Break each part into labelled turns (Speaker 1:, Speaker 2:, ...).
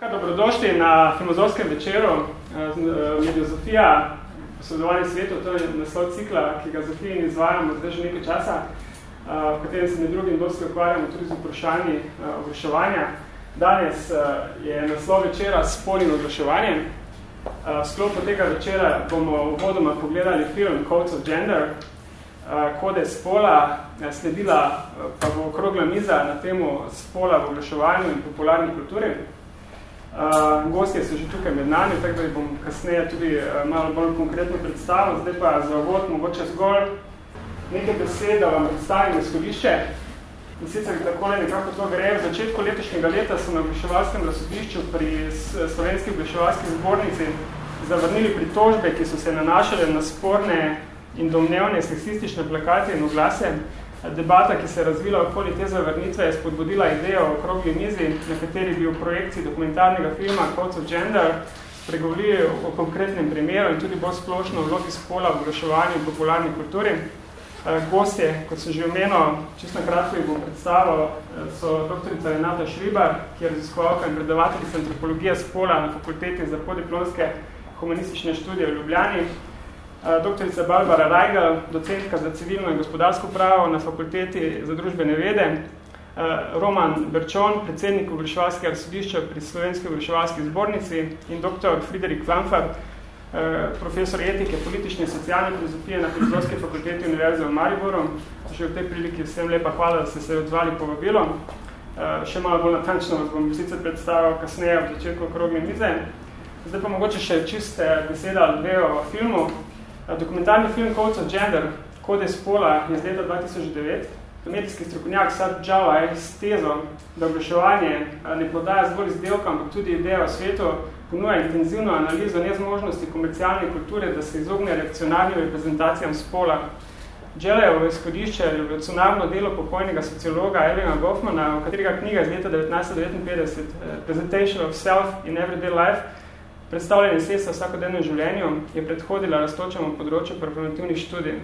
Speaker 1: Kar dobrodošli na filmozovskem večeru uh, Mediozofija, posledovanje svetu, to je naslov cikla, ki ga Zofijin izvajamo zdaj že nekaj časa, uh, v katerem se med drugim dosti ukvarjamo tudi z vprašanji oglaševanja. Danes je naslov večera Spolin oglaševanje. Uh, v sklopu tega večera bomo uvodoma pogledali film Codes of Gender, kode spola, sledila pa bo okrogla miza na temu spola v oglaševanju in popularni kulturi. Uh, gostje so že tukaj med nami, tako da bom kasneje tudi uh, malo bolj konkretno predstavil. Zdaj pa za vod mogoče zgolj nekaj besed, da vam predstavim izhodišče. In sicer takole nekako to gre. V začetku letošnjega leta so na oglaševalskem razsodišču pri slovenski oglaševalski zbornici zavrnili pritožbe, ki so se nanašale na sporne in domnevne seksistične plakate in oglase, Debata, ki se je razvila okoli te zavrnitve, je spodbudila idejo o okrogli mizi, na kateri bi v projekciji dokumentarnega filma Codes of Gender pregovorili o konkretnem primeru in tudi bolj splošno vlogi spola v oglaševanju in popularni kulturi. Eh, gostje, kot sem že omenil, čisto na kratko jih bom predstavil, eh, so doktorica Renata Šribar, ki je raziskovalka in predavateljica antropologije spola na fakulteti za podiplomske humanistične študije v Ljubljani, doktorica Barbara Reigel, docentka za civilno in gospodarsko pravo na fakulteti za družbene vede, eh, Roman Berčon, predsednik oglaševalskega sodišča pri Slovenski oglaševalski zbornici in dr. Friderik Klamfar, eh, profesor etike, politične in socialne filozofije na Filozofski fakulteti Univerze v Mariboru. Še v tej priliki vsem lepa hvala, da ste se odzvali povabilo. Še malo bolj natančno vas bom sicer predstavil kasneje v začetku okrogne mize. Zdaj pa mogoče še čiste beseda ali dve o filmu. Dokumentarni film Codes of Gender, Kode spola, je z leta 2009. Medijski strokovnjak Sad Džavaj s tezo, da oglaševanje ne podaja zgolj izdelka, ampak tudi ideja o svetu, ponuja intenzivno analizo nezmožnosti komercialne kulture, da se izogne reakcionarnim reprezentacijam spola. Dželejevo izhodišče je revolucionarno delo pokojnega sociologa Elena Goffmana, v katerega knjiga iz leta 1959, Presentation of Self in Everyday Life, Predstavljanje sredstva v vsakodnevnem življenju je predhodila raztočemu področju performativnih študij.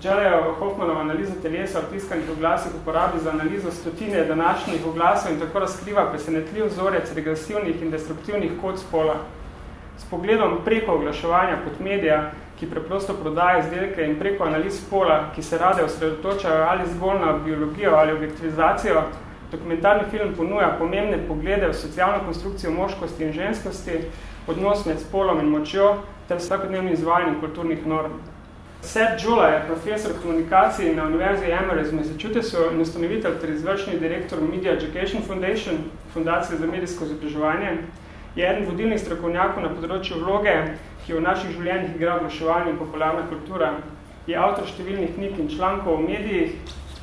Speaker 1: Dželejo Hoffmanova analiza telesa v tiskanih oglasih uporabi za analizo stotine današnjih oglasov in tako razkriva presenetljiv vzorec regresivnih in destruktivnih kod spola. S pogledom preko oglaševanja kot medija, ki preprosto prodaja izdelke in preko analiz spola, ki se rade osredotočajo ali zgolj na biologijo ali objektivizacijo, dokumentarni film ponuja pomembne poglede v socialno konstrukcijo moškosti in ženskosti, odnos med spolom in močjo ter vsakodnevni izvajanjem kulturnih norm. Seth Jula je profesor komunikaciji na Univerzi Emory v Massachusettsu in ustanovitelj ter izvršni direktor Media Education Foundation, fundacije za medijsko izobraževanje, je eden vodilnih strokovnjakov na področju vloge, ki v naših življenjih igra oglaševanje in popularna kultura. Je avtor številnih knjig in člankov v medijih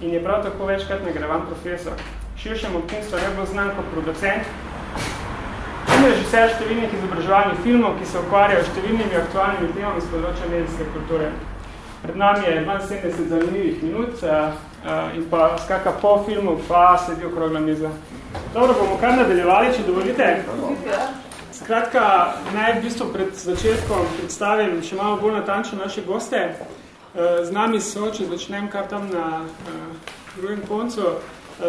Speaker 1: in je prav tako večkrat nagravan profesor. Širšem obtinstvu je bolj znan kot producent, režiser številnih izobraževalnih filmov, ki se ukvarjajo številnimi aktualnimi temami z področja medijske kulture. Pred nami je 72 zanimivih minut uh, in pa skaka po filmu pa sledi okrogla miza. Dobro, bomo kar nadaljevali, če dovolite. Skratka, naj v bistvu pred začetkom predstavim še malo bolj natančno naše goste. Uh, z nami so, če začnem kar tam na uh, drugem koncu,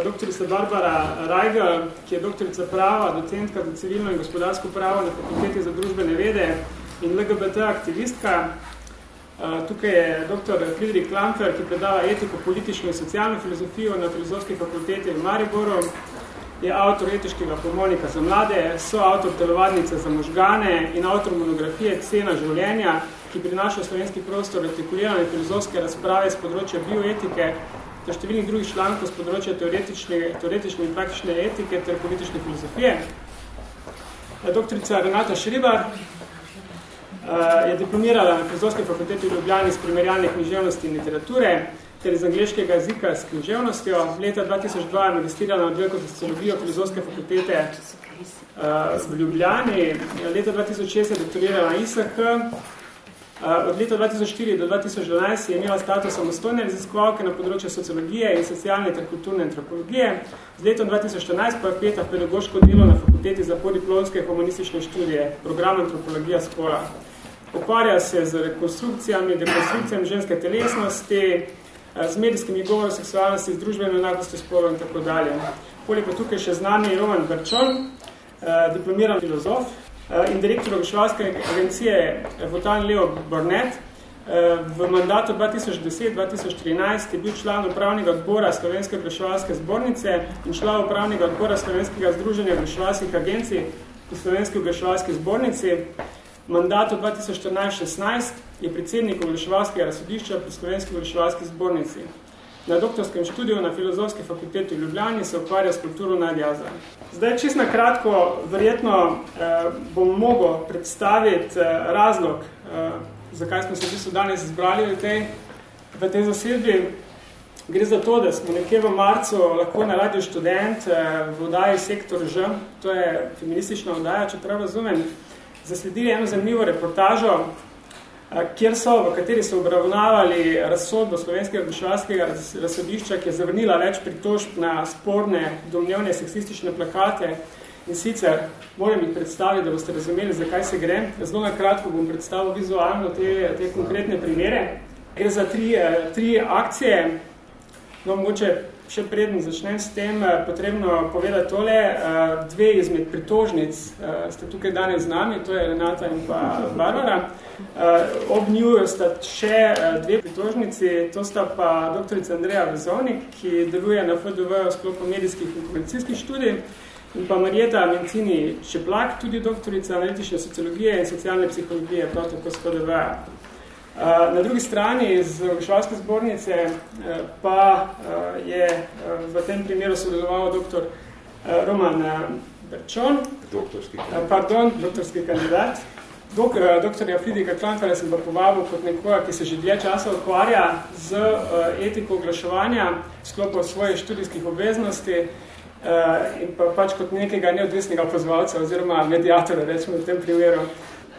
Speaker 1: doktorica Barbara Rajga, ki je doktorica prava, docentka za civilno in gospodarsko pravo na fakulteti za družbene vede in LGBT aktivistka. Eh, tukaj je dr. Friedrich Klamfer, ki predava etiko, politično in socialno filozofijo na filozofski fakulteti v Mariboru. Je avtor etiškega pomonika za mlade, so avtor telovadnice za možgane in avtor monografije Cena življenja, ki prinaša slovenski prostor artikulirane filozofske razprave z področja bioetike, ter številnih drugih člankov z področja teoretične, teoretične in praktične etike ter politične filozofije. Doktorica Renata Šribar eh, je diplomirala na Filozofski fakulteti v Ljubljani z primerjalne književnosti in literature ter iz angliškega jezika s književnostjo. Leta 2002 je magistrirala na oddelku za sociologijo Filozofske fakultete eh, v Ljubljani. Leta 2006 je doktorirala na ISH, Od leta 2004 do 2012 je imela status samostojne raziskovalke na področju sociologije in socialne ter kulturne antropologije. Z letom 2014 pa je peta pedagoško delo na fakulteti za podiplomske humanistične študije, program antropologija spola. Ukvarja se z rekonstrukcijami, dekonstrukcijami ženske telesnosti, z medijskimi govori seksualnosti, z družbeno enakosti spolov in tako dalje. Poleg tukaj še z nami Roman Berčon, diplomiran filozof in direktor Oglaševalske agencije Votan Leo Bornet. V mandatu 2010-2013 je bil član upravnega odbora Slovenske oglaševalske zbornice in član upravnega odbora Slovenskega združenja oglaševalskih agencij v Slovenski oglaševalski zbornici. V mandatu 2014-16 je predsednik oglaševalskega razsodišča pri Slovenski oglaševalski zbornici. Na doktorskem študiju na Filozofski fakulteti v Ljubljani se ukvarja s kulturo nadjaza. Zdaj, čist na kratko, verjetno eh, bom mogel predstaviti eh, razlog, eh, zakaj smo se v danes izbrali v tej, v tej zasedbi. Gre za to, da smo nekje v marcu lahko na Radio Študent eh, v oddaji Sektor Ž, to je feministična oddaja, če prav razumem, zasledili eno zanimivo reportažo kjer so, v kateri so obravnavali razsodbo slovenskega dušvarskega razsodišča, ki je zavrnila več pritožb na sporne domnevne seksistične plakate. In sicer moram jih predstaviti, da boste razumeli, zakaj se gre. Zelo na kratko bom predstavil vizualno te, te konkretne primere. Gre za tri, tri akcije. No, mogoče še predn začnem s tem, potrebno povedati tole. Dve izmed pritožnic ste tukaj danes z nami, to je Renata in pa Barbara. Ob nju sta še dve pritožnici, to sta pa doktorica Andreja Vezovnik, ki deluje na FDV v sklopu medijskih in komercijskih študij, in pa Marjeta Mencini Čeplak, tudi doktorica analitične sociologije in socialne psihologije, prav tako s FDV. Na drugi strani iz Oglaševalske zbornice uh, pa uh, je uh, v tem primeru sodeloval uh, Roman Berčon,
Speaker 2: doktorski
Speaker 1: kandidat. Pardon, doktorski kandidat. Dok, doktorja Fridika Klantarja sem pa povabil kot nekoga, ki se že dlje časa ukvarja z etiko oglaševanja sklopo svojih študijskih obveznosti in pa pač kot nekega neodvisnega pozvalca oziroma mediatora, rečemo v tem primeru.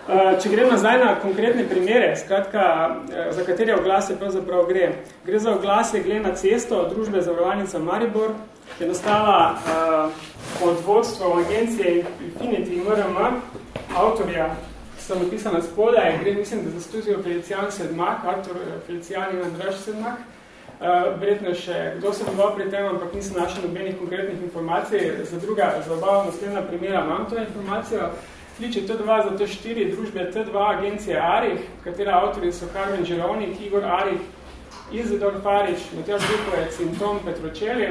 Speaker 1: Uh, če grem nazaj na konkretne primere, skratka, uh, za katere oglase pravzaprav gre. Gre za oglase Gle na cesto družbe Zavarovalnica Maribor, ki je nastala uh, pod vodstvom agencije Infinity MRM, avtorja so napisana spodaj, gre mislim, da za studijo Felicijan Sedmak, Artur eh, Felicijan in Andraš Sedmak. Uh, verjetno še kdo se dobil pri tem, ampak nisem našel nobenih konkretnih informacij. Za druga, za oba naslednja primera imam to informacijo. Kliče T2 za T4 družbe T2 agencije ARIH, katera avtori so Karmen Žerovnik, Igor ARIH, Izidor Farič, Matjaž Dukovec in Tom Petročeli.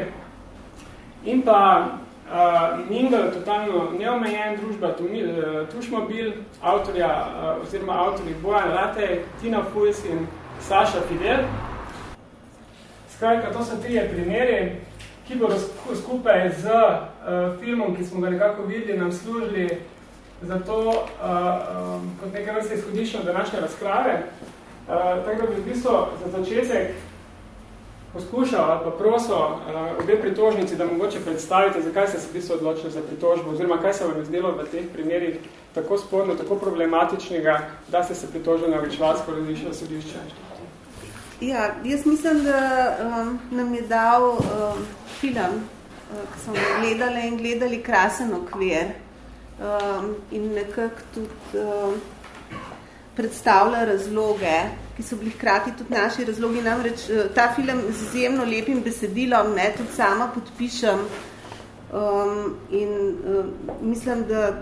Speaker 1: In pa Uh, Mingle, totalno neomejen družba, uh, Tušmobil, avtorja, uh, oziroma avtorji Bojan Ratej, Tina Fujs in Saša Fidel. Skratka, to so trije primeri, ki bodo skupaj z uh, filmom, ki smo ga nekako videli, nam služili za to, uh, um, kot nekaj vrste izhodišče današnje razkrave. Uh, tako da bi v bistvu za začetek poskušal ali pa prosil uh, obe pritožnici, da mogoče predstavite, zakaj ste se v bistvu odločili za pritožbo, oziroma kaj se vam je zdelo v teh primerih tako sporno, tako problematičnega, da ste se pritožili na večvalsko različno sodišče.
Speaker 3: Ja, jaz mislim, da um, nam je dal um, film, uh, ki smo gledali in gledali krasen okvir um, in nekako tudi um, predstavlja razloge, ki so bili hkrati tudi naši razlogi. Namreč eh, ta film z izjemno lepim besedilom, ne, tudi sama podpišem um, in um, mislim, da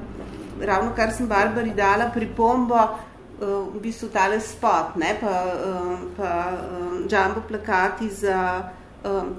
Speaker 3: ravno kar sem Barbari dala pripombo, um, v bistvu tale spot, ne, pa, um, pa um, jumbo plakati za um,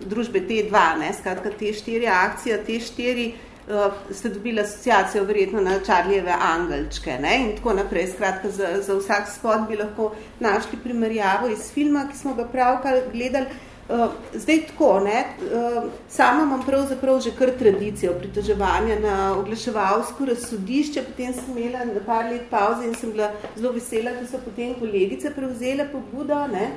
Speaker 3: družbe T2, ne, skratka te štiri akcije, te štiri uh, ste dobili asociacijo verjetno na Čarlijeve angelčke ne? in tako naprej. Skratka, za, za vsak spot bi lahko našli primerjavo iz filma, ki smo ga pravkar gledali. Uh, zdaj tako, ne, uh, sama imam pravzaprav že kar tradicijo pritoževanja na oglaševalsko razsodišče, potem sem imela par let pauze in sem bila zelo vesela, da so potem kolegice prevzele pobudo, ne,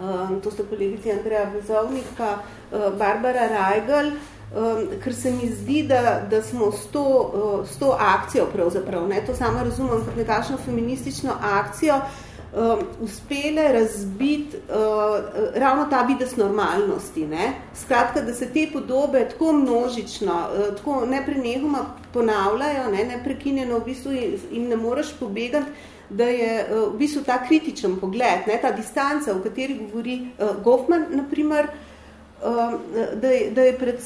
Speaker 3: uh, to so kolegice Andreja Bezovnik pa uh, Barbara Rajgal, uh, um, ker se mi zdi, da, da smo s to, uh, s to akcijo, pravzaprav, ne, to samo razumem kot nekakšno feministično akcijo, um, uspele razbiti uh, ravno ta vides normalnosti. Ne. Skratka, da se te podobe tako množično, uh, tako neprenehoma ponavljajo, ne, neprekinjeno, v bistvu in ne moreš pobegati, da je v bistvu ta kritičen pogled, ne, ta distanca, o kateri govori uh, Goffman, na primer, uh, um, da, da, je pred,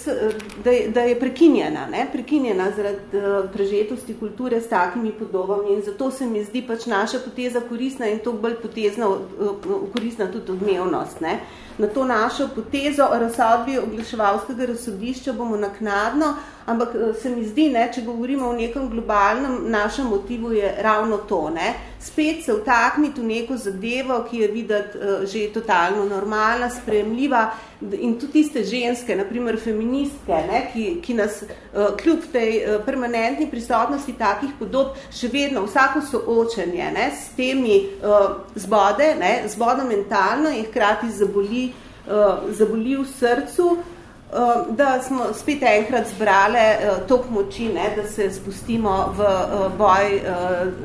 Speaker 3: da, je, da je prekinjena, ne? prekinjena zaradi uh, prežetosti kulture s takimi podobami in zato se mi zdi pač naša poteza koristna in to bolj potezna, uh, koristna tudi odmevnost. Ne? Na to našo potezo o razsodbi oglaševalskega razsodišča bomo naknadno, ampak se mi zdi, ne, če govorimo o nekem globalnem, našem motivu je ravno to. Ne? Spet se vtakniti v neko zadevo, ki je videti uh, že totalno normalna, sprejemljiva, in tudi tiste ženske, naprimer feministke, ne, ki, ki nas uh, kljub tej permanentni prisotnosti takih podob še vedno vsako soočenje ne, s temi zbode, ne, zbodo mentalno in hkrati zaboli, zaboli v srcu, uh, da smo spet enkrat zbrale uh, tok moči, ne, da se spustimo v uh, boj uh,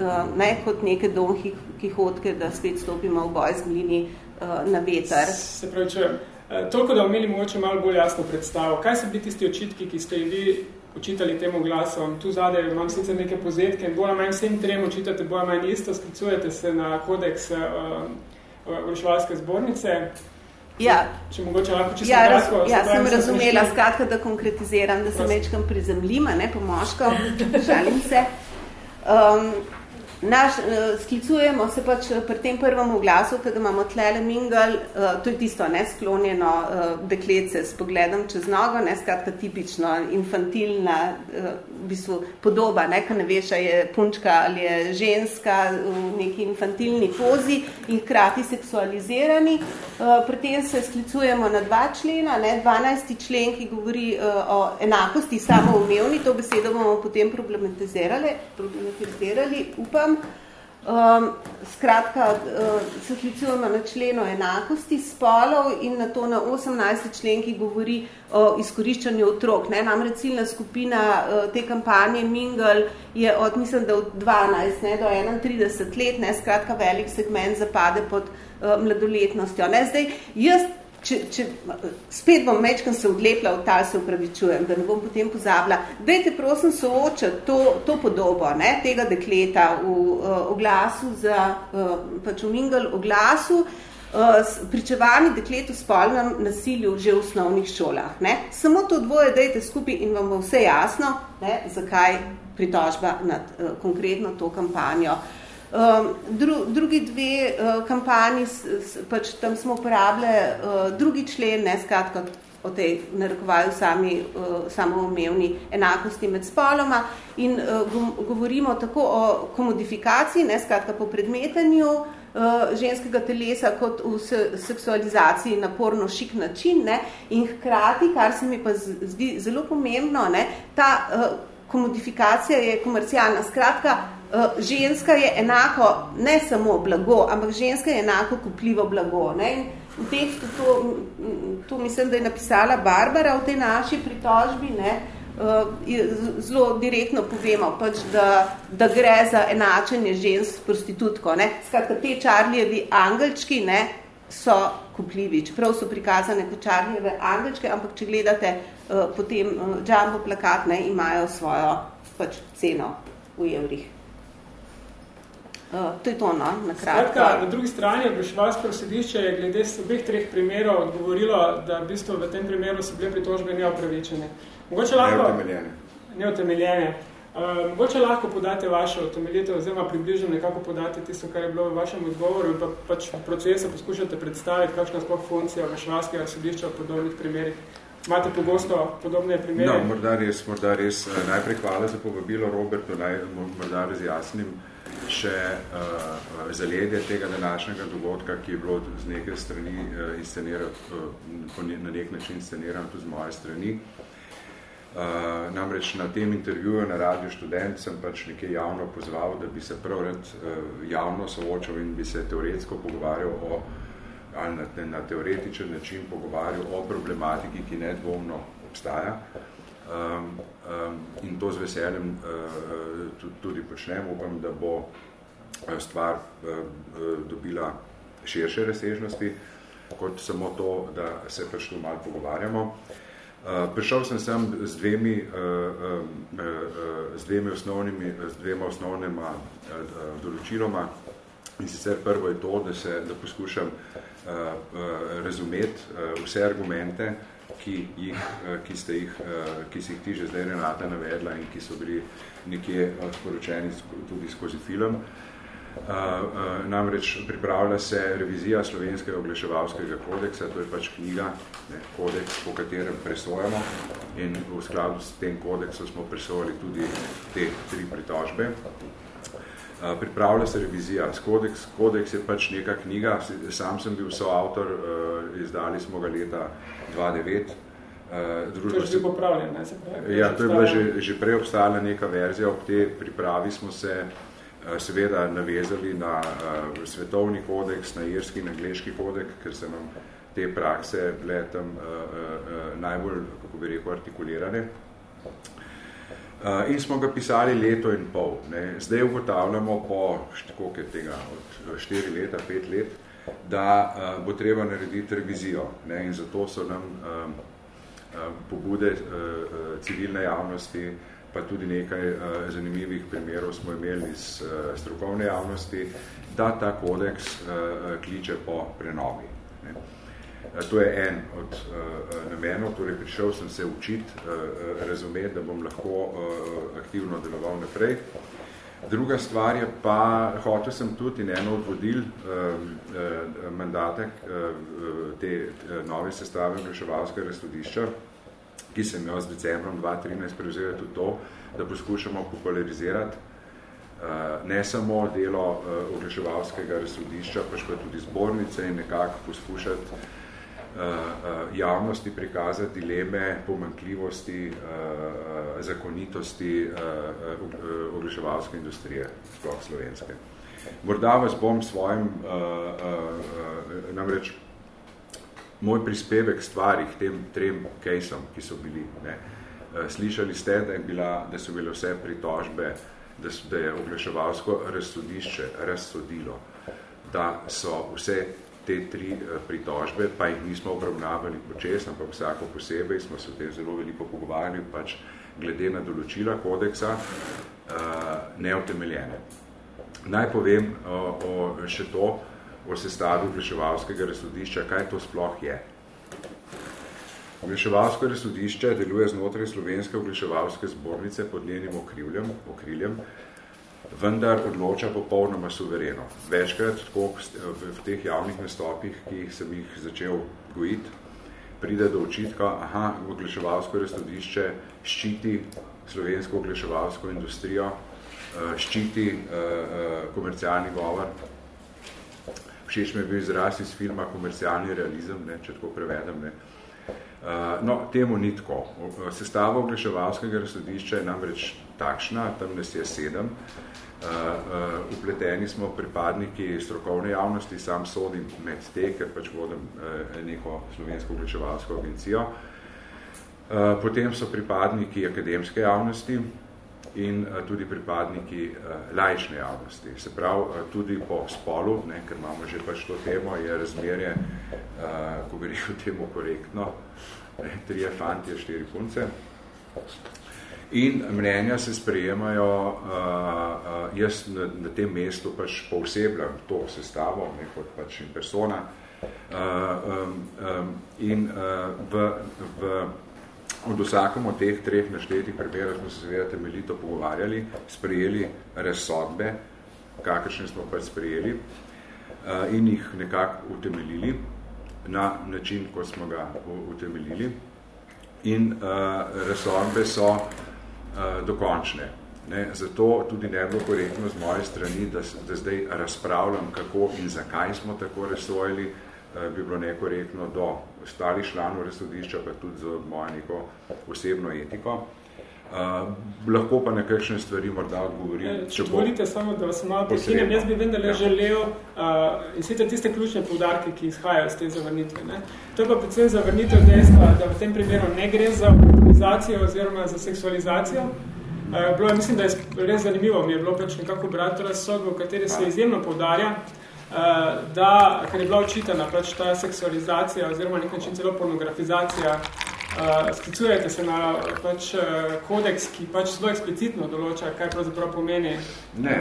Speaker 3: uh, ne, kot neke Don Kihotke, da spet stopimo v boj z mlini uh, na veter.
Speaker 1: Se pravi. Eh, toliko, da imeli mogoče malo bolj jasno predstavo. Kaj so bili tisti očitki, ki ste vi očitali temu glasom? Tu zadaj imam sicer neke pozetke in bolj manj vsem trem očitate, bolj manj isto, sklicujete se na kodeks uh, eh, vršvalske zbornice.
Speaker 3: Ja.
Speaker 1: Če mogoče lahko čisto
Speaker 3: ja,
Speaker 1: kratko.
Speaker 3: Ja, sem razumela, skratka, da konkretiziram, da se mečkam prizemljima, ne, po moško, žalim se. Um, Naš, uh, sklicujemo se pač eh, pri tem prvem oglasu, kada imamo tlele mingal, uh, to je tisto nesklonjeno deklece s pogledom čez nogo, ne, skratka tipično infantilna v bistvu podoba, ne, ka ne veš, je punčka ali je ženska v neki infantilni pozi in hkrati seksualizirani. Pri tem se sklicujemo na dva člena, ne, 12. člen, ki govori o enakosti samoumevni, to besedo bomo potem problematizirali, problematizirali upam, Um, skratka, uh, se klicujemo na členo enakosti spolov in na to na 18. člen, ki govori o izkoriščanju otrok. Ne? Namreč ciljna skupina uh, te kampanje Mingle je od, mislim, da od 12 ne, do 31 let, ne? skratka, velik segment zapade pod uh, mladoletnostjo. Ne? Zdaj, jaz če, če, spet bom mečkam se odlepla v ta, se upravičujem, da ne bom potem pozabila. Dajte prosim soočati to, to podobo ne, tega dekleta v uh, oglasu za, uh, pač v Mingel oglasu, uh, pričevani dekletu spolnem nasilju že v osnovnih šolah. Ne. Samo to dvoje dajte skupaj in vam bo vse jasno, ne, zakaj pritožba nad konkretno to kampanjo. Uh, dru, drugi dve uh, kampanji, pač tam smo uporabljali uh, drugi člen, ne skratka o tej narekovaju sami uh, samoumevni enakosti med spoloma in govorimo tako o komodifikaciji, ne skratka po predmetanju ženskega telesa kot v se, seksualizaciji na porno šik način ne, in hkrati, kar se mi pa zdi zelo pomembno, ne, ta komodifikacija je komercialna. Skratka, Eh, ženska je enako, ne samo blago, ampak ženska je enako kupljivo blago. Ne? In v tekstu to, to mislim, da je napisala Barbara v tej naši pritožbi, ne? Uh, zelo direktno povemo, pač, da, da gre za enačenje žensk s prostitutko. Ne? Skratka, te čarlijevi angelčki ne, so kupljivi, čeprav so prikazane kot čarlijeve angelčke, ampak če gledate uh, potem uh, jumbo plakat, ne, imajo svojo pač, ceno v evrih. Uh, to je to, no, na kratko.
Speaker 1: Skratka, na drugi strani obveščevalsko sodišče je glede obeh treh primerov odgovorilo, da v bistvu v tem primeru so bile pritožbe neopravičene. Mogoče lahko,
Speaker 2: neotemeljene.
Speaker 1: Neotemeljene. Uh, mogoče lahko podate vaše utemeljitev, oziroma približno nekako podate tisto, kar je bilo v vašem odgovoru in pa pač v procesu poskušate predstaviti, kakšna sploh funkcija obveščevalskega sodišča v podobnih primerih. Imate pogosto podobne primere?
Speaker 2: No, morda res, morda res. Najprej hvala za povabilo Robertu, naj morda razjasnim še uh, zaledje tega današnjega dogodka, ki je bilo z neke strani uh, insceniran, uh, na nek način insceniran tudi z moje strani. Uh, namreč na tem intervjuju na Radio Študent sem pač nekaj javno pozval, da bi se prav rad uh, javno soočal in bi se teoretsko pogovarjal o, ali na, na teoretičen način pogovarjal o problematiki, ki nedvomno obstaja. Um, um, in to z veseljem uh, tudi počnem. Upam, da bo stvar uh, dobila širše razsežnosti, kot samo to, da se pač tu malo pogovarjamo. Uh, prišel sem sem z dvemi, uh, uh, uh, z dvemi osnovnimi, z dvema osnovnima uh, določiloma. In sicer prvo je to, da, se, da poskušam uh, uh, razumeti uh, vse argumente, ki, jih, ki, ste jih, ki si jih ti že zdaj Renata navedla in ki so bili nekje sporočeni tudi skozi film. Namreč pripravlja se revizija slovenskega oglaševalskega kodeksa, to je pač knjiga, ne, kodeks, po katerem presojamo in v skladu s tem kodeksom smo presojali tudi te tri pritožbe. Pripravlja se revizija. Kodeks, kodeks je pač neka knjiga, sam sem bil soavtor, izdali smo ga leta 2009.
Speaker 1: Uh, to je že popravljen, ne se pravi?
Speaker 2: Ja, to je bila že, že prej obstajala neka verzija, ob te pripravi smo se uh, seveda navezali na uh, svetovni kodeks, na irski in angliški kodek, ker se nam te prakse bile tam uh, uh, najbolj, kako bi rekel, artikulirane. Uh, in smo ga pisali leto in pol. Ne. Zdaj ugotavljamo po je tega, od 4 leta, 5 let, da uh, bo treba narediti revizijo. Ne. In zato so nam uh, uh, pobude uh, civilne javnosti uh, pa tudi nekaj uh, zanimivih primerov smo imeli iz uh, strokovne javnosti, da ta kodeks uh, kliče po prenovi. Ne. To je en od uh, namenov, torej prišel sem se učiti, uh, razumeti, da bom lahko uh, aktivno deloval naprej. Druga stvar je pa, hotel sem tudi in eno od vodil uh, uh, mandatek uh, te uh, nove sestave oglaševalskega razsodišča, ki sem jo z decembrom 2013 prevzel tudi to, da poskušamo popularizirati uh, ne samo delo uh, oglaševalskega razsodišča, pač pa tudi zbornice in nekako poskušati uh, javnosti prikazati dileme, pomankljivosti, zakonitosti oglaševalske industrije, sploh slovenske. Morda vas bom svojim, uh, uh, namreč moj prispevek stvarih, tem trem kejsom, ki so bili. Ne. Slišali ste, da, je bila, da so bile vse pritožbe, da, so, da je oglaševalsko razsodišče razsodilo, da so vse te tri pritožbe, pa jih nismo obravnavali počes, ampak vsako posebej smo se o tem zelo veliko pogovarjali, pač glede na določila kodeksa, neotemeljene. Naj povem o, o še to, o sestavi oglaševalskega razsodišča, kaj to sploh je. Oglaševalsko razsodišče deluje znotraj slovenske oglaševalske zbornice pod njenim okriljem, okriljem, vendar odloča popolnoma suvereno. Večkrat tako v teh javnih nastopih, ki sem jih začel gojiti, pride do očitka, aha, oglaševalsko razsodišče ščiti slovensko oglaševalsko industrijo, eh, ščiti uh, uh, komercialni govor, všeč mi je bil izraz iz filma Komercialni realizem, ne, če tako prevedem. Ne. Uh, no, temu ni tako. Sestava oglaševalskega razsodišča je namreč takšna, tam nas je sedem. Uh, uh, upleteni smo pripadniki strokovne javnosti, sam sodim med te, ker pač vodim uh, neko slovensko oglaševalsko agencijo. Uh, potem so pripadniki akademske javnosti, in uh, tudi pripadniki uh, laične javnosti. Se pravi, uh, tudi po spolu, ne, ker imamo že pač to temo, je razmerje, ko bi rekel temu korektno, ne, trije fantje, štiri punce. In mnenja se sprejemajo, jaz na, na tem mestu pač povsebljam to sestavo, ne, kot pač in persona, in v, v Od vsakom od teh treh naštetih primerov smo se seveda temeljito pogovarjali, sprejeli razsodbe, kakršne smo pač sprejeli uh, in jih nekako utemeljili na način, ko smo ga utemeljili. In uh, razsodbe so uh, dokončne. Ne, zato tudi ne bilo korektno z moje strani, da, da zdaj razpravljam, kako in zakaj smo tako razsojili, Eh, bi bilo nekorektno do ostalih članov razsodišča, pa tudi za mojo neko osebno etiko. Uh, lahko pa na kakšne stvari morda odgovorim.
Speaker 1: E, če dovolite samo, da vas malo prekinem, jaz bi vendarle ja. želel uh, in sicer tiste ključne poudarke, ki izhajajo z te zavrnitve. Ne? To je pa predvsem zavrnitev dejstva, da v tem primeru ne gre za organizacijo oziroma za seksualizacijo. Uh, bilo je, mislim, da je res zanimivo, mi je bilo pač nekako brati razsodbo, v kateri se izjemno poudarja, Eh, da, ker je bila očitana pač ta seksualizacija oziroma nek način celo pornografizacija Uh, sklicujete se na pač, uh, kodeks, ki pač zelo eksplicitno določa, kaj pravzaprav pomeni.
Speaker 2: Ne,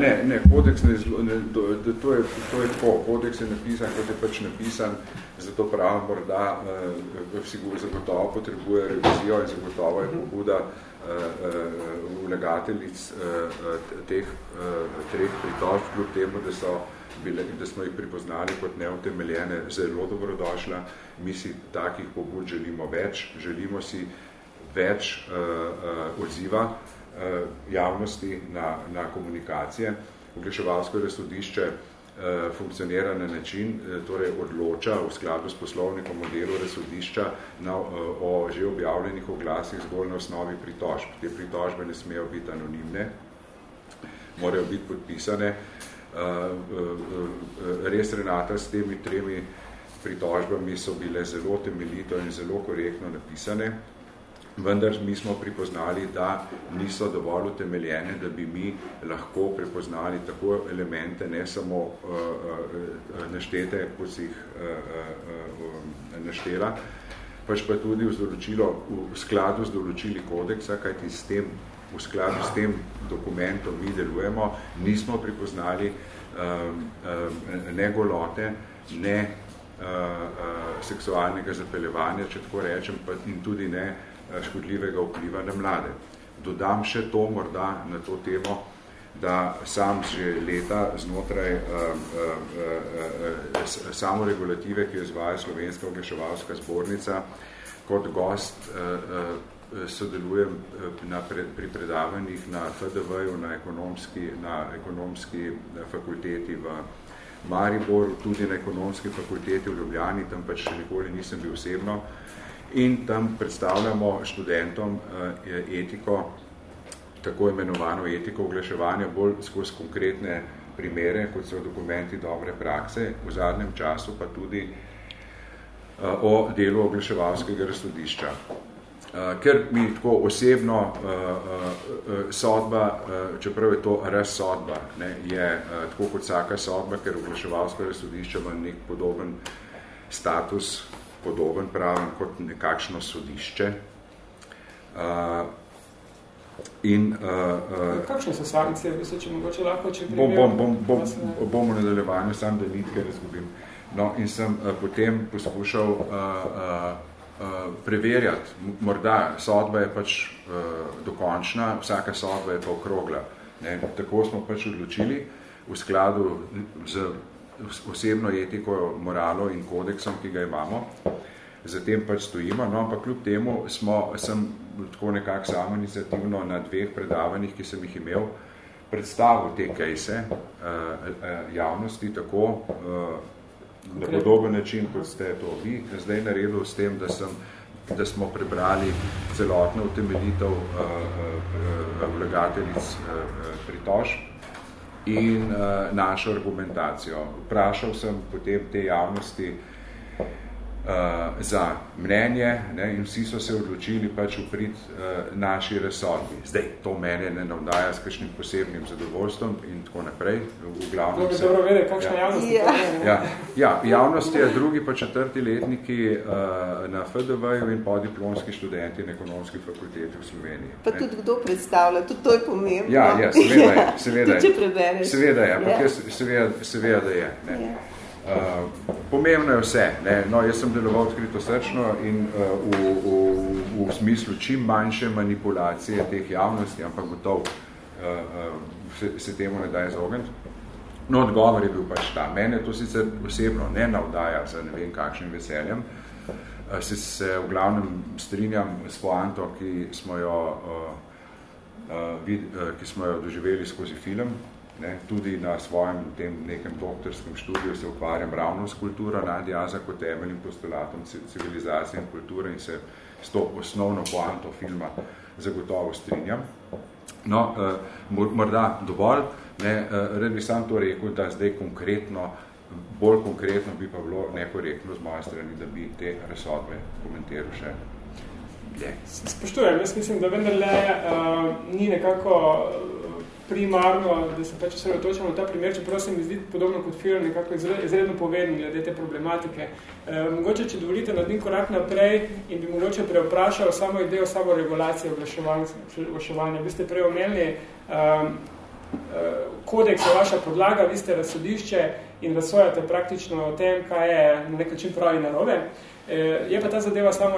Speaker 2: ne, ne, kodeks ne, zlo, ne do, do, to, je, to je tako, kodeks je napisan, kot je pač napisan, zato pravim, morda uh, zagotovo potrebuje revizijo in zagotovo je pobuda uh, uh, vlegateljic uh, teh uh, treh pritožb, kljub temu, da so bile, da smo jih pripoznali kot neutemeljene, zelo dobrodošla. Mi si takih pobud želimo več, želimo si več uh, uh, odziva uh, javnosti na, na komunikacije. Oglaševalsko razsodišče uh, funkcionira na način, uh, torej odloča v skladu s poslovnikom o delu razsodišča na, uh, o že objavljenih oglasih zgolj na osnovi pritožb. Te pritožbe ne smejo biti anonimne, morajo biti podpisane. Uh, res Renata s temi tremi pritožbami so bile zelo temeljito in zelo korektno napisane, vendar mi smo pripoznali, da niso dovolj utemeljene, da bi mi lahko prepoznali tako elemente, ne samo uh, uh, naštete, kot si jih uh, naštela, pač pa tudi v, v skladu z določili kodeksa, kajti s tem v skladu s tem dokumentom mi delujemo, nismo pripoznali um, um, ne golote, ne uh, uh, seksualnega zapeljevanja, če tako rečem, pa in tudi ne uh, škodljivega vpliva na mlade. Dodam še to morda na to temo, da sam že leta znotraj uh, uh, uh, uh, samoregulative, ki jo izvaja Slovenska oglaševalska zbornica, kot gost uh, uh, sodelujem eh, na, pri predavanjih na FDV-ju, na ekonomski, na ekonomski eh, fakulteti v Mariboru, tudi na ekonomski fakulteti v Ljubljani, tam pač še nikoli nisem bil osebno. In tam predstavljamo študentom eh, etiko, tako imenovano etiko oglaševanja, bolj skozi konkretne primere, kot so dokumenti dobre prakse, v zadnjem času pa tudi o delu oglaševalskega razsodišča. Uh, ker mi tako osebno uh, uh, sodba, čeprav je to res sodba, ne, je tako kot vsaka sodba, ker oglaševalsko sodišče ima nek podoben status, podoben pravim kot nekakšno sodišče. In, uh,
Speaker 1: uh, Kakšne so sankcije, se, če mogoče lahko, če
Speaker 2: bom, bom, bom, bom, bom v nadaljevanju, sam da nitke razgubim. No, in sem uh, potem poskušal uh, uh, preverjati. Morda sodba je pač uh, dokončna, vsaka sodba je pa okrogla. Ne? Tako smo pač odločili v skladu z osebno etiko, moralo in kodeksom, ki ga imamo. Zatem pač stojimo, no, ampak kljub temu smo, sem tako nekako samo iniciativno na dveh predavanjih, ki sem jih imel, predstavil te kejse uh, uh, javnosti tako uh, na podoben način, kot ste to vi zdaj naredili s tem, da, sem, da smo prebrali celotno utemeljitev uh, uh, vlegateljic uh, pritožb in uh, našo argumentacijo. Vprašal sem potem te javnosti, uh, uh, za mnenje ne, in vsi so se odločili pač uprit uh, naši resodbi. Zdaj, to mene ne navdaja s kakšnim posebnim zadovoljstvom in tako naprej. V glavnem
Speaker 1: se... Dobro vede, kakšna ja. javnost je
Speaker 2: yeah. ja. ja, javnost je drugi pa četrti letniki uh, na FDV-ju in podiplomski študenti na ekonomski fakulteti v Sloveniji.
Speaker 3: Pa ne. tudi kdo predstavlja, tudi to je pomembno.
Speaker 2: Ja, ja seveda je. Seveda
Speaker 3: je. Če prebereš.
Speaker 2: Seveda je, ampak yeah. seveda, seveda da je. Ne. Yeah. Uh, pomembno je vse. Ne? No, jaz sem deloval odkrito srčno in uh, v, v, v smislu čim manjše manipulacije teh javnosti, ampak gotov uh, uh, se, se temu ne da izogniti. No, odgovor je bil pač ta. Mene to sicer osebno ne navdaja za ne vem kakšnim veseljem. Uh, se, se v glavnem strinjam s poanto, ki smo jo, uh, uh, vid, uh, ki smo jo doživeli skozi film, Ne, tudi na svojem tem nekem doktorskem študiju se ukvarjam ravno s kulturo Nadjaza kot temeljnim postulatom civilizacije in kulture in se s to osnovno poanto filma zagotovo strinjam. No, eh, morda dovolj, ne, eh, red bi sam to rekel, da zdaj konkretno, bolj konkretno bi pa bilo nekorektno z moje strani, da bi te resodbe komentiral še dlje.
Speaker 1: Spoštujem, jaz mislim, da vendarle uh, ni nekako primarno, da se pač osredotočamo na ta primer, čeprav se mi zdi podobno kot film, nekako izredno povedni glede te problematike. E, mogoče, če dovolite, naredim korak naprej in bi mogoče preoprašal samo idejo samoregulacije oglaševanja. Vi ste prej omenili, um, kodeks je vaša podlaga, vi ste razsodišče in razsojate praktično o tem, kaj je na nek način pravi narobe. Eh, je pa ta zadeva samo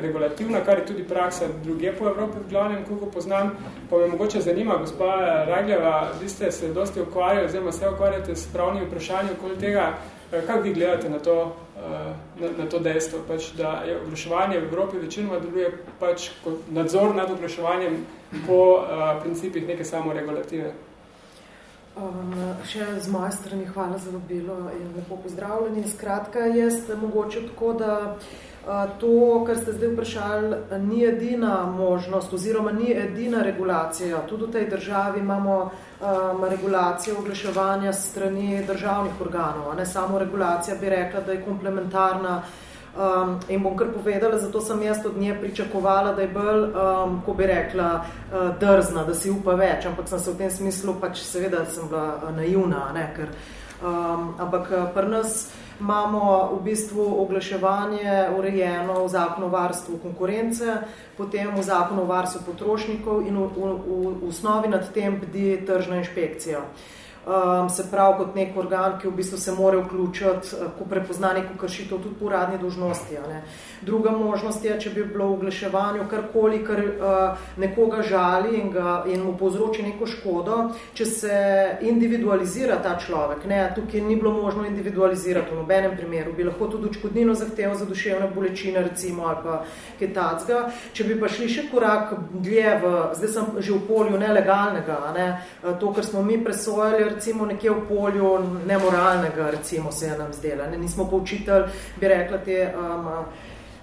Speaker 1: regulativna, kar je tudi praksa druge po Evropi v glavnem, koliko poznam, pa me mogoče zanima, gospa Ragljeva, vi ste se dosti ukvarjali, oziroma se ukvarjate s pravnimi vprašanji okoli tega, eh, kako vi gledate na to, eh, na, na to dejstvo, pač, da je oglaševanje v Evropi večinoma deluje pač kot nadzor nad oglaševanjem po uh, principih neke samoregulative.
Speaker 4: Um, še z moje strani hvala za vabilo in lepo pozdravljeni. Skratka, jaz mogoče tako, da uh, to, kar ste zdaj vprašali, ni edina možnost oziroma ni edina regulacija. Tudi v tej državi imamo um, regulacijo oglaševanja strani državnih organov. Ne samo regulacija bi rekla, da je komplementarna uh, Um, in bom kar povedala, zato sem jaz od nje pričakovala, da je bolj, um, ko bi rekla, uh, drzna, da si upa več, ampak sem se v tem smislu, pač seveda sem bila uh, naivna, ne, ker, um, ampak uh, pri nas imamo v bistvu oglaševanje urejeno v zakonu o varstvu konkurence, potem v zakonu o varstvu potrošnikov in v, v, v, v osnovi nad tem bdi tržna inšpekcija. Uh, um, se pravi kot nek organ, ki v bistvu se more vključiti, uh, ko prepozna neko kršitev tudi po uradni dožnosti. Ne. Druga možnost je, če bi bilo v oglaševanju karkoli, kar uh, nekoga žali in, ga, in mu povzroči neko škodo, če se individualizira ta človek. Ne. Tukaj ni bilo možno individualizirati v nobenem primeru. Bi lahko tudi očkodnino zahteval za duševne bolečine, recimo, ali pa kaj tacga. Če bi pa šli še korak dlje, v, zdaj sem že v polju nelegalnega, ne, uh, to, kar smo mi presojali, recimo nekje v polju nemoralnega, recimo se je nam zdela. Ne? Nismo pa učitelj, bi rekla te, um,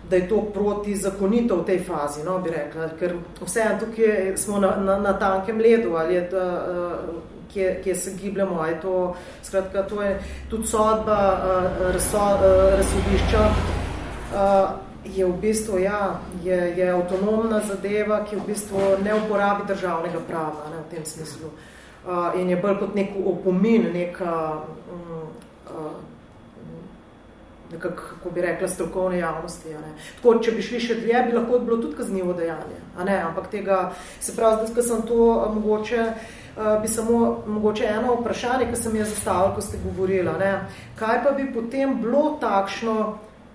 Speaker 4: da je to protizakonito v tej fazi, no, bi rekla, ker vseeno tukaj smo na, na, na tankem ledu, ali je to, uh, kje, kje se gibljamo, je to, skratka, to je tudi sodba uh, razso, uh, razsodišča, uh, je v bistvu, ja, je, je avtonomna zadeva, ki v bistvu ne uporabi državnega prava, ne, v tem smislu. Uh, uh, in je bolj kot nek opomin, neka, um, uh, nekak, kako bi rekla, strokovne javnosti. Ne. Tako, če bi šli še dlje, bi lahko bilo tudi kaznivo dejanje. A ne? Ampak tega, se pravi, zdaj, ko sem to uh, mogoče, uh, bi samo mogoče eno vprašanje, ki sem je zastavila, ko ste govorila. Ne. Kaj pa bi potem bilo takšno,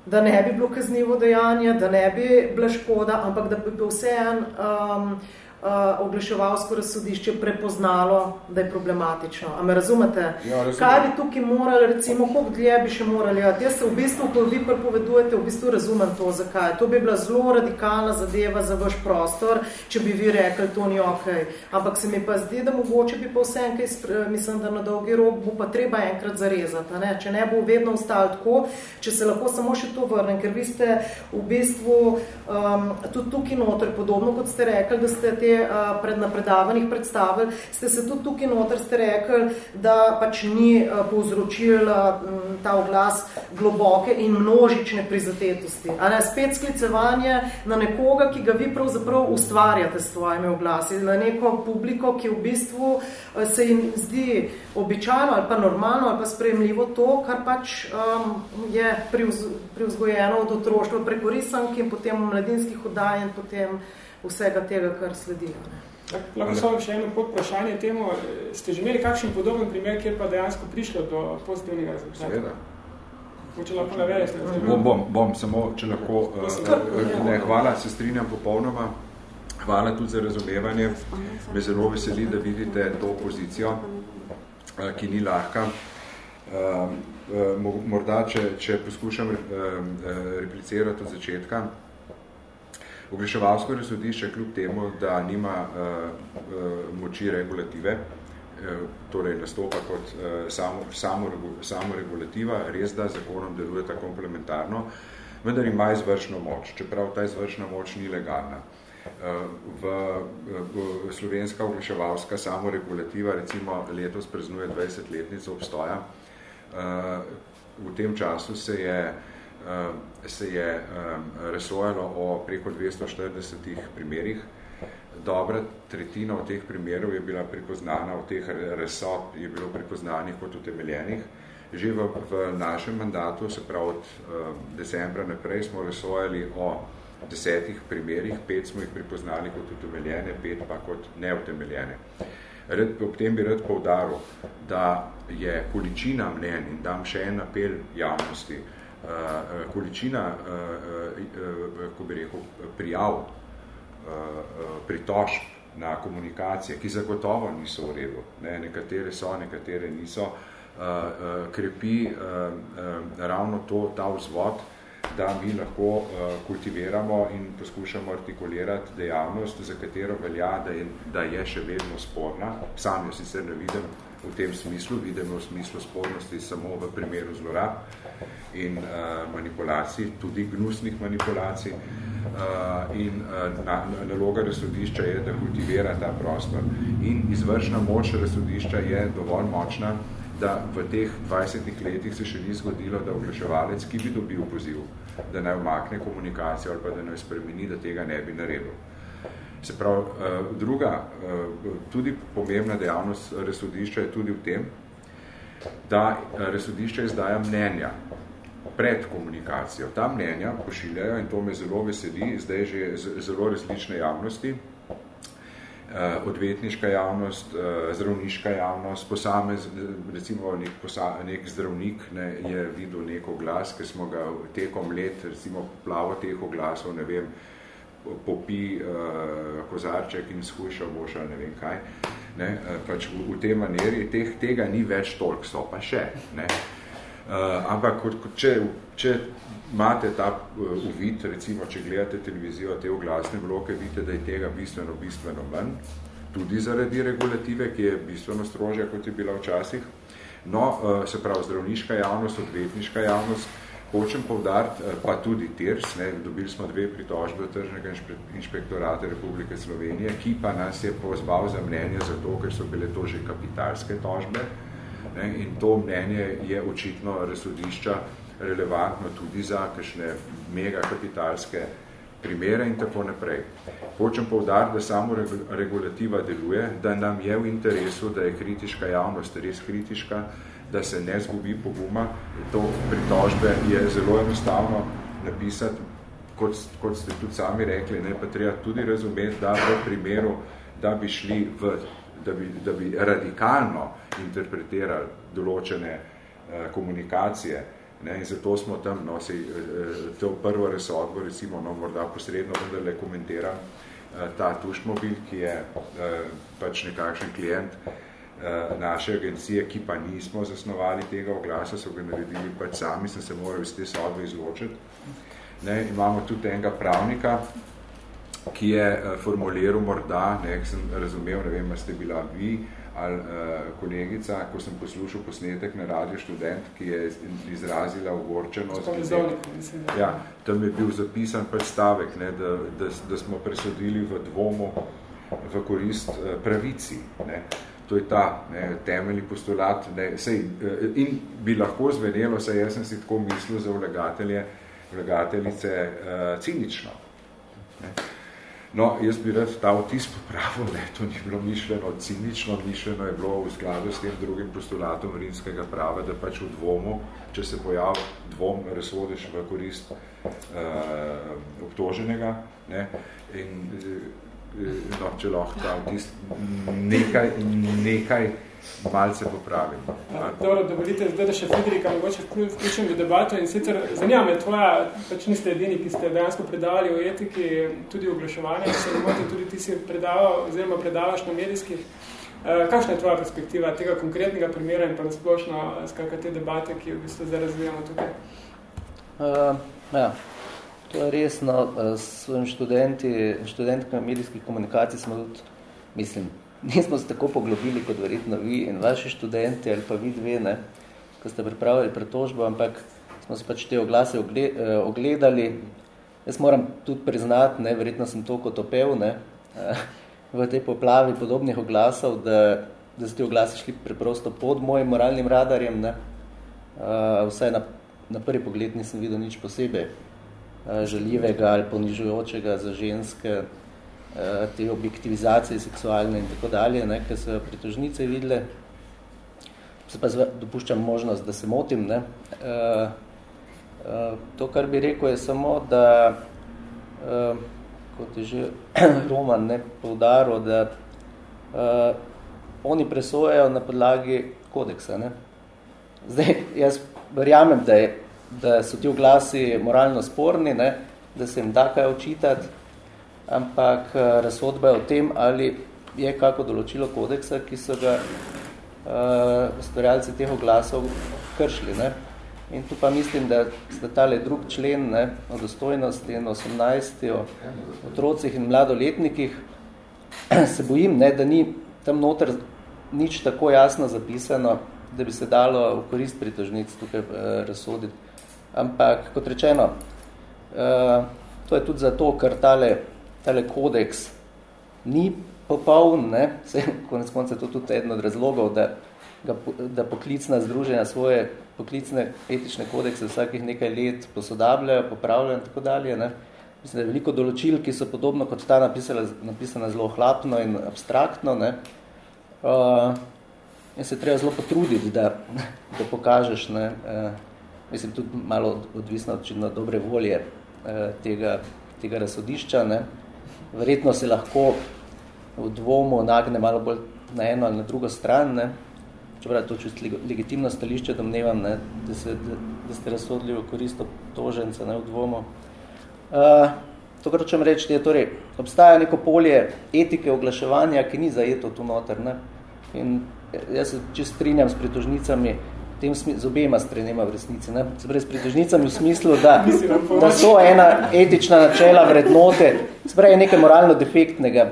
Speaker 4: da ne bi bilo kaznivo dejanje, da ne bi bila škoda, ampak da bi bil vse en um, uh, oglaševalsko razsodišče prepoznalo, da je problematično. A me razumete? Ja, Kaj bi tukaj morali, recimo, koliko dlje bi še morali? Ja, jaz se v bistvu, ko vi prepovedujete, v bistvu razumem to, zakaj. To bi bila zelo radikalna zadeva za vaš prostor, če bi vi rekli, to ni ok. Ampak se mi pa zdi, da mogoče bi pa vse enkaj, mislim, da na dolgi rok bo pa treba enkrat zarezati. Ne? Če ne bo vedno ostalo tako, če se lahko samo še to vrnem, ker vi ste v bistvu um, tudi tukaj noter, podobno kot ste rekli, da ste te uh, pred napredavanjih predstavili, ste se tudi tukaj noter ste rekli, da pač ni uh, povzročil uh, ta oglas globoke in množične prizadetosti. A ne, spet sklicevanje na nekoga, ki ga vi pravzaprav ustvarjate s svojimi oglasi, na neko publiko, ki v bistvu uh, se jim zdi običajno ali pa normalno ali pa sprejemljivo to, kar pač um, je privzgojeno od otroštva preko risank in potem mladinskih oddaj in potem vsega tega, kar sledi.
Speaker 1: Lahko samo še eno podprašanje temu. Ste že imeli kakšen podoben primer, kjer pa dejansko prišlo do pozitivnega rezultata?
Speaker 2: Seveda.
Speaker 1: Če lahko navedete.
Speaker 2: Bom, bom, bom, samo če lahko. Uh, ne, hvala, se strinjam popolnoma. Hvala tudi za razumevanje. Me zelo veseli, da vidite to pozicijo, uh, ki ni lahka. Uh, morda, če, če poskušam replicirati od začetka, Oglaševalsko razsodišče kljub temu, da nima uh, uh, moči regulative, uh, torej nastopa kot uh, samo, samo, samo regulativa, res da zakonom deluje tako komplementarno, vendar ima izvršno moč, čeprav ta izvršna moč ni legalna. V slovenska oglaševalska samoregulativa recimo letos preznuje 20-letnico obstoja. V tem času se je se je um, resojalo o preko 240 primerih. dobra tretjina v teh primerov je bila pripoznana, v teh resot je bilo pripoznanih kot utemeljenih. Že v, v našem mandatu, se pravi od uh, decembra naprej, smo razsojali o desetih primerih, pet smo jih pripoznali kot utemeljene, pet pa kot neutemeljene. Red, ob tem bi rad povdaril, da je količina mnen in dam še en apel javnosti, uh, količina, uh, uh, ko bi rekel, prijav, pritožb na komunikacije, ki zagotovo niso v redu, ne, nekatere so, nekatere niso, krepi ravno to, ta vzvod, da mi lahko kultiviramo in poskušamo artikulirati dejavnost, za katero velja, da je, da je še vedno sporna. Sam jo sicer ne vidim v tem smislu, vidim v smislu spornosti samo v primeru zlorab in uh, manipulacij, tudi gnusnih manipulacij. Uh, in uh, na, naloga razsodišča je, da kultivira ta prostor. In izvršna moč razsodišča je dovolj močna, da v teh 20 letih se še ni zgodilo, da oglaševalec, ki bi dobil poziv, da naj umakne komunikacijo ali pa da naj spremeni, da tega ne bi naredil. Se pravi, druga, tudi pomembna dejavnost resodišča je tudi v tem, da eh, resodišča izdaja mnenja pred komunikacijo. Ta mnenja pošiljajo, in to me zelo veseli, zdaj že zelo različne javnosti, Eh, odvetniška javnost, eh, zdravniška javnost, posamez, recimo nek, posa, nek zdravnik ne, je videl nek oglas, ki smo ga tekom let, recimo plavo teh oglasov, ne vem, popi uh, kozarček in shujša boša, ne vem kaj, ne, pač v, v tej maneri, teh, tega ni več toliko, so pa še, ne. Uh, ampak kot, če, če imate ta uh, uvid, recimo, če gledate televizijo, te oglasne bloke, vidite, da je tega bistveno, bistveno manj, tudi zaradi regulative, ki je bistveno strožja, kot je bila včasih. No, uh, se pravi, zdravniška javnost, odvetniška javnost, hočem povdariti, uh, pa tudi TIRS, ne, dobili smo dve pritožbe Tržnega inšpektorata Republike Slovenije, ki pa nas je pozval za mnenje zato, ker so bile to že kapitalske tožbe, ne, in to mnenje je očitno resodišča relevantno tudi za kakšne megakapitalske primere in tako naprej. Hočem povdariti, da samo regulativa deluje, da nam je v interesu, da je kritiška javnost res kritiška, da se ne zgubi poguma. To pritožbe je zelo enostavno napisati, kot, kot ste tudi sami rekli, ne, pa treba tudi razumeti, da v primeru, da bi šli v, da bi, da bi radikalno interpretirali določene eh, komunikacije, Ne, in zato smo tam, no, se, to prvo resodbo, recimo, no, morda posredno vendarle komentira eh, ta tušmobil, ki je eh, pač nekakšen klient eh, naše agencije, ki pa nismo zasnovali tega oglasa, so ga naredili pač sami, sem se moral iz te sodbe izločiti. Ne, imamo tudi enega pravnika, ki je formuliral morda, ne, sem razumel, ne vem, ste bila vi, ali uh, kolegica, ko sem poslušal posnetek na radio študent, ki je izrazila ogorčenost. Ja, tam je bil zapisan predstavek, ne, da, da, da smo presodili v dvomu v korist uh, pravici. Ne. To je ta ne, temeljni postulat. Ne, sej, uh, in bi lahko zvenelo, saj jaz sem si tako mislil za vlegatelje, vlegateljice uh, cinično. Ne. No, jaz bi rad ta vtis popravil, ne, to ni bilo mišljeno cinično, mišljeno je bilo v skladu s tem drugim postulatom rimskega prava, da pač v dvomu, če se pojavi dvom, razsodiš v korist uh, obtoženega, ne, in uh, no, če lahko ta vtis nekaj, nekaj malce popravim.
Speaker 1: Dobro, dovolite zdaj, da še Friderika mogoče vključim v debato in sicer zanima me tvoja, pač niste edini, ki ste dejansko predavali o etiki, tudi oglaševanje, se ne moti, tudi ti si predaval, oziroma predavaš na medijskih. Eh, kakšna je tvoja perspektiva tega konkretnega primera in pa nasplošno skakaj te debate, ki v bistvu zdaj razvijamo tukaj?
Speaker 5: Uh, ja, to je resno. S svojim študenti, študentkami medijskih komunikacij smo tudi, mislim, nismo se tako poglobili kot verjetno vi in vaši študenti ali pa vi dve, ne, ko ste pripravili pretožbo, ampak smo se pač te oglase eh, ogledali. Jaz moram tudi priznati, ne, verjetno sem to kot opel, ne, v tej poplavi podobnih oglasov, da, da so ti oglasi šli preprosto pod mojim moralnim radarjem, ne. Vsaj na, na prvi pogled nisem videl nič posebej žaljivega ali ponižujočega za ženske, te objektivizacije seksualne in tako dalje, ne, ker so pritožnice videle. Se pa dopuščam možnost, da se motim. Ne. Uh, to, kar bi rekel, je samo, da kot je že Roman ne, poudaril, da oni presojajo na podlagi kodeksa. Ne. Zdaj, jaz verjamem, da, je, da so ti oglasi moralno sporni, ne, da se jim da kaj očitati, ampak uh, razsodba je o tem, ali je kako določilo kodeksa, ki so ga uh, ustvarjalci teh oglasov kršili. Ne. In tu pa mislim, da sta tale drug člen ne, o dostojnosti in 18. o otrocih in mladoletnikih, se bojim, ne, da ni tam noter nič tako jasno zapisano, da bi se dalo v korist pritožnic tukaj uh, razsoditi. Ampak, kot rečeno, uh, to je tudi zato, ker tale, tale kodeks ni popoln, ne? Se, konec konca to tudi eden od razlogov, da, ga, da poklicna združenja svoje poklicne etične kodekse vsakih nekaj let posodabljajo, popravljajo in tako dalje. Ne? Mislim, da je veliko določil, ki so podobno kot ta napisala, napisana zelo hlapno in abstraktno. Ne? Uh, in se treba zelo potruditi, da, da pokažeš, ne, uh, mislim, tudi malo odvisno od dobre volje uh, tega, tega razsodišča. Ne. Verjetno se lahko v dvomu nagne malo bolj na eno ali na drugo stran, ne. čeprav to čust legitimno stališče domnevam, ne, da, se, da, da ste razsodili v korist obtoženca ne, v dvomu. Uh, to, kar hočem reči, je torej, obstaja neko polje etike oglaševanja, ki ni zajeto tu noter. Ne. In jaz se čist strinjam s pritožnicami, tem z obema stranema v resnici. Ne? Pravi, s pritožnicami v smislu, da, da so ena etična načela vrednote, pravi, je nekaj moralno defektnega,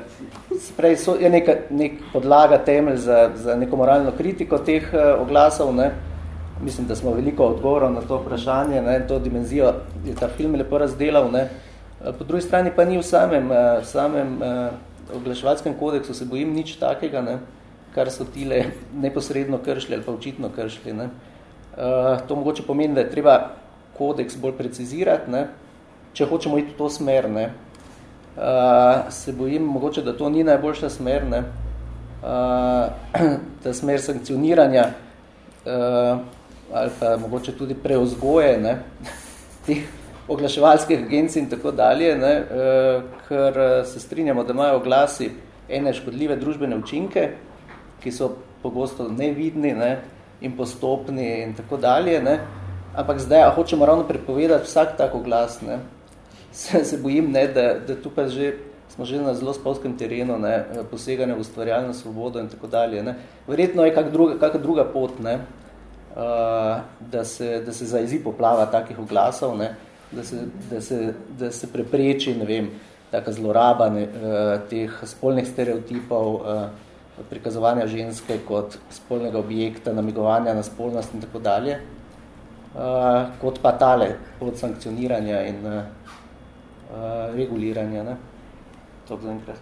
Speaker 5: pravi, so, je neka, nek podlaga temelj za, za neko moralno kritiko teh uh, oglasov. Ne? Mislim, da smo veliko odgovorov na to vprašanje, ne? to dimenzijo je ta film lepo razdelal. Ne? Eh, po drugi strani pa ni v samem, uh, samem uh, oglaševalskem kodeksu, se bojim nič takega, ne? Kar so tile neposredno kršli ali pa očitno kršli. Ne. Uh, to mogoče pomeni, da je treba kodeks bolj precizirati, ne. če hočemo iti v to smer. Ne. Uh, se bojim mogoče, da to ni najboljša smer, ne. Uh, ta smer sankcioniranja uh, ali pa mogoče tudi preozgoje ne, tih oglaševalskih agencij in tako dalje, ne, uh, ker se strinjamo, da imajo oglasi ene škodljive družbene učinke, ki so pogosto nevidni ne, in postopni in tako dalje. Ne. Ampak zdaj, a hočemo ravno prepovedati vsak tako glas, ne, se, se bojim, ne, da, da tukaj že, smo že na zelo spolskem terenu, ne, poseganje v ustvarjalno svobodo in tako dalje. Ne. Verjetno je kak druga, kaka druga pot, ne, uh, da, se, da se zaizi poplava takih oglasov, ne, da, se, da, se, da se prepreči, ne vem, taka zloraba ne, uh, teh spolnih stereotipov, uh, prikazovanja ženske kot spolnega objekta, namigovanja na spolnost in tako dalje, uh, kot pa tale pod sankcioniranja in uh, reguliranja. Ne? To za enkrat.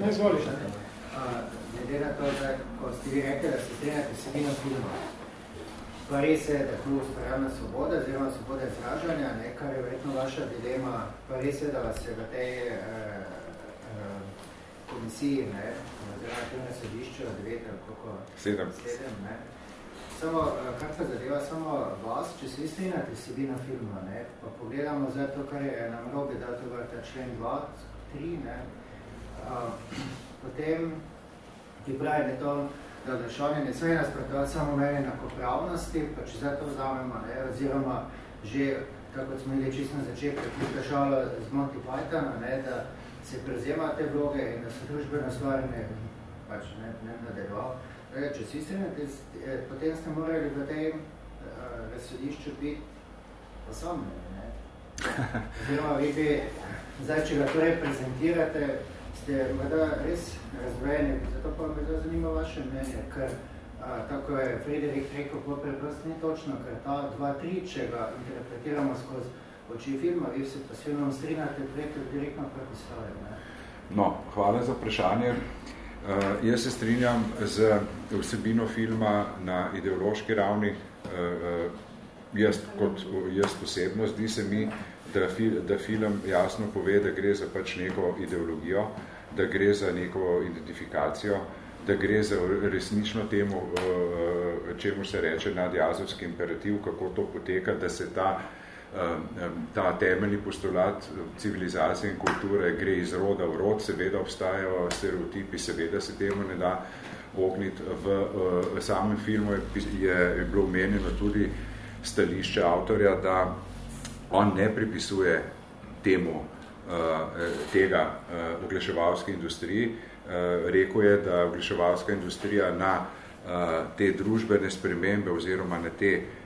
Speaker 1: Ne izvoliš.
Speaker 6: Glede na to, da, ko ste vi rekli, da se strenjate sebino filma, pa res je, da tu ustvarjalna svoboda, oziroma svoboda izražanja, ne, kar je verjetno vaša dilema, pa res je, da vas je v tej eh, komisiji, ne, oziroma teme sodišče od 9 ali koliko?
Speaker 2: 7.
Speaker 6: 7, ne. Samo, eh, kar pa zadeva samo vas, če se strinjate sebina filma, ne, pa pogledamo zdaj to, kar je nam robe dal to ta člen 2, 3, ne, a, potem ti pravi, da to, da odrešovanje ne sve nasprotovati samo meni enakopravnosti, pa če zdaj to vzamemo, ne, oziroma že, kako smo imeli čisto na začetku, ki je z Monty Pythona, ne, da se prevzema te vloge in da so družbeno stvari ne, pač ne, ne nadaljeval. Če si strenete, eh, potem ste morali v tem uh, razsodišču biti posamne. Ne? Oziroma, vi bi, zdaj, če ga to reprezentirate, ste morda res razvojeni, zato pa me zelo zanima vaše mnenje, ker uh, tako je Frederik rekel, po preprosto ni točno, ker ta 2-3, če ga interpretiramo skozi oči filma, vi se pa s filmom strinjate preko direktno preko stvari.
Speaker 2: No, hvala za vprašanje. Uh, jaz se strinjam z vsebino filma na ideološki ravni. Uh, jaz, kot, jaz osebno zdi se mi, da, fi, da film jasno pove, da gre za pač neko ideologijo, da gre za neko identifikacijo, da gre za resnično temu, uh, čemu se reče nadjazovski imperativ, kako to poteka, da se ta, uh, ta temeljni postulat civilizacije in kulture gre iz roda v rod, seveda obstajajo stereotipi, seveda se temu ne da ogniti. V uh, samem filmu je, je, bilo omenjeno tudi stališče avtorja, da on ne pripisuje temu uh, tega oglaševalske industriji. Rekel je, da oglaševalska industrija na te družbene spremembe oziroma na te uh,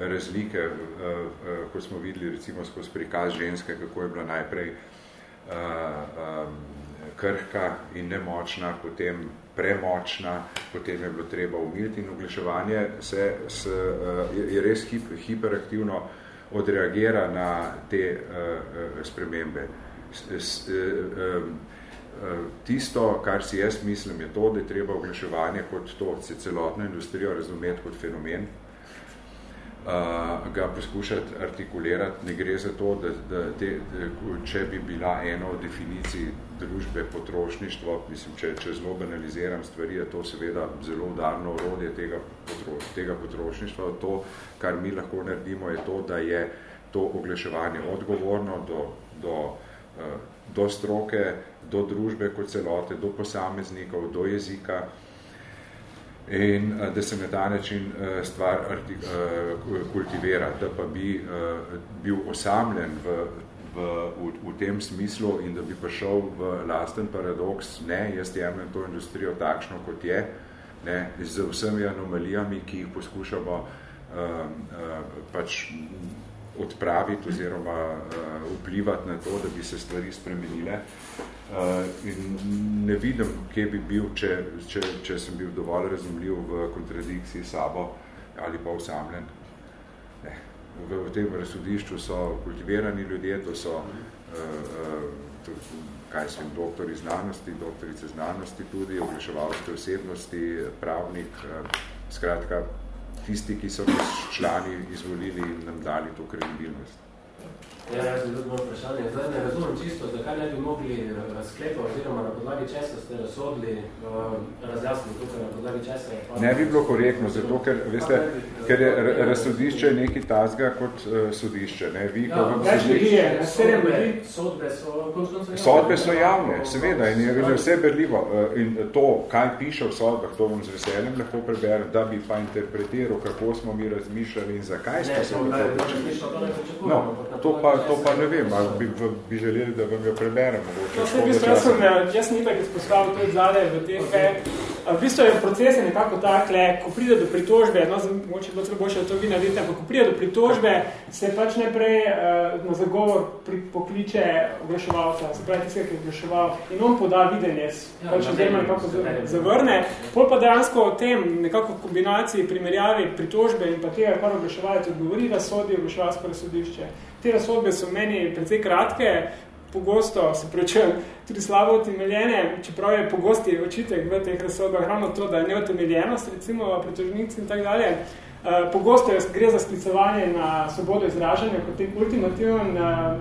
Speaker 2: razlike, uh, uh, kot smo videli recimo skozi prikaz ženske, kako je bila najprej krhka in nemočna, potem premočna, potem je bilo treba umiliti in oglaševanje se, uh, je, res hip, hiperaktivno odreagira na te spremembe. S, s, tisto, kar si jaz mislim, je to, da je treba oglaševanje kot to, celotno industrijo razumeti kot fenomen, uh, ga poskušati artikulirati. Ne gre za to, da, da, da, da če bi bila ena od definicij družbe potrošništvo, mislim, če, če zelo banaliziram stvari, je to seveda zelo udarno orodje tega, potro, tega potrošništva. To, kar mi lahko naredimo, je to, da je to oglaševanje odgovorno do, do, eh, do stroke, do družbe kot celote, do posameznikov, do jezika in eh, da se na ta način eh, stvar kultivira, da pa bi bil osamljen v v, v tem smislu in da bi prišel v lasten paradoks, ne, jaz jemljem to industrijo takšno, kot je, ne, z vsemi anomalijami, ki jih poskušamo uh, uh, pač odpraviti oziroma uh, vplivati na to, da bi se stvari spremenile. Uh, in ne vidim, kje bi bil, če, če, če sem bil dovolj razumljiv v kontradikciji sabo ali pa osamljen v, v tem razsodišču so kultivirani ljudje, to so uh, uh, kaj sem, doktori znanosti, doktorice znanosti tudi, oglaševalske osebnosti, pravnik, uh, skratka, tisti, ki so člani izvolili in nam dali to kredibilnost.
Speaker 7: Ja, jaz sem tudi vprašanje. Zdaj ne razumem čisto, zakaj ne bi mogli razklepa oziroma na podlagi česa ste razsodili uh, razjasniti tukaj na podlagi česa.
Speaker 2: Ne bi bilo korektno, zato ker, veste, ker je razsodišče nekaj tazga kot uh, sodišče. Ne? Vi,
Speaker 7: ja,
Speaker 2: več
Speaker 7: ljudi je, sodbe, sodbe so konstantno
Speaker 2: Sodbe so javne, seveda, in je vse berljivo. Uh, in to, kaj piše v sodbah, to bom z veseljem lahko preberem, da bi pa interpretiral, kako smo mi razmišljali in zakaj smo se mi to počeli. No, to pa to pa ne vem, ali bi, bi želeli, da vam jo preberem.
Speaker 1: No, v bistvu, jaz sem, jaz sem itak izpostavil tudi zadaj v teh, v bistvu je proces je nekako takle, ko pride do pritožbe, no, mogoče bilo celo boljše, da to vi naredite, ampak ko pride do pritožbe, se pač najprej uh, na zagovor pri, pokliče oglaševalca, se pravi tistega, ki je oglaševal, in on poda videnje, ja, pač oziroma nekako zavrne, pol pa dejansko o tem, nekako v kombinaciji primerjavi pritožbe in pa tega, kar oglaševalec odgovori, da sodi oglaševalsko razsodišče. Te razsodbe so meni precej kratke, pogosto se prečujem tudi slabo utemeljene, čeprav je pogosti očitek v teh razsodbah ravno to, da je neotemeljenost, recimo pritožnici in tak dalje. Eh, pogosto gre za sklicovanje na svobodo izražanja kot ultimativen eh,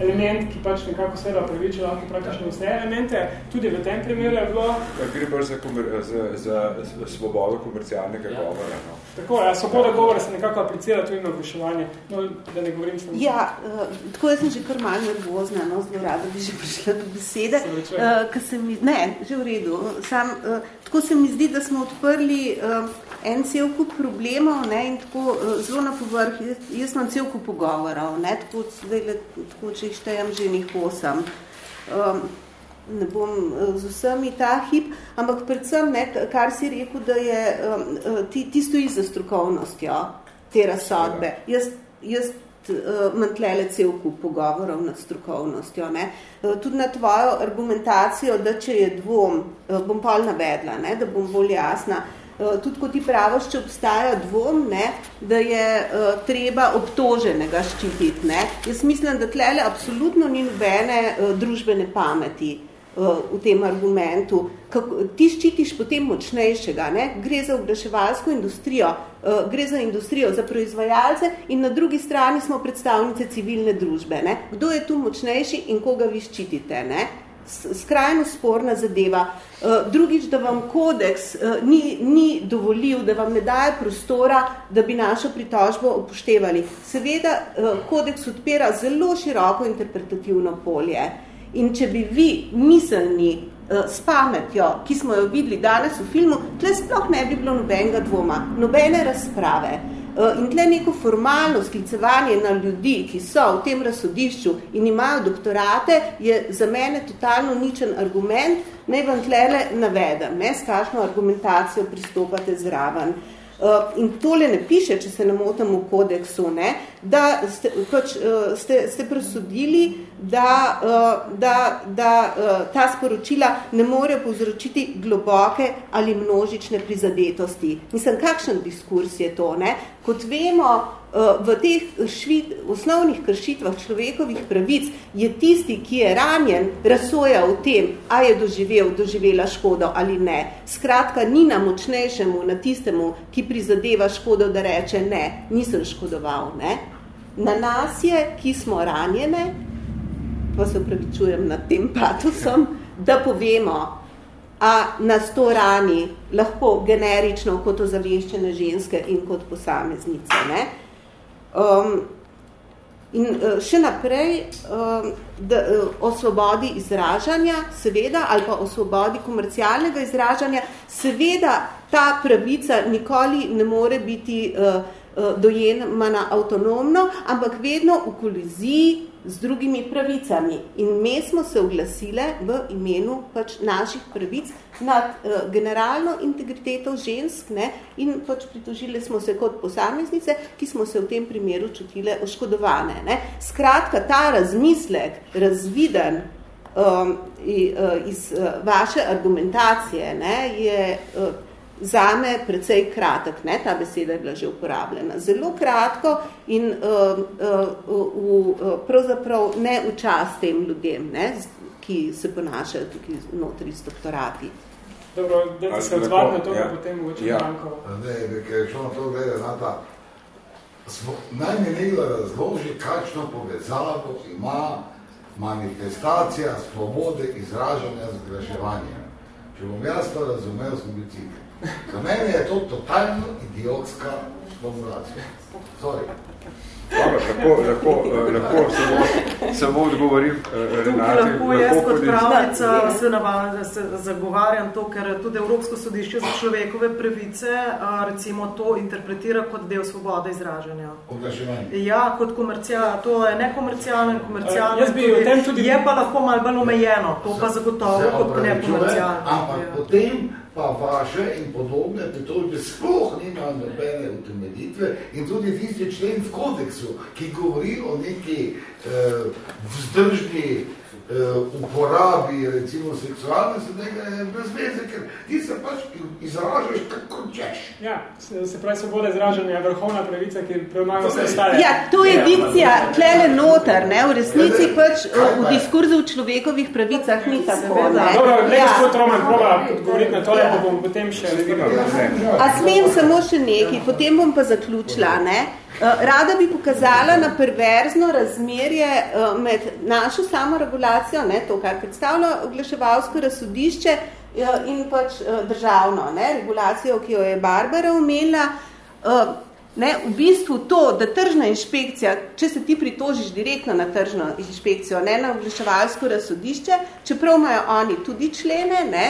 Speaker 1: element, ki pač nekako seveda praviče lahko praktično vse elemente, tudi v tem primeru je bilo...
Speaker 2: Gre bolj za, komer, za, za, za svobodo komercialnega ja. govora. No.
Speaker 1: Tako, ja, svoboda govora se nekako aplicira tudi na vprašanje, no, da ne govorim sem.
Speaker 3: Ja, uh, tako jaz sem že kar malo nervozna, no, zelo rada bi že prišla do besede. Uh, se mi, ne, že v redu. Sam, uh, tako se mi zdi, da smo odprli uh, en cel kup problemov ne, in tako uh, zelo na povrh, jaz, jaz imam cel kup pogovorov, ne, tako, zdaj, tako, če jih štejem že njih osem. Um, ne bom uh, z vsemi ta hip, ampak predvsem, ne, kar si rekel, da je, um, uh, ti, ti stoji za strokovnostjo te razsodbe. Jaz, jaz uh, imam tlele cel kup pogovorov nad strokovnostjo. Ne. Uh, tudi na tvojo argumentacijo, da če je dvom, uh, bom pol navedla, ne, da bom bolj jasna, Eh, tudi ko ti pravoš, če obstaja dvom, ne, da je uh, treba obtoženega ščititi. Ne. Jaz mislim, da tlele absolutno ni nobene uh, družbene pameti. v tem argumentu. Kako, ti ščitiš potem močnejšega, ne? gre za oglaševalsko industrijo, uh, gre za industrijo, za proizvajalce in na drugi strani smo predstavnice civilne družbe. Ne? Kdo je tu močnejši in koga vi ščitite? Ne? Skrajno sporna zadeva. Uh, drugič, da vam kodeks uh, ni, ni dovolil, da vam ne daje prostora, da bi našo pritožbo upoštevali. Seveda, uh, kodeks odpira zelo široko interpretativno polje. In če bi vi miselni s pametjo, ki smo jo videli danes v filmu, tle sploh ne bi bilo nobenega dvoma, nobene razprave. Uh, in tle neko formalno sklicevanje na ljudi, ki so v tem razsodišču in imajo doktorate, je za mene totalno ničen argument, naj vam tlele navedem, ne, s kakšno argumentacijo pristopate zraven. Uh, in tole ne piše, če se ne motim v kodeksu, ne, da ste, pač, uh, ste, ste presodili, da, uh, da, da ta sporočila ne more povzročiti globoke ali množične prizadetosti. Mislim, kakšen diskurs je to? Ne? Kot vemo, v teh švit, osnovnih kršitvah človekovih pravic je tisti, ki je ranjen, razsoja o tem, a je doživel, doživela škodo ali ne. Skratka, ni na močnejšemu, na tistemu, ki prizadeva škodo, da reče ne, nisem škodoval. Ne. Na nas je, ki smo ranjene, pa se upravičujem nad tem patosom, da povemo, a nas to rani lahko generično kot ozaveščene ženske in kot posameznice. Ne. Um, in uh, še naprej um, da, uh, o svobodi izražanja, seveda, ali pa o svobodi komercialnega izražanja, seveda ta pravica nikoli ne more biti uh, uh, dojemana avtonomno, ampak vedno v koliziji z drugimi pravicami. In me smo se oglasile v imenu pač naših pravic nad uh, generalno integriteto žensk ne, in pač pritožili smo se kot posameznice, ki smo se v tem primeru čutile oškodovane. Ne. Skratka, ta razmislek, razviden um, iz uh, vaše argumentacije, ne, je uh, zame precej kratek, ne, ta beseda je bila že uporabljena. Zelo kratko in uh, uh, uh, pravzaprav ne v čas tem ljudem, ne, ki se ponašajo tukaj notri s doktorati.
Speaker 1: Dobro, da se odzvati na to, ja. potem mogoče ja. manjko.
Speaker 8: Ne, nekaj, šlo to glede na ta, smo, naj mi nekdo razloži, kakšno povezavo ima manifestacija svobode izražanja z zgraževanjem. Če bom jaz to razumel, smo biti cikli. Za mene je to totalno idiotska formulacija. Sorry.
Speaker 2: Dobro, lahko, lahko, lahko samo, samo odgovorim
Speaker 4: eh, Renati. Lahko jaz kot pravnica se, navajam, se zagovarjam to, ker tudi Evropsko sodišče za človekove pravice recimo to interpretira kot del svobode izražanja. Ja, kot komercijalno. To je nekomercijalno in komercijalno.
Speaker 1: Jaz bi tudi, tem tudi...
Speaker 4: Je pa lahko malo bolj omejeno. To pa zagotovo kot nekomercijalno.
Speaker 8: Ampak potem pa vaše in podobne pritožbe sploh nima nobene utemeljitve in tudi tisti člen v kodeksu, ki govori o neki eh, vzdržni uporabi recimo seksualnosti, da je brez veze, ker ti se pač izražaš kako češ.
Speaker 1: Ja, se, se pravi svoboda izražanja je vrhovna pravica, ki premaga vse ostale.
Speaker 3: Ja, to je dikcija tlele noter, ne, v resnici ja, pač v diskurzu v človekovih pravicah ni tako, ne.
Speaker 1: Dobro, ja. gospod Roman proba odgovoriti na tole, pa bom potem še videl.
Speaker 3: A smem samo še nekaj, potem bom pa zaključila, ne. Eh, rada bi pokazala na perverzno razmerje eh, med našo samoregulacijo, ne, to, kar predstavlja oglaševalsko razsodišče eh, in pač državno ne, regulacijo, ki jo je Barbara umela. Ne, v bistvu to, da tržna inšpekcija, če se ti pritožiš direktno na tržno inšpekcijo, ne na oglaševalsko razsodišče, čeprav imajo oni tudi člene, ne,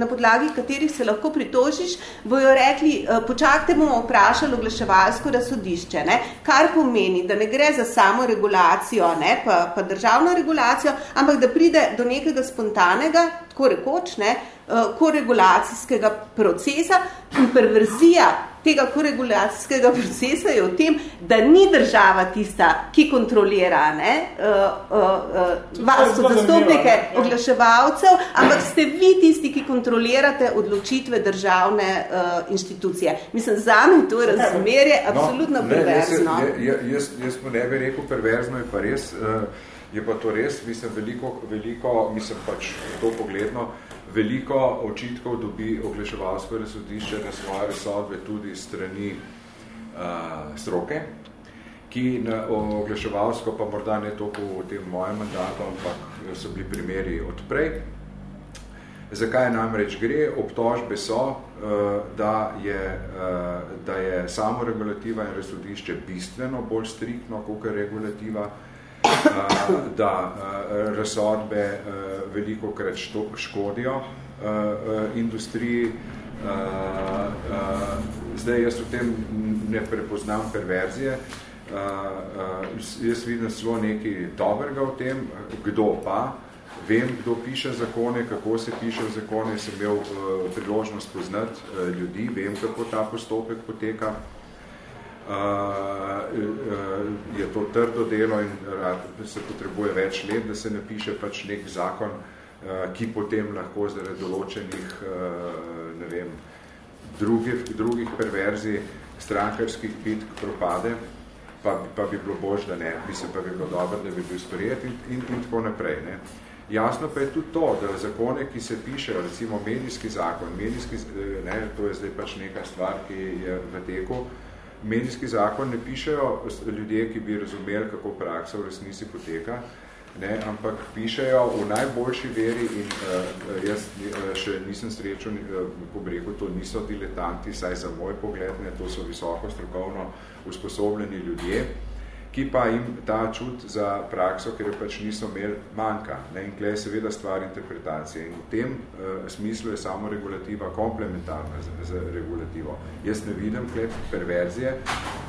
Speaker 3: na podlagi katerih se lahko pritožiš, bojo rekli, eh, počakajte bomo vprašali oglaševalsko razsodišče, ne, kar pomeni, da ne gre za samo regulacijo, ne, pa, pa državno regulacijo, ampak da pride do nekega spontanega, tako rekoč, ne, eh, koregulacijskega procesa in perverzija tega koregulacijskega procesa je v tem, da ni država tista, ki kontrolira ne, uh, uh, uh, vas kot zastopnike oglaševalcev, ampak ste vi tisti, ki kontrolirate odločitve državne uh, inštitucije. Mislim, za me to razmerje no, absolutno no, ne, perverzno.
Speaker 2: Jaz, jaz, jaz, jaz ne bi rekel perverzno, je pa res. Uh, Je pa to res, mislim, veliko, veliko mislim pač to pogledno, veliko očitkov dobi oglaševalsko razsodišče na svoje resodbe tudi strani uh, stroke, ki na oglaševalsko pa morda ne toliko v tem mojem mandatu, ampak so bili primeri odprej. Zakaj namreč gre? Obtožbe so, da je, da je samo regulativa in razsodišče bistveno bolj striktno, kot regulativa, da razsodbe veliko krat škodijo industriji. Zdaj jaz v tem ne prepoznam perverzije, jaz vidim zelo nekaj dobrega v tem, kdo pa, vem, kdo piše zakone, kako se piše zakone, sem imel priložnost poznati ljudi, vem, kako ta postopek poteka. Uh, uh, je to trdo delo in se potrebuje več let, da se napiše pač nek zakon, uh, ki potem lahko zaradi določenih uh, ne vem, drugih, drugih perverzij strankarskih pitk propade pa, pa bi bilo bož, da ne, bi se pa bi bilo dobro, da bi bil sprejet in, in, in tako naprej. Ne. Jasno pa je tudi to, da zakone, ki se pišejo, recimo medijski zakon, medijski, ne, to je zdaj pač neka stvar, ki je v teku, medijski zakon ne pišejo ljudje, ki bi razumeli, kako praksa v resnici poteka, ne, ampak pišejo v najboljši veri in uh, jaz uh, še nisem srečen, uh, po breku, to niso diletanti, saj za moj pogled, ne, to so visoko strokovno usposobljeni ljudje, ki pa jim ta čut za prakso, ker pač niso imeli manjka. Ne? In tle je seveda stvar interpretacije. In v tem uh, smislu je samo regulativa komplementarna z, z regulativo. Jaz ne vidim tle perverzije,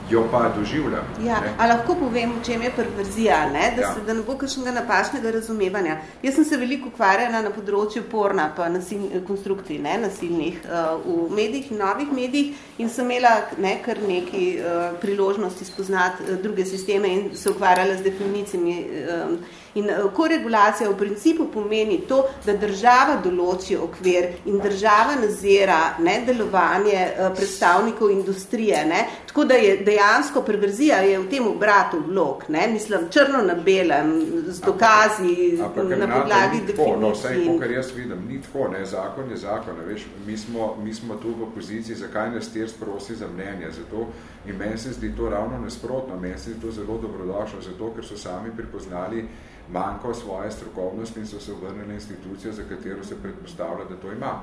Speaker 2: jo pa doživljam.
Speaker 3: Ja, a lahko povem, v čem je perverzija, ne? Da, ja. se, da ne bo kakšnega napačnega razumevanja. Jaz sem se veliko ukvarjala na področju porna, pa nasil, konstrukcij, ne, nasilnih, uh, v medijih in novih medijih in sem imela ne, kar neki uh, priložnosti spoznati uh, druge sisteme teme in se ukvarjala z definicijami. Um, in uh, koregulacija v principu pomeni to, da država določi okvir in država nazira ne, delovanje uh, predstavnikov industrije. Ne. Tako da je dejansko perverzija je v tem obratu vlog. Ne. Mislim, črno na belem, z dokazi,
Speaker 2: ampak,
Speaker 3: na podlagi definicij.
Speaker 2: No, vse, kar jaz vidim, ni tako. Ne. Zakon je zakon. Ne. Veš, mi, smo, mi smo tu v opoziciji, zakaj nas ter sprosi za mnenje. Zato, in meni se zdi to ravno nasprotno. Meni se zdi to zelo dobrodošlo, zato ker so sami prepoznali manjko svoje strokovnosti in so se obrnili institucijo, za katero se predpostavlja, da to ima.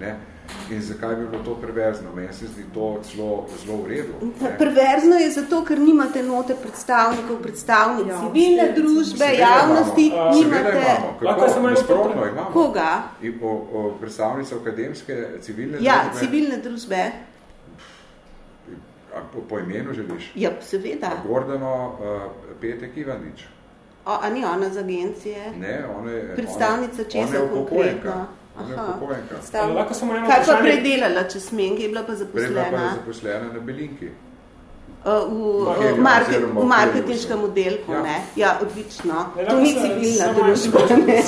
Speaker 2: Ne? In zakaj bi bilo to perverzno? Meni se zdi to zelo, zelo v redu.
Speaker 3: Ne? Perverzno je zato, ker nimate note predstavnikov, predstavnic ja, civilne družbe, javnosti,
Speaker 2: imamo.
Speaker 3: nimate...
Speaker 2: Imamo. Kako, nasprotno imamo.
Speaker 3: Koga?
Speaker 2: I, o, o predstavnice akademske civilne
Speaker 3: ja,
Speaker 2: družbe.
Speaker 3: Ja, civilne družbe.
Speaker 2: A po, po imenu želiš?
Speaker 3: Ja, seveda.
Speaker 2: Gordano uh, Petek Ivanič.
Speaker 3: O, a ni ona z agencije?
Speaker 2: Ne, ona je...
Speaker 3: Predstavnica česa konkretno?
Speaker 2: Aha,
Speaker 3: Kaj pa predelala, če smem, je bila pa zaposlena?
Speaker 2: Prej pa zaposlena na Belinki.
Speaker 3: V, v, market, v marketinškem modelku, ja. ne? Ja, odlično. Ne, to ni civilna družba, ne?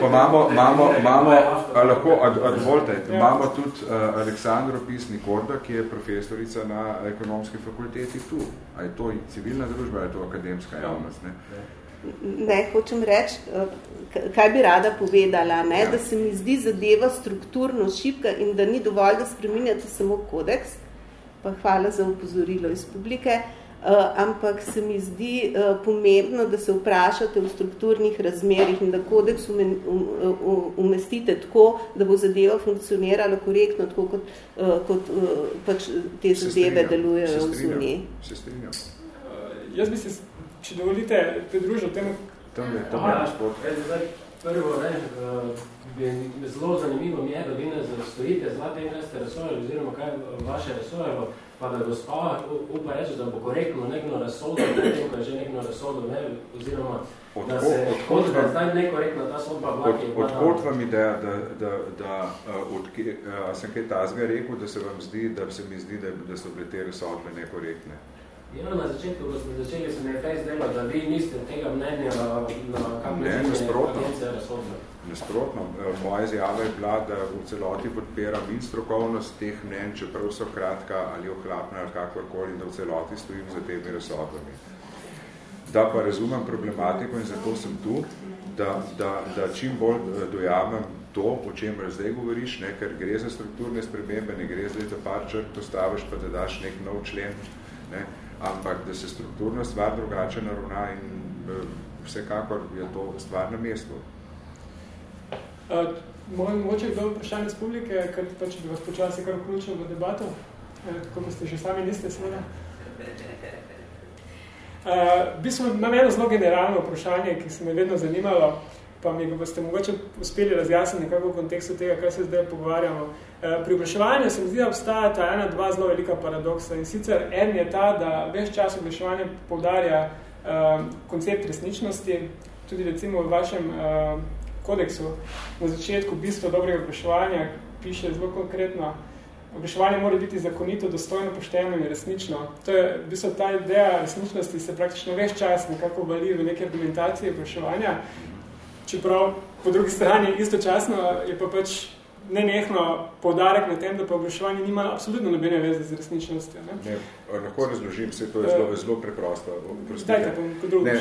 Speaker 2: Pa imamo, imamo, imamo, a lahko, odvolite, ja. imamo tudi uh, Aleksandro Pisni Korda, ki je profesorica na ekonomski fakulteti tu. A je to civilna družba, a je to akademska ja. javnost, ne?
Speaker 3: Ne, hočem reči, kaj bi rada povedala, ne? Ja. da se mi zdi zadeva strukturno šipka in da ni dovolj, da spreminjate samo kodeks, pa hvala za upozorilo iz publike, uh, ampak se mi zdi uh, pomembno, da se vprašate v strukturnih razmerih in da kodeks um, um, umestite tako, da bo zadeva funkcionirala korektno, tako kot, uh, kot pač te zadeve delujejo v zunji.
Speaker 2: Se strinjam.
Speaker 1: Jaz bi se, če dovolite, pridružil temu...
Speaker 2: Tam je, tam je, gospod.
Speaker 7: Prvo, ne, bi zelo zanimivo mi je, da vi ne stojite zla tem, kaj ste razsojali, oziroma kaj vaše razsojalo, pa da gospa upa reči, da bo korektno nekno razsodil, ne tem, ko je že nekno razsodil, ne, oziroma
Speaker 2: Odko,
Speaker 7: da se
Speaker 2: odkot
Speaker 7: da zdaj nekorektno ta sodba vlak
Speaker 2: od, je Odkot vam ideja, da, da, da od, a sem kaj tazga rekel, da se vam zdi, da se mi zdi, da, da so bile te razsodbe nekorektne?
Speaker 7: Ja, na začetku, ko smo začeli, se mi je fejs delo, da vi niste tega mnenja na, na kak
Speaker 2: način
Speaker 7: je agencija razsodila.
Speaker 2: Nasprotno, moja izjava je bila, da v celoti podpiram in strokovnost teh mnen, čeprav so kratka ali ohlapna ali kakorkoli, da v celoti stojim za temi razsodbami. da pa razumem problematiko in zato sem tu, da, da, da čim bolj eh, dojamem to, o čem zdaj govoriš, ne, ker gre za strukturne spremembe, ne gre zdaj za par črt, to staviš pa da daš nek nov člen, ne, ampak da se strukturna stvar drugače naravna in eh, vsekakor je to stvar na mestu.
Speaker 1: Uh, mogoče je bilo vprašanje iz publike, ker pač bi vas počasi kar vključil v debato, kako pa ste že sami niste seveda. Uh, v bistvu imam eno zelo generalno vprašanje, ki se me vedno zanimalo, pa mi boste mogoče uspeli razjasniti nekako v kontekstu tega, kaj se zdaj pogovarjamo. Uh, pri vprašanju se mi zdi, da obstajata ena, dva zelo velika paradoksa. In sicer en je ta, da več čas vprašanje povdarja uh, koncept resničnosti, tudi recimo v vašem uh, kodeksu na začetku bistvo dobrega vprašanja piše zelo konkretno, Oglaševanje mora biti zakonito, dostojno, pošteno in resnično. To je, v bistvu, ta ideja resničnosti se praktično več čas nekako vali v neke argumentacije oglaševanja, čeprav po drugi strani istočasno je pa pač nenehno poudarek na tem, da pa oglaševanje nima absolutno nobene veze z resničnostjo. Ne?
Speaker 2: Ne, lahko razložim, se to je zelo, zelo preprosto.
Speaker 1: Dajte, pa
Speaker 2: ne,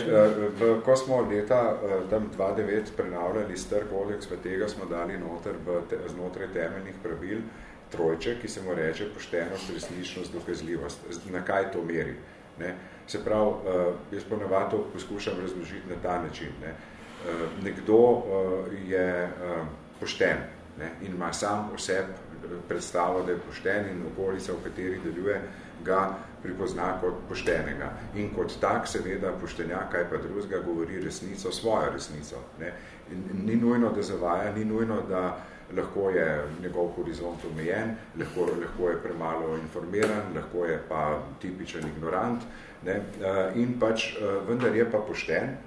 Speaker 2: v, ko smo leta tam 2009 prenavljali star kodeks, v tega smo dali noter v te, znotraj temeljnih pravil, trojček, ki se mu reče poštenost, resničnost, dokazljivost. Na kaj to meri? Ne? Se pravi, jaz ponavato poskušam razložiti na ta način. Ne? Uh, nekdo uh, je uh, pošten ne? in ima sam oseb predstavo, da je pošten in okolica, v kateri deluje, ga pripozna kot poštenega. In kot tak, seveda, poštenja, kaj pa drugega, govori resnico, svojo resnico. Ne? In, ni nujno, da zavaja, ni nujno, da lahko je njegov horizont omejen, lahko, lahko je premalo informiran, lahko je pa tipičen ignorant ne, eh, in pač eh, vendar je pa pošten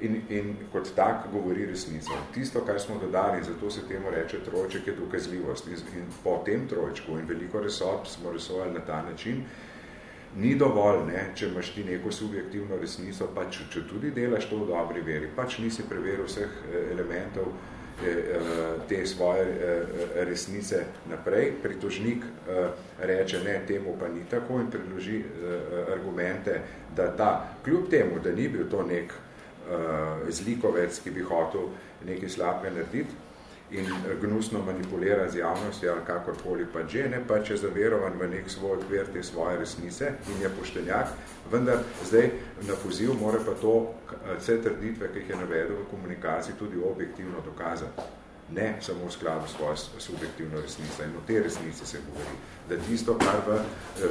Speaker 2: in, in kot tak govori resnico. Tisto, kar smo dodali, zato se temu reče trojček, je dokazljivost in, in po tem trojčku in veliko resort smo resovali na ta način, ni dovolj, ne, če imaš ti neko subjektivno resnico, pa če, če tudi delaš to v dobri veri, pač nisi preveril vseh eh, elementov, Eh, te svoje eh, resnice naprej. Pritožnik eh, reče, ne, temu pa ni tako in predloži argumente, da ta, kljub temu, da ni bil to nek zlikovec, ki bi hotel nekaj slabega narediti, in gnusno manipulira z javnosti ali kakorkoli pa že, ne pa če zaverovan v nek svoj okvir te svoje resnice in je poštenjak, vendar zdaj na poziv mora pa to vse trditve, ki jih je navedel v komunikaciji, tudi objektivno dokazati. Ne samo v skladu s svojo subjektivno resnico. In o te resnici se govori. Da tisto, kar v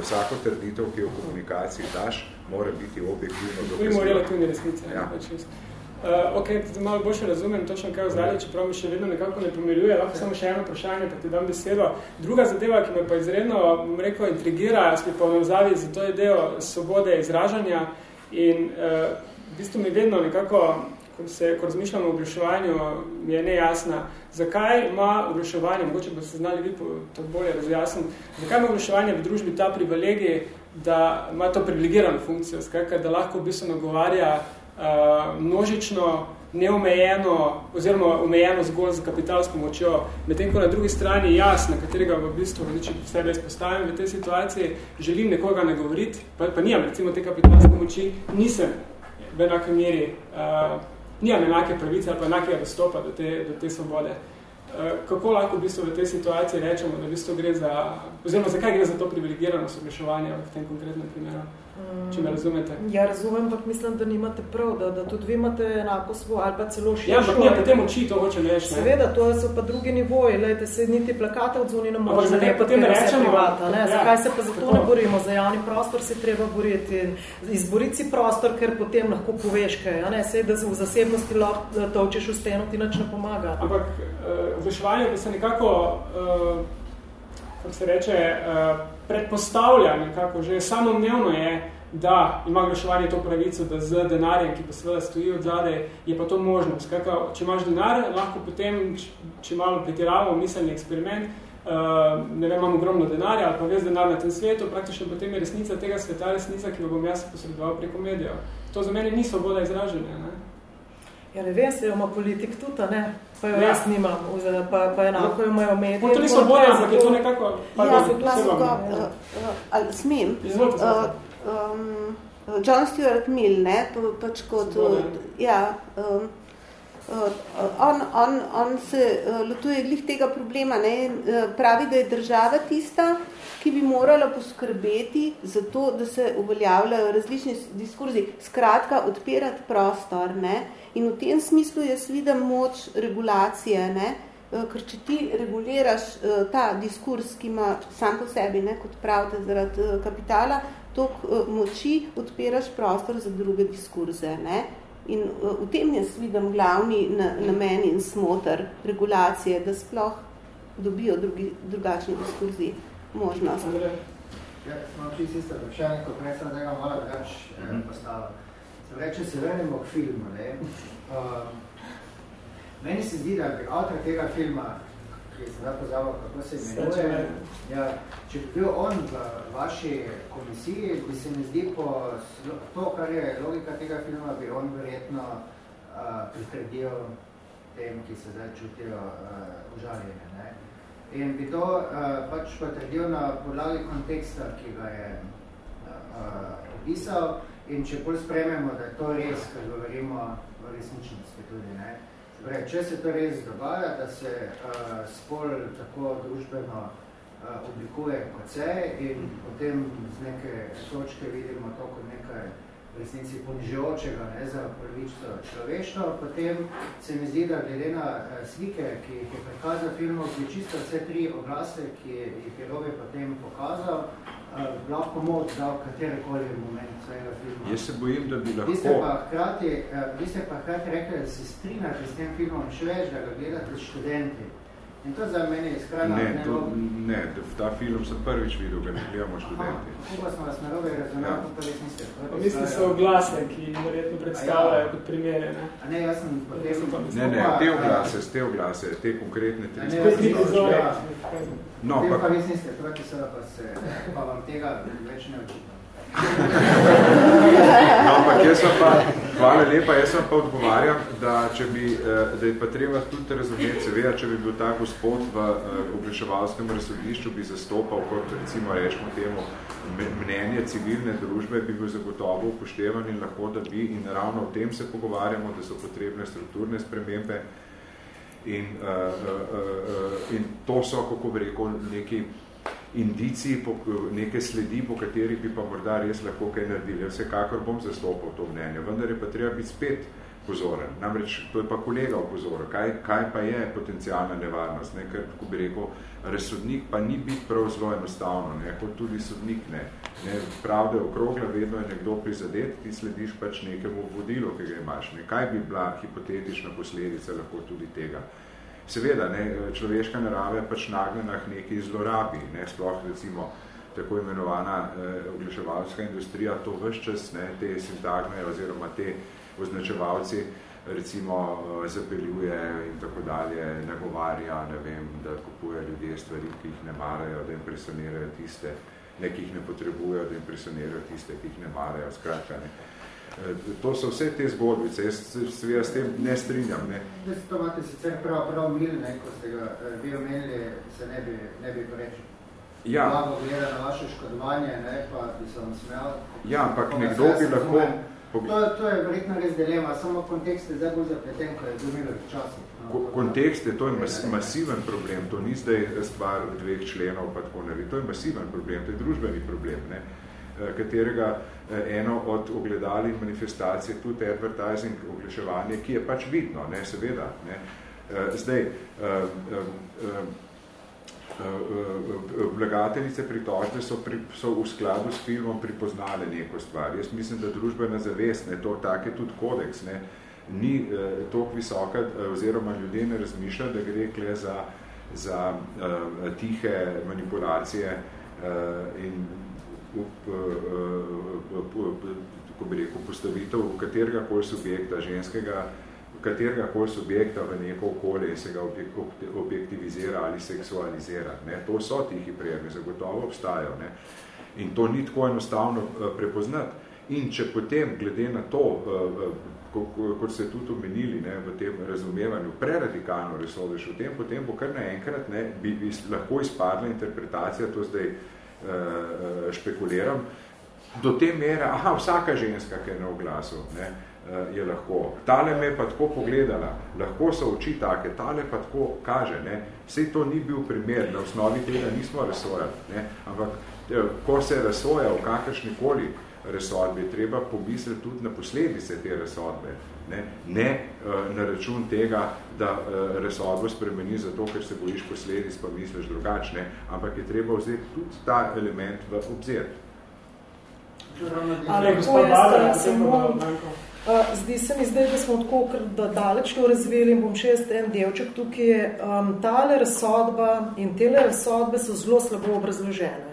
Speaker 2: vsako trditev, ki je v komunikaciji daš, mora biti objektivno dokazano.
Speaker 1: To je relativne resnice. Ja. Uh, ok, tudi malo boljše razumem točno kaj vzali, čeprav mi še vedno nekako ne pomiljuje, lahko samo še eno vprašanje, pa ti dam besedo. Druga zadeva, ki me pa izredno, bom rekel, intrigira, jaz bi pa navzavi za to idejo svobode izražanja in uh, v bistvu mi vedno nekako, ko, se, ko razmišljamo o oglaševanju, mi je nejasna, zakaj ima oglaševanje, mogoče bi se znali vi to bolje razjasniti, zakaj ima oglaševanje v družbi ta privilegij, da ima to privilegirano funkcijo, skratka, da lahko v bistvu nagovarja uh, množično, neomejeno oziroma omejeno zgolj z kapitalsko močjo. Medtem ko na drugi strani jaz, na katerega v bistvu veliče sebe izpostavim v tej situaciji, želim nekoga nagovoriti, pa, pa nijam recimo te kapitalske moči, nisem v enakem meri, uh, nijam enake pravice ali pa enakega dostopa do te, do te svobode. Uh, kako lahko v bistvu v tej situaciji rečemo, da v bistvu gre za, oziroma zakaj gre za to privilegirano sobreševanje v tem konkretnem primeru? Če me razumete.
Speaker 4: Ja, razumem, ampak mislim, da nimate prav, da, da tudi vi imate enako svoj, ali pa celo širšo.
Speaker 1: Ja, ampak nije potem oči, to hoče reči.
Speaker 4: Seveda, to so pa drugi nivoji, lejte, se niti plakate od zunina
Speaker 1: može, ampak ne, potem rečemo,
Speaker 4: privata, ne? Ja. Zakaj se pa zato ne borimo? Za javni prostor se treba boriti. Izboriti si prostor, ker potem lahko poveš kaj, a ne? Sej, da v zasebnosti lahko točeš v steno, ti nič ne pomaga.
Speaker 1: Ampak uh, v bi se nekako, uh, kako se reče, uh, predpostavlja nekako, že samomnevno je, da ima oglaševanje to pravico, da z denarjem, ki pa seveda stoji od zadaj, je pa to možnost. Skakaj, če imaš denar, lahko potem, če malo pretiravamo miselni eksperiment, uh, ne vem, imam ogromno denarja ali pa ves denar na tem svetu, praktično potem je resnica tega sveta resnica, ki jo bom jaz posredoval preko medijev. To za mene ni svoboda izraženja. Ne?
Speaker 4: Ja, ne vem, se ima politik tudi, ne? Pa jo ja. jaz nimam, pa, pa enako jo imajo medije.
Speaker 1: To ni svoboda, ampak je to nekako...
Speaker 3: Ja, se glasno, uh, uh, ali smem.
Speaker 1: Izvolite,
Speaker 3: uh, um, John Stuart Mill, ne, pač kot, ja, um, on, on, on se lotuje glih tega problema, ne, pravi, da je država tista, ki bi morala poskrbeti za to, da se uveljavljajo različni diskurzi, skratka, odpirati prostor, ne, in v tem smislu jaz vidim moč regulacije, ne, ker če ti reguliraš ta diskurs, ki ima sam po sebi, ne, kot pravite, zaradi kapitala, tok moči odpiraš prostor za druge diskurze. Ne? In v tem jaz vidim glavni namen in smotr regulacije, da sploh dobijo drugi, drugačni diskurzi možnost.
Speaker 6: Ja, smo čisto isto vprašanje, ko prej sem tega malo drugač eh, postavil. Se reče, se vrnemo k filmu. Ne? Uh, meni se zdi, da bi avtor tega filma ki je sedaj pozabil, kako se imenuje. Ja, če bi bil on v vaši komisiji, bi se mi zdi po to, kar je logika tega filma, bi on verjetno uh, pritrdil tem, ki se zdaj čutijo uh, užaljene. Ne? In bi to uh, pač potrdil na podlagi konteksta, ki ga je uh, opisal, in če bolj sprememo, da je to res, kar govorimo v resničnosti tudi. Ne? Torej, če se to res dogaja, da se uh, spol tako družbeno uh, oblikuje kot se in potem z neke točke vidimo to kot nekaj v resnici poniževočega ne, za prvično človeštvo, potem se mi zdi, da glede na uh, slike, ki jih je prikazal filmov, ki čisto vse tri oglase, ki jih je Robi potem pokazal, lahko moč dal katerekoli moment svojega filma.
Speaker 2: Jaz se bojim, da bi lahko...
Speaker 6: Vi ste pa hkrati, uh, vi ste pa hkrati rekli, da se strinjate s tem filmom še več, da ga gledate s študenti. In to za meni je skrajno...
Speaker 2: Ne, to, ne, ta film sem prvič videl, ga ne gledamo študenti.
Speaker 6: Kako smo vas narobe razumeli, ja. to res niste.
Speaker 1: Mislim, so oglase, ki verjetno predstavljajo ja. kot primere. Ne?
Speaker 6: A ne, jaz sem potem...
Speaker 2: Ne, ne, te oglase, te oglase, te konkretne tri.
Speaker 6: Ne, jaz sem No, pa... pa res niste, proti seveda pa se, pa vam tega več ne očitam.
Speaker 2: no, ampak jaz pa, hvala lepa, jaz pa odgovarjam, da, če bi, eh, da je pa treba tudi razumeti, seveda, če bi bil ta gospod v eh, obliševalskem razsodišču, bi zastopal, kot recimo rečemo temu, mnenje civilne družbe, bi bil zagotovo upoštevan in lahko, da bi, in ravno o tem se pogovarjamo, da so potrebne strukturne spremembe in, uh, in to so, kako bi rekel, neki indiciji, neke sledi, po katerih bi pa morda res lahko kaj naredili. Vsekakor bom zastopal to mnenje, vendar je pa treba biti spet pozoren. Namreč, to je pa kolega opozoril, kaj, kaj pa je potencijalna nevarnost, ne? ker, ko bi rekel, resodnik pa ni biti prav zelo enostavno, ne? kot tudi sodnik ne. ne? Pravda je okrogla, vedno je nekdo prizadet, ti slediš pač nekemu vodilu, ki ga imaš. Ne? Kaj bi bila hipotetična posledica lahko tudi tega? Seveda, ne, človeška narava je pač nagnjena k neki zlorabi, ne, sploh recimo tako imenovana eh, oglaševalska industrija, to vse čas, ne, te sintagme oziroma te označevalci recimo eh, zapeljuje in tako dalje, nagovarja, ne vem, da kupuje ljudje stvari, ki jih ne marajo, da impresionirajo tiste, ne, ki jih ne potrebujejo, da impresionirajo tiste, ki jih ne marajo, skratka, ne. Eh, to so vse te zgodbice, jaz se s tem ne strinjam. Ne.
Speaker 6: Da se to imate sicer prav, prav mil, ne, ko ste ga eh, vi omenili, se ne bi, ne bi poreči.
Speaker 2: Ja.
Speaker 6: Blago gleda na vaše škodovanje, ne, pa bi se vam smel.
Speaker 2: Ja, ampak nekdo bi lahko...
Speaker 6: To, to je verjetno res dilema, samo kontekst je zdaj bolj zapleten, ko je domilo časih.
Speaker 2: No, kontekst je, to je mas, masiven problem, to ni zdaj stvar dveh členov, pa tako ne, to je masiven problem, to je družbeni problem, ne, katerega Eh, eno od ogledal in manifestacij tudi advertising, oglaševanje, ki je pač vidno, ne, seveda. Ne. Eh, zdaj, eh, vlagateljice pritožbe so, pri, so v skladu s filmom pripoznale neko stvar. Jaz mislim, da družbena zavest, ne, to tak je tudi kodeks, ne, ni eh, toliko visoka, oziroma ljudje ne razmišljajo, da gre kle za, za eh, tihe manipulacije eh, in ko bi rekel, postavitev katerega koli subjekta, ženskega, katerega koli subjekta v neko okolje se ga objektivizira ali seksualizira. Ne? To so tihi prijemi, zagotovo obstajajo. Ne? In to ni tako enostavno prepoznati. In če potem, glede na to, kot ste tudi omenili ne, v tem razumevanju, preradikalno resodeš v tem, potem bo kar naenkrat ne, bi lahko izpadla interpretacija, to zdaj špekuliram, do te mere, aha, vsaka ženska, ki je na oglasu, ne, eh, je lahko. Tale me pa tako pogledala, lahko so oči take, tale pa tako kaže. Ne. Vse to ni bil primer, na osnovi tega nismo razsojali. Ne. Ampak, eh, ko se razsoja v kakršni koli resodbi, treba pomisliti tudi na posledice te resodbe. Ne, ne uh, na račun tega, da uh, resodbo spremeni zato, ker se bojiš posledic, pa misliš drugačne, ampak je treba vzeti tudi ta element v obzir.
Speaker 4: Ali gospod Bada, samo, uh, zdi se mi zdaj, da smo tako da daleč to razvili in bom še jaz en delček tukaj. Um, tale razsodba in tele razsodbe so zelo slabo obrazložene.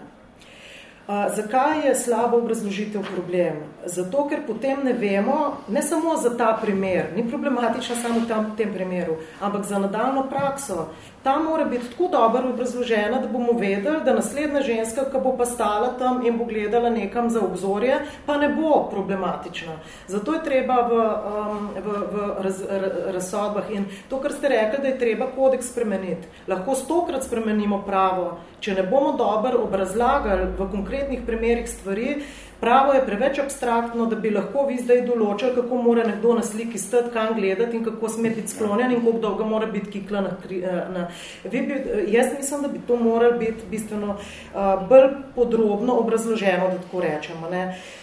Speaker 4: Uh, zakaj je slabo obrazložitev problem? Zato, ker potem ne vemo, ne samo za ta primer, ni problematično samo v tam, tem primeru, ampak za nadaljno prakso. Ta mora biti tako dobro obrazložena, da bomo vedeli, da naslednja ženska, ki bo pa stala tam in bo gledala nekam za obzorje, pa ne bo problematična. Zato je treba v, um, v, v raz, razsodbah in to, kar ste rekli, da je treba kodeks spremeniti. Lahko stokrat spremenimo pravo, če ne bomo dobro obrazlagali v konkretnih primerih stvari, Pravo je preveč abstraktno, da bi lahko vi zdaj določili, kako mora nekdo na sliki stati, kam gledati in kako sme biti sklonjen in koliko dolgo mora biti kikla na... Eh, na. Vi bi, eh, jaz mislim, da bi to moralo biti bistveno uh, bolj podrobno obrazloženo, da tako rečemo. Ne? Uh,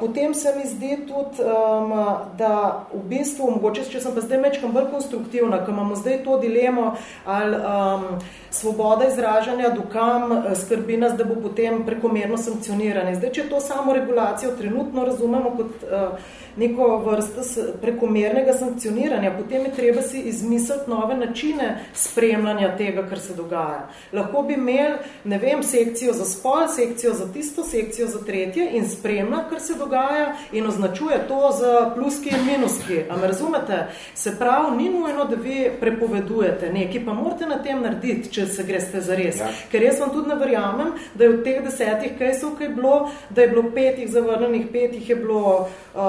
Speaker 4: potem se mi zdi tudi, um, da v bistvu, mogoče, če sem pa zdaj mečkam bolj konstruktivna, ko imamo zdaj to dilemo, ali um, svoboda izražanja, dokam eh, skrbi nas, da bo potem prekomerno sankcioniranje. Zdaj, če to samo regulacijo trenutno razumemo kot uh, neko vrsto prekomernega sankcioniranja, potem je treba si izmisliti nove načine spremljanja tega, kar se dogaja. Lahko bi imeli, ne vem, sekcijo za spol, sekcijo za tisto, sekcijo za tretje in spremlja, kar se dogaja in označuje to z pluski in minuski. A me razumete? Se pravi, ni nujno, da vi prepovedujete nekaj, pa morate na tem narediti, če se greste za res. Ja. Ker jaz vam tudi ne verjamem, da je v teh desetih kajsov, kaj je bilo, da je bilo petih zavrnenih, petih je bilo uh,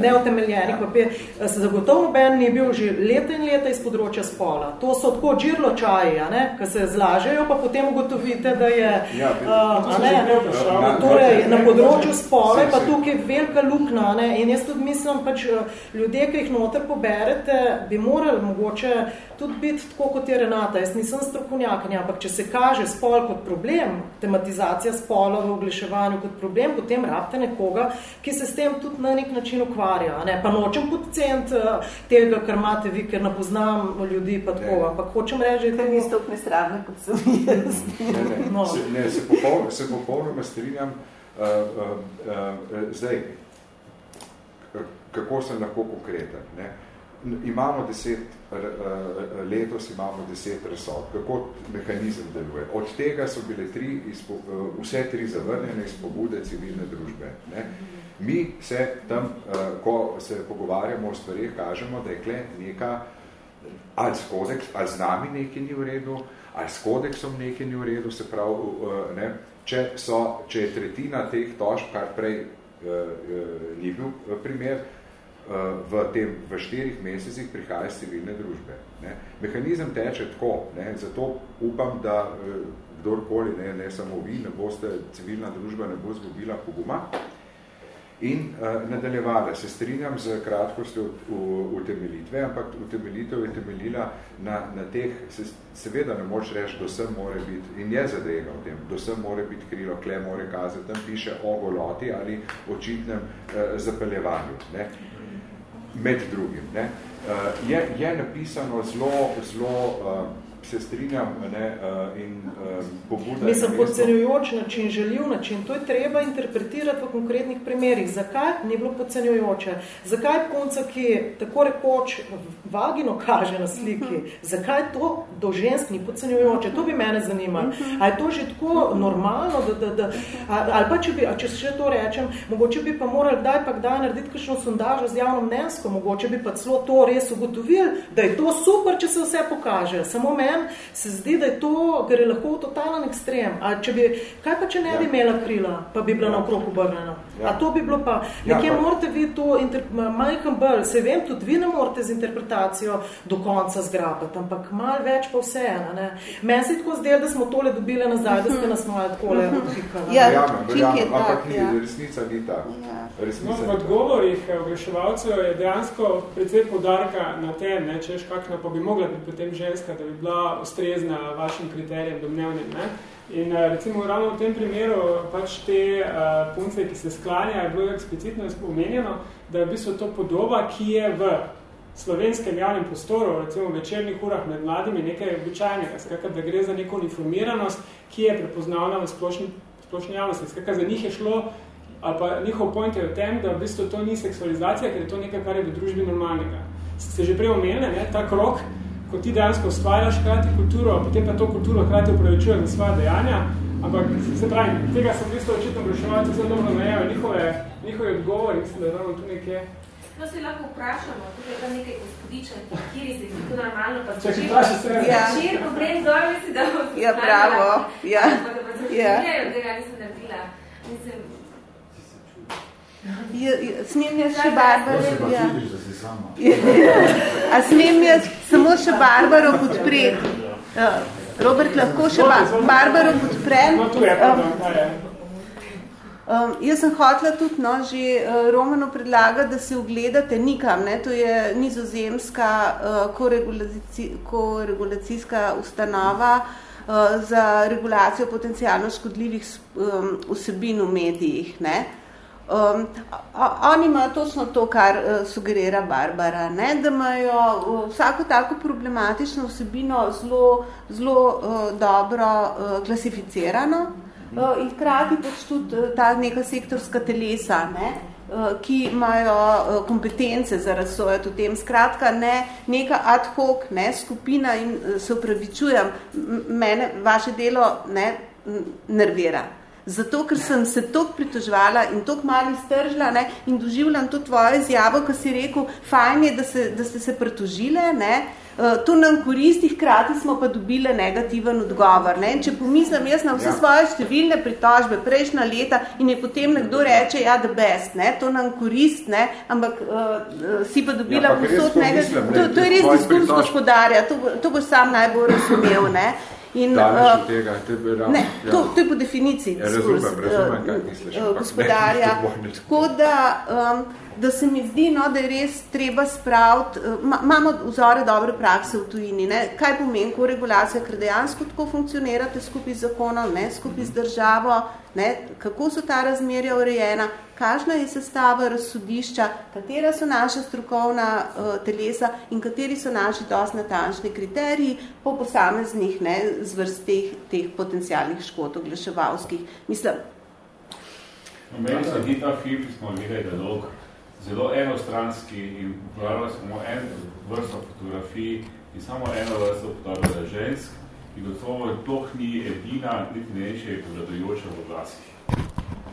Speaker 4: neotemeljenih ja. papir. Zagotovo noben ni bil že leta in leta iz področja spola. To so tako džirlo čaji, ki se zlažejo, pa potem ugotovite, da je ja, uh, ne, ne, torej, na področju spola pa tukaj velika lukna. Ne, in jaz tudi mislim, pač ljudje, ki jih noter poberete, bi morali mogoče tudi biti tako, kot je Renata. Jaz nisem strokovnjakanja, ampak če se kaže spol kot problem, tematizacija spola v oglaševanju kot problem, potem rabite nekoga, ki se s tem tudi na nek način ukvarja. Ne? Pa nočem podcent uh, tega, kar imate vi, ker napoznam ljudi, pa tako, ampak hočem reči,
Speaker 3: da ni stopne sravne, kot sem jaz.
Speaker 2: Ne, ne, no. se, ne, se, popolno, se popolnoma strinjam. Uh, uh, uh, zdaj, kako sem lahko konkreten? Ne? Uh, imamo deset, letos imamo deset resod, kako mehanizem deluje. Od tega so bile tri, vse tri zavrnjene iz pobude civilne družbe. Ne? Mi se tam, ko se pogovarjamo o stvarih, kažemo, da je kle neka ali s kodeks, ali z nami nekaj ni v redu, ali s kodeksom nekaj ni v redu, se pravi, ne? Če, so, če je tretjina teh tožb, kar prej ni bil primer, v, tem, v štirih mesecih prihaja civilne družbe. Ne. Mehanizem teče tako, ne, zato upam, da eh, kdorkoli, ne, ne samo vi, ne boste, civilna družba ne bo zgubila poguma. In uh, nadaljevala, se strinjam z kratkostjo utemelitve, ampak utemelitev je temeljila na, na teh, se, seveda ne moč reči, do sem more biti, in je zadega v tem, do sem more biti krilo, kle more kazati, tam piše o goloti ali očitnem uh, zapeljevanju. Ne med drugim. Ne. Uh, je, je napisano zelo, zelo uh, se strinjam ne, in pobuda...
Speaker 4: Mislim, podcenjujoč način, željiv način, to je treba interpretirati v konkretnih primerih. Zakaj ni bilo podcenjujoče? Zakaj punca, ki tako rekoč vagino kaže na sliki, zakaj to do žensk ni podcenjujoče? To bi mene zanimalo. A je to že tako normalno, da, da, da, ali pa če bi, a če še to rečem, mogoče bi pa morali daj pa kdaj narediti kakšno sondažo z javno mnenjsko, mogoče bi pa celo to res ugotovili, da je to super, če se vse pokaže. Samo meni se zdi, da je to, ker je lahko totalen ekstrem. A če bi, kaj pa, če ne bi ja. imela krila, pa bi bila ja. naokrog obrnjena? Ja. A to bi bilo pa, ja, nekje pa. morate vi to, Michael Burr, se vem, tudi vi ne morate z interpretacijo do konca zgrabati, ampak malo več pa vse ena. Ne? Meni se tako zdelo, da smo tole dobili nazaj, da ste nas malo takole
Speaker 3: mhm.
Speaker 4: odfikali.
Speaker 3: Ja, ja, ja, ampak
Speaker 2: ni, ja. resnica ni ta. Ja.
Speaker 1: No, v odgovorih eh, oglaševalcev je dejansko predvsej podarka na tem, ne, češ kakšna pa bi mogla biti potem ženska, da bi bila ustrezna vašim kriterijem domnevnim. Ne. In eh, recimo ravno v tem primeru pač te uh, punce, ki se sklanja, je bilo eksplicitno omenjeno, da je v bistvu to podoba, ki je v slovenskem javnem prostoru, recimo v večernih urah med mladimi, nekaj običajnega, skakaj, da gre za neko uniformiranost, ki je prepoznavna v splošni, splošni javnosti. Skakaj, za njih je šlo, ali pa njihov point je v tem, da v bistvu to ni seksualizacija, ker je to nekaj, kar je v družbi normalnega. Ste že prej omenili, ne, ta krok, ko ti dejansko ustvarjaš hkrati kulturo, potem pa to kulturo hkrati upravičuje za svoje dejanja, ampak se pravi, tega sem v bistvu očitno vpraševalci zelo dobro najel, njihove, njihove odgovori, mislim, da je tu nekje
Speaker 9: No, se lahko vprašamo, tukaj je nekaj gospodičen, kjer je zdaj to normalno, pa
Speaker 1: če vpraša se.
Speaker 3: Ja.
Speaker 9: Če je problem zelo, misli, da bo
Speaker 3: Ja, bravo. Ja.
Speaker 9: Pa da pa se ja. od tega nisem naredila. Mislim,
Speaker 3: Ja, ja, smem jaz še Barbaro?
Speaker 8: Ja.
Speaker 3: A smem jaz samo še Barbaro podpreti? Ja. Robert, lahko še Barbaro podprem?
Speaker 1: No, je, je.
Speaker 3: Um, jaz sem hotela tudi no, že uh, Romano predlagati, da se ogledate nikam. Ne? To je nizozemska uh, koregulacijska ustanova uh, za regulacijo potencijalno škodljivih um, vsebin v medijih. Ne? Um, oni imajo točno to, kar uh, sugerira Barbara, ne? da imajo uh, vsako tako problematično vsebino zelo, zelo uh, dobro uh, klasificirano. Uh, in hkrati pač tudi uh, ta neka sektorska telesa, ne, uh, ki imajo uh, kompetence za razsojati o tem. Skratka, ne neka ad hoc ne, skupina in uh, se upravičujem, mene vaše delo ne, nervira. Zato, ker sem se toliko pritožvala in toliko malo iztržila ne, in doživljam to tvojo izjavo, ko si rekel, fajn je, da, se, da ste se pritožile, ne, uh, Eh, to nam koristi, hkrati smo pa dobili negativen odgovor. Ne? Če pomislim jaz na vse ja. svoje številne pritožbe prejšnja leta in je potem nekdo reče, ja, the best, ne? to nam korist, ne? ampak uh, si pa dobila ja, posod negativ. To, to je res diskurs gospodarja, to, to boš sam najbolj razumel. Ne? In, uh,
Speaker 2: tega,
Speaker 3: ja, ne, ja. to, to je po definiciji
Speaker 2: ja, razumem, razumem, kaj misliš,
Speaker 3: uh, gospodarja. Tako da, um, da se mi zdi, no, da je res treba spraviti, eh, imamo vzore dobre prakse v tujini, ne? kaj pomeni ko regulacija, ker dejansko tako funkcionirate skupaj z zakonom, ne? skupaj z državo, ne? kako so ta razmerja urejena, kakšna je sestava razsodišča, katera so naša strokovna uh, telesa in kateri so naši dosti natančni kriteriji po posameznih ne, zvrst teh, potencijalnih škod oglaševalskih. Mislim,
Speaker 10: meni se zdi ta film, ki smo gledali, da dolg, zelo enostranski in uporabljali samo en vrsto fotografij in samo eno vrsto fotografij žensk in gotovo toh ni edina, niti ne še je prevladujoča v glasih.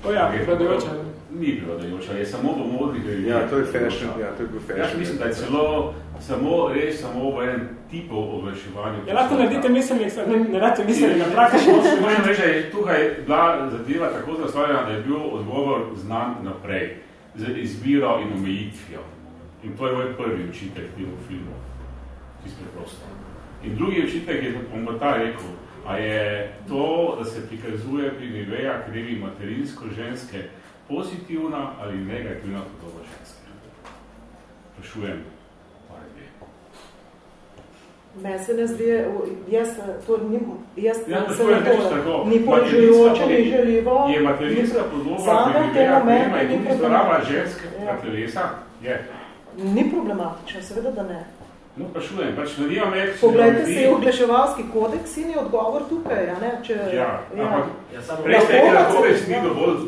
Speaker 1: O ja, prevladujoča.
Speaker 10: Ni prevladujoča, je samo v modnih religijah.
Speaker 2: Ja, to je fashion, ja, to je bil fashion.
Speaker 10: Ja, mislim, da je celo, samo, res samo v enem tipu oglaševanju.
Speaker 1: Ja, lahko naredite miselnik, ne, ne rade miselnik, na praktično.
Speaker 10: Mojem reči, je tukaj bila zadeva tako zastavljena, da je bil odgovor znan naprej z izbiro in omejitvijo. In to je moj prvi učitek temu filmu, čisto preprosto. In drugi učitek je, bom pa ta rekel, a je to, da se prikazuje pri Niveja krivi materinsko ženske pozitivna ali negativna podoba ženske. Prašujem, je
Speaker 4: Meni se ne zdi, jaz to ni, jaz
Speaker 10: ja, se ne to,
Speaker 4: ni ponižujoče, ni želivo.
Speaker 10: Je materinska podoba, ki je nema in tudi zdrava ženska ja. telesa, je.
Speaker 4: Ni problematično, seveda, da ne.
Speaker 10: No, pa šujem, pač nimam več...
Speaker 4: Poglejte se, oglaševalski kodeks in je odgovor tukaj, a ne? Če,
Speaker 10: ja, ja. ampak ja, prej ste da kodeks ni dovolj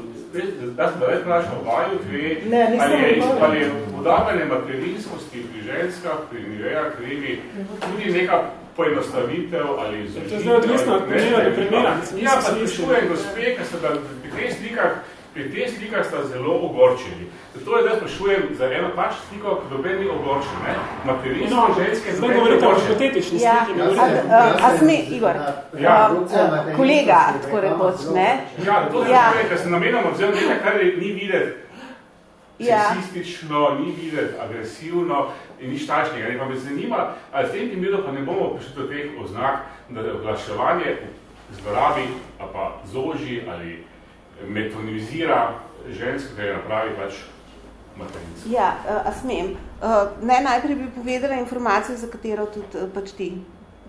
Speaker 10: da da več vprašal vaju dve,
Speaker 4: ne,
Speaker 10: ali je, ali je podavljanje materinskosti pri ženskah, pri nivejah, krivi, tudi neka poenostavitev ali izražitev.
Speaker 1: To je zdaj odvisno od primera do primera.
Speaker 10: Ja, pa sprašujem gospe, ker ste da pri teh slikah pri tem slikah sta zelo ogorčeni. Zato je zdaj sprašujem za eno pač sliko, ki doben ni ogorčen, ne? Materinstvo no, ženske
Speaker 1: zdaj govorite o hipotetični
Speaker 3: ja,
Speaker 1: sliki.
Speaker 3: A, a, a sme, Igor,
Speaker 10: Ja.
Speaker 3: um, uh, kolega, tako rekoč, ne?
Speaker 10: Ja, to je
Speaker 3: Ja.
Speaker 10: ja. ker se namenoma vzel nekaj, kar je- ni videti
Speaker 3: Ja.
Speaker 10: seksistično, ni videti agresivno in nič takšnega. Ne pa me zanima, ali v tem primeru pa ne bomo prišli do teh oznak, da oglaševanje zlorabi, ali pa zoži ali metonizira žensko, kaj napravi pač materinstvo.
Speaker 3: Ja, uh, a smem. Uh, ne, najprej bi povedala informacijo, za katero tudi uh, pač ti,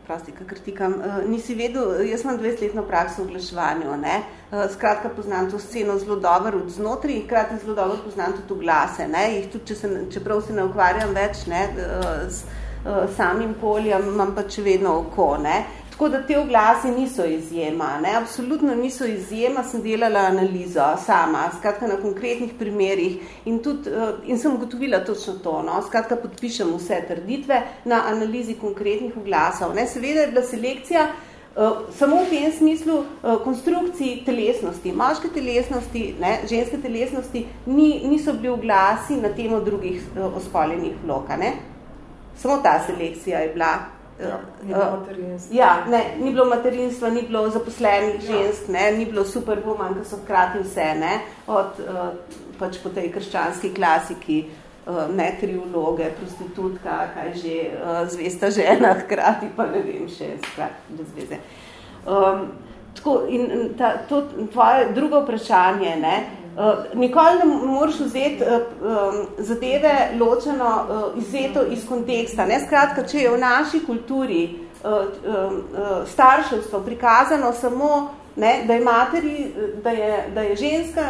Speaker 3: prosti, kar kritikam, uh, nisi vedel, jaz imam 20-letno prakso v oglaševanju, ne? Uh, skratka, poznam to sceno zelo dobro od znotraj, hkrati zelo dobro poznam tudi glase, ne? Jih tudi, če se, čeprav se ne ukvarjam več, ne, uh, s uh, samim poljem, imam pač vedno oko, ne? Tako da te oglasi niso izjema, ne? absolutno niso izjema, sem delala analizo sama, skratka na konkretnih primerih in, tudi, eh, in sem ugotovila točno to, no? skratka podpišem vse trditve na analizi konkretnih oglasov. Ne? Seveda je bila selekcija uh, samo v tem smislu uh, konstrukciji telesnosti, moške telesnosti, ne? ženske telesnosti, ni, niso bili oglasi na temo drugih ospoljenih vlog, ne? Samo ta selekcija je bila
Speaker 4: Ja,
Speaker 3: Uh. Ja, ne, ni bilo materinstva, ni bilo zaposlenih žensk, ne, ni bilo superwoman, ki so hkrati vse, ne, od uh, pač po tej krščanski klasiki, uh, ne, tri vloge, prostitutka, kaj že, uh, zvesta žena, hkrati pa ne vem še, hkrati bez veze. Um, tako, in ta, to tvoje drugo vprašanje, ne, uh, nikoli ne moraš vzeti uh, um, zadeve ločeno, uh, izzeto iz konteksta. Ne? Skratka, če je v naši kulturi uh, uh, starševstvo prikazano samo, ne, da je materi, da je, da je ženska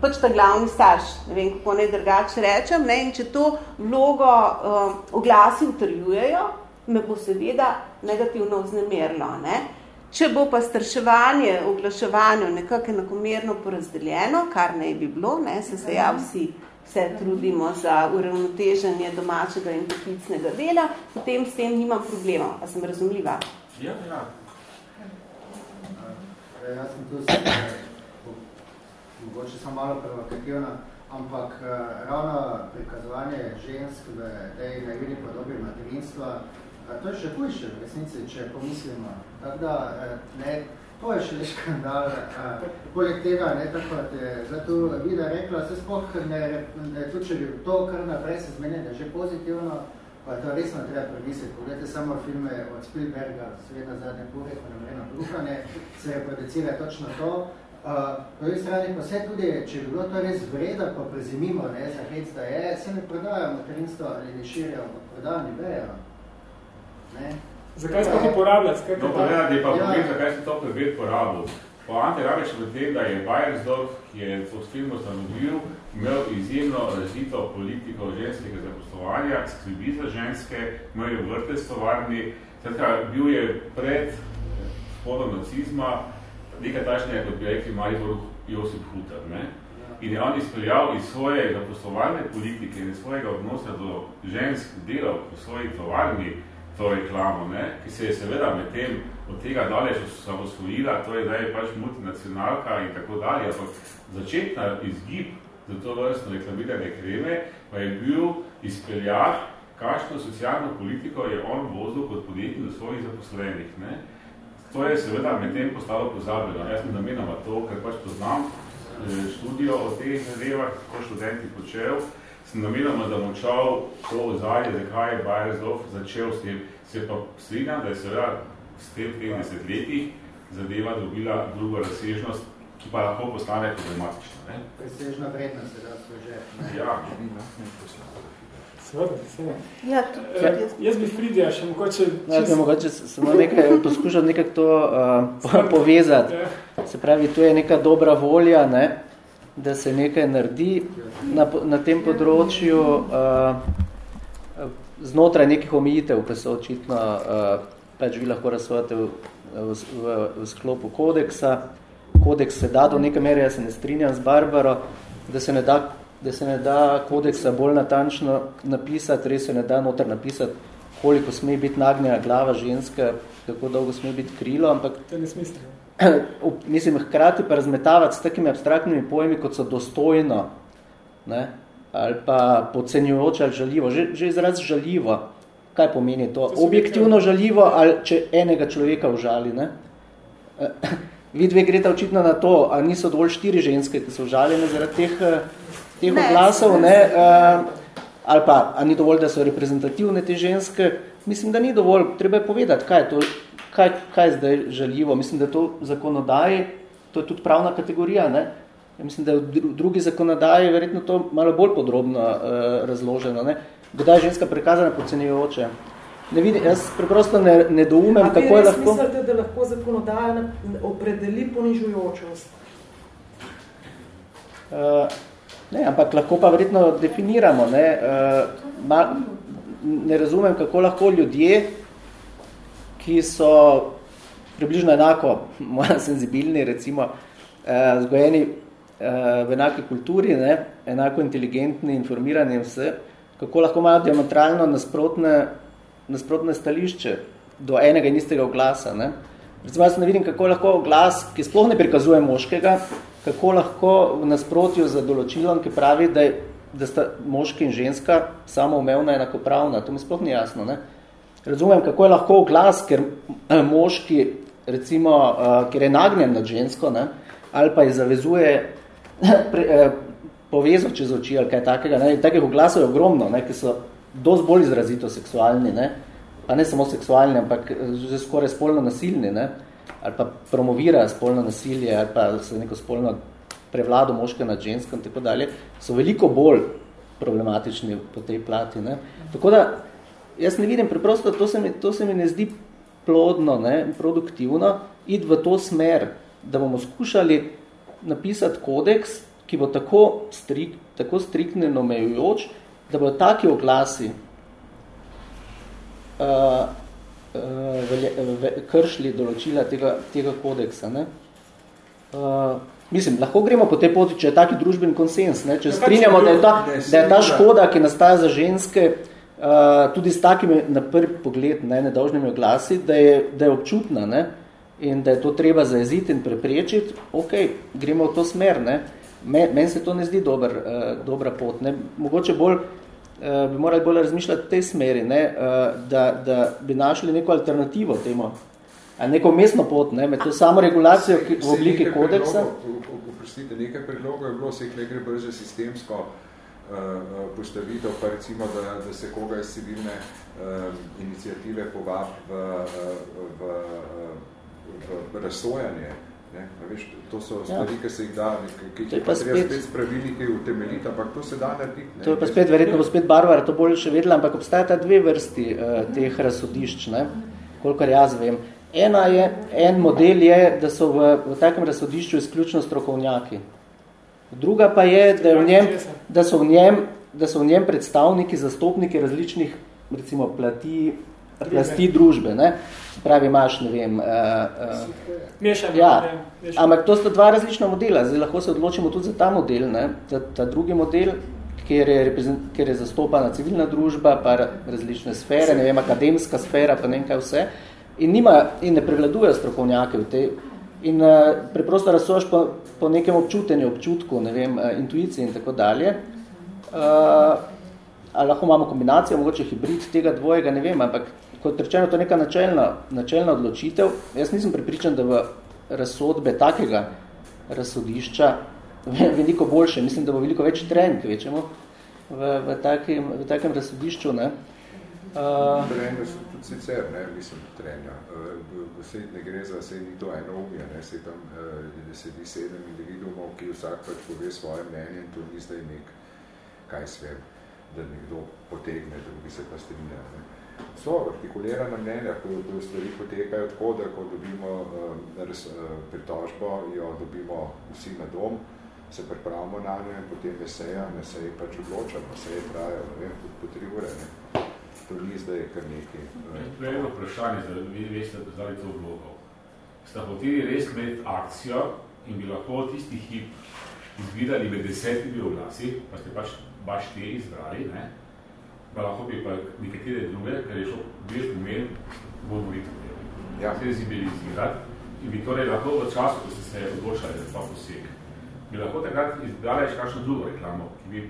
Speaker 3: pač ta glavni starš, ne vem, kako ne drugače rečem, ne, in če to vlogo uh, oglasi utrjujejo, me bo seveda negativno vznemerilo. Ne? Če bo pa starševanje, oglaševanje nekako enakomerno porazdeljeno, kar naj bi bilo, ne, se se ja vsi vse trudimo za uravnoteženje domačega in poklicnega dela, potem s tem nimam problema. A sem razumljiva?
Speaker 10: Ja, ja.
Speaker 6: Jaz sem tu eh, mogoče samo malo provokativna, ampak eh, ravno prikazovanje žensk v tej naivni podobi materinstva, to je še hujše v resnici, če pomislimo. Tako da, eh, ne, to je šele škandal. eh, Poleg tega, ne, tako kot je zdaj tu Vida rekla, se sploh ne, ne, tudi če bi to kar naprej se zmenili, da je že pozitivno, pa to resno treba premisliti. Poglejte samo filme od Spielberga, Sveda zadnje pure, ko nam vreno bruhanje, se reproducira točno to. Uh, po drugi strani pa vse tudi, če bi bilo to res vreda, pa prezimimo, ne, za hec, da je, se ne prodajo materinstvo ali ne širijo, prodajo ni vejo. Ne?
Speaker 1: Zakaj sploh uporabljati? Skaj
Speaker 10: No,
Speaker 1: pa
Speaker 10: pa
Speaker 1: ta-
Speaker 10: ne, da je pa
Speaker 6: Ja.
Speaker 10: povem, zakaj se to prebed porabil. Poante rabe še v tem, da je Bayersdorf, ki je to s filmu ustanovil, imel izjemno razvito politiko ženskega zaposlovanja, skrbi za ženske, imel je vrte stovarni, skratka, bil je pred spodom nacizma nekaj tašnega, kot bi rekli Maribor Josip Hutter. Ne? In je on izpeljal iz svoje zaposlovalne politike in iz svojega odnosa do žensk delov v svoji tovarni to reklamo, ne? ki se je seveda med tem od tega daleč samosvojila, to je zdaj pač multinacionalka in tako dalje, ampak začetna izgib za to vrstno reklamirane kreme pa je bil izpeljah, kakšno socialno politiko je on vozil kot podjetnik do svojih zaposlenih. Ne? To je seveda med tem postalo pozabljeno. Jaz sem namenoma to, ker pač poznam eh, študijo o teh zadevah, kako študenti počel, sem namenoma zamočal to ozadje, zakaj je Bayersdorf začel s tem. Se pa strinjam, da je seveda s tem teh desetletjih zadeva dobila drugo razsežnost, ki pa lahko postane problematična. Ne?
Speaker 6: Presežna vrednost se da ne.
Speaker 10: Ja.
Speaker 1: Seveda, seveda.
Speaker 3: Ja, tudi, tudi jaz.
Speaker 1: Jaz bi Fridija še mogoče...
Speaker 5: Ja,
Speaker 1: čisto-
Speaker 5: mogoče s- samo nekaj poskušati nekako to uh, povezati.
Speaker 1: Ja.
Speaker 5: Se pravi, to je neka dobra volja, ne, da se nekaj naredi na, na tem področju uh, znotraj nekih omejitev, ki so očitno, uh, pač vi lahko razsvojate v, v, v, v sklopu kodeksa. Kodeks se da do neke mere, jaz se ne strinjam z Barbaro, da se ne da da se ne da kodeksa bolj natančno napisati, res se ne da noter napisati, koliko sme biti nagnjena glava ženske, kako dolgo sme biti krilo, ampak...
Speaker 1: To je nesmisleno.
Speaker 5: Mislim, hkrati pa razmetavati s takimi abstraktnimi pojmi, kot so dostojno, ne? ali pa podcenjujoče ali žaljivo. Že, že izraz žaljivo, kaj pomeni to? to Objektivno žaljivo ali če enega človeka užali, ne? Vi dve greta očitno na to, a niso dovolj štiri ženske, ki so užaljene zaradi teh, teh ne, oglasov, ne? Uh, ali pa, a ni dovolj, da so reprezentativne te ženske? Mislim, da ni dovolj. Treba je povedati, kaj je to, kaj, kaj je zdaj žaljivo. Mislim, da je to zakonodaji, to je tudi pravna kategorija, ne? Ja mislim, da je v drugi zakonodaji verjetno to malo bolj podrobno uh, razloženo. Ne? Kdaj je ženska prikazana podcenjujoče? Ne vidim, jaz preprosto ne, ne doumem,
Speaker 4: A
Speaker 5: kako je lahko...
Speaker 4: A vi mislite, da lahko zakonodaja opredeli ponižujočost?
Speaker 5: Uh, ne, ampak lahko pa verjetno definiramo. Ne, uh, ma, ne razumem, kako lahko ljudje, ki so približno enako, moja senzibilni, recimo, uh, zgojeni uh, v enaki kulturi, ne, enako inteligentni, informirani in vse, kako lahko imajo diametralno nasprotne nasprotne stališče do enega in istega oglasa. Ne? Recimo, jaz ne vidim, kako lahko glas, ki sploh ne prikazuje moškega, kako lahko v nasprotju z določilom, ki pravi, da, je, da sta moški in ženska samoumevna enakopravna. To mi sploh ni jasno. Ne? Razumem, kako je lahko glas, ker eh, moški, recimo, uh, ker je nagnjen nad žensko, ne? ali pa je zavezuje pre, uh, povezo čez oči ali kaj takega. Ne? Takih oglasov je ogromno, ne? ki so dosti bolj izrazito seksualni, ne? pa ne samo seksualni, ampak že skoraj spolno nasilni, ne? ali pa promovira spolno nasilje, ali pa se neko spolno prevlado moške nad žensko in tako dalje, so veliko bolj problematični po tej plati. Ne? Tako da, jaz ne vidim, preprosto to se mi, to se mi ne zdi plodno, ne? produktivno, id v to smer, da bomo skušali napisati kodeks, ki bo tako, strik, tako striktno omejujoč, da bodo taki oglasi uh, uh, velje, ve, kršili določila tega, tega kodeksa. Ne? Uh, mislim, lahko gremo po tej poti, če je taki družben konsens, ne? če ja, strinjamo, da je, ta, da je ta škoda, ki nastaja za ženske, uh, tudi s takimi na prvi pogled ne, nedolžnimi oglasi, da je, da je občutna ne? in da je to treba zaeziti in preprečiti, ok, gremo v to smer. Ne? Meni se to ne zdi dober, uh, dobra pot. Ne? Mogoče bolj uh, bi morali bolj razmišljati v tej smeri, ne, uh, da, da bi našli neko alternativo temu, a neko mestno pot, ne, med to samo regulacijo v obliki kodeksa.
Speaker 2: Oprostite, nekaj predlogov je bilo, se jih gre bolj za sistemsko uh, postavitev, pa recimo, da, da se koga iz civilne uh, inicijative povab v, v, v, v razsojanje Ne, veš, to so ja. stvari, ja. ki se jih da, ki jih je pa spet, spet spravili, ki utemeljiti, ampak to se da narediti.
Speaker 5: To je pa spet, verjetno bo spet Barbara to bolj še vedela, ampak obstajata dve vrsti uh, teh razsodišč, ne, kolikor jaz vem. Ena je, en model je, da so v, v takem razsodišču izključno strokovnjaki. Druga pa je, da, je v njem, da, so v njem, da so v njem predstavniki, zastopniki različnih, recimo, plati, plasti družbe. Ne. Pravi, imaš, ne vem... Uh, uh,
Speaker 1: Mešanje.
Speaker 5: Ja, ampak to sta dva različna modela. Zdaj lahko se odločimo tudi za ta model. Ne. Ta, ta drugi model, kjer je, kjer je zastopana civilna družba, pa različne sfere, ne vem, akademska sfera, pa ne vem kaj vse. In, nima, in ne prevladujejo strokovnjake v tej. In uh, preprosto razsojaš po, po nekem občutenju, občutku, ne vem, uh, intuiciji in tako dalje. Uh, ali lahko imamo kombinacijo, mogoče hibrid tega dvojega, ne vem, ampak kot rečeno, to je neka načelna, načelna odločitev. Jaz nisem prepričan, da v razsodbe takega razsodišča veliko boljše, mislim, da bo veliko več trenj, kvečemo, v, v, takim, v takem razsodišču. Ne.
Speaker 2: Uh, Trenja so tudi sicer, ne, mislim, trenja. Uh, sej ne gre za, sej ni to eno umje, ne, sej tam uh, sedi sedem individuumov, ki vsak pač pove svoje mnenje in to ni zdaj nek, kaj svem, da nekdo potegne, drugi se pa strinja. Ne so artikulirane mnenja, ko, ko stvari potekajo tako, da ko dobimo uh, res, uh, pritožbo, jo dobimo vsi na dom, se pripravimo na njo in potem je seja, ne seji pač odločamo, seje trajajo, ne vem, tudi po tri ure, ne. To ni zdaj kar nekaj.
Speaker 10: Je eno vprašanje, da vi veste, da zdaj to vlogo. Ste hoteli res imeti akcijo in bi lahko tisti hip izvidali med desetimi oglasi, pa ste pač baš te izbrali, ne? pa lahko bi pa nekatere druge, ker je šlo bil pomen, govoriti o tem. Ja. Senzibilizirati in bi torej lahko v času, ko ste se odločali za ta poseg, bi lahko takrat izdala še kakšno drugo reklamo, ki bi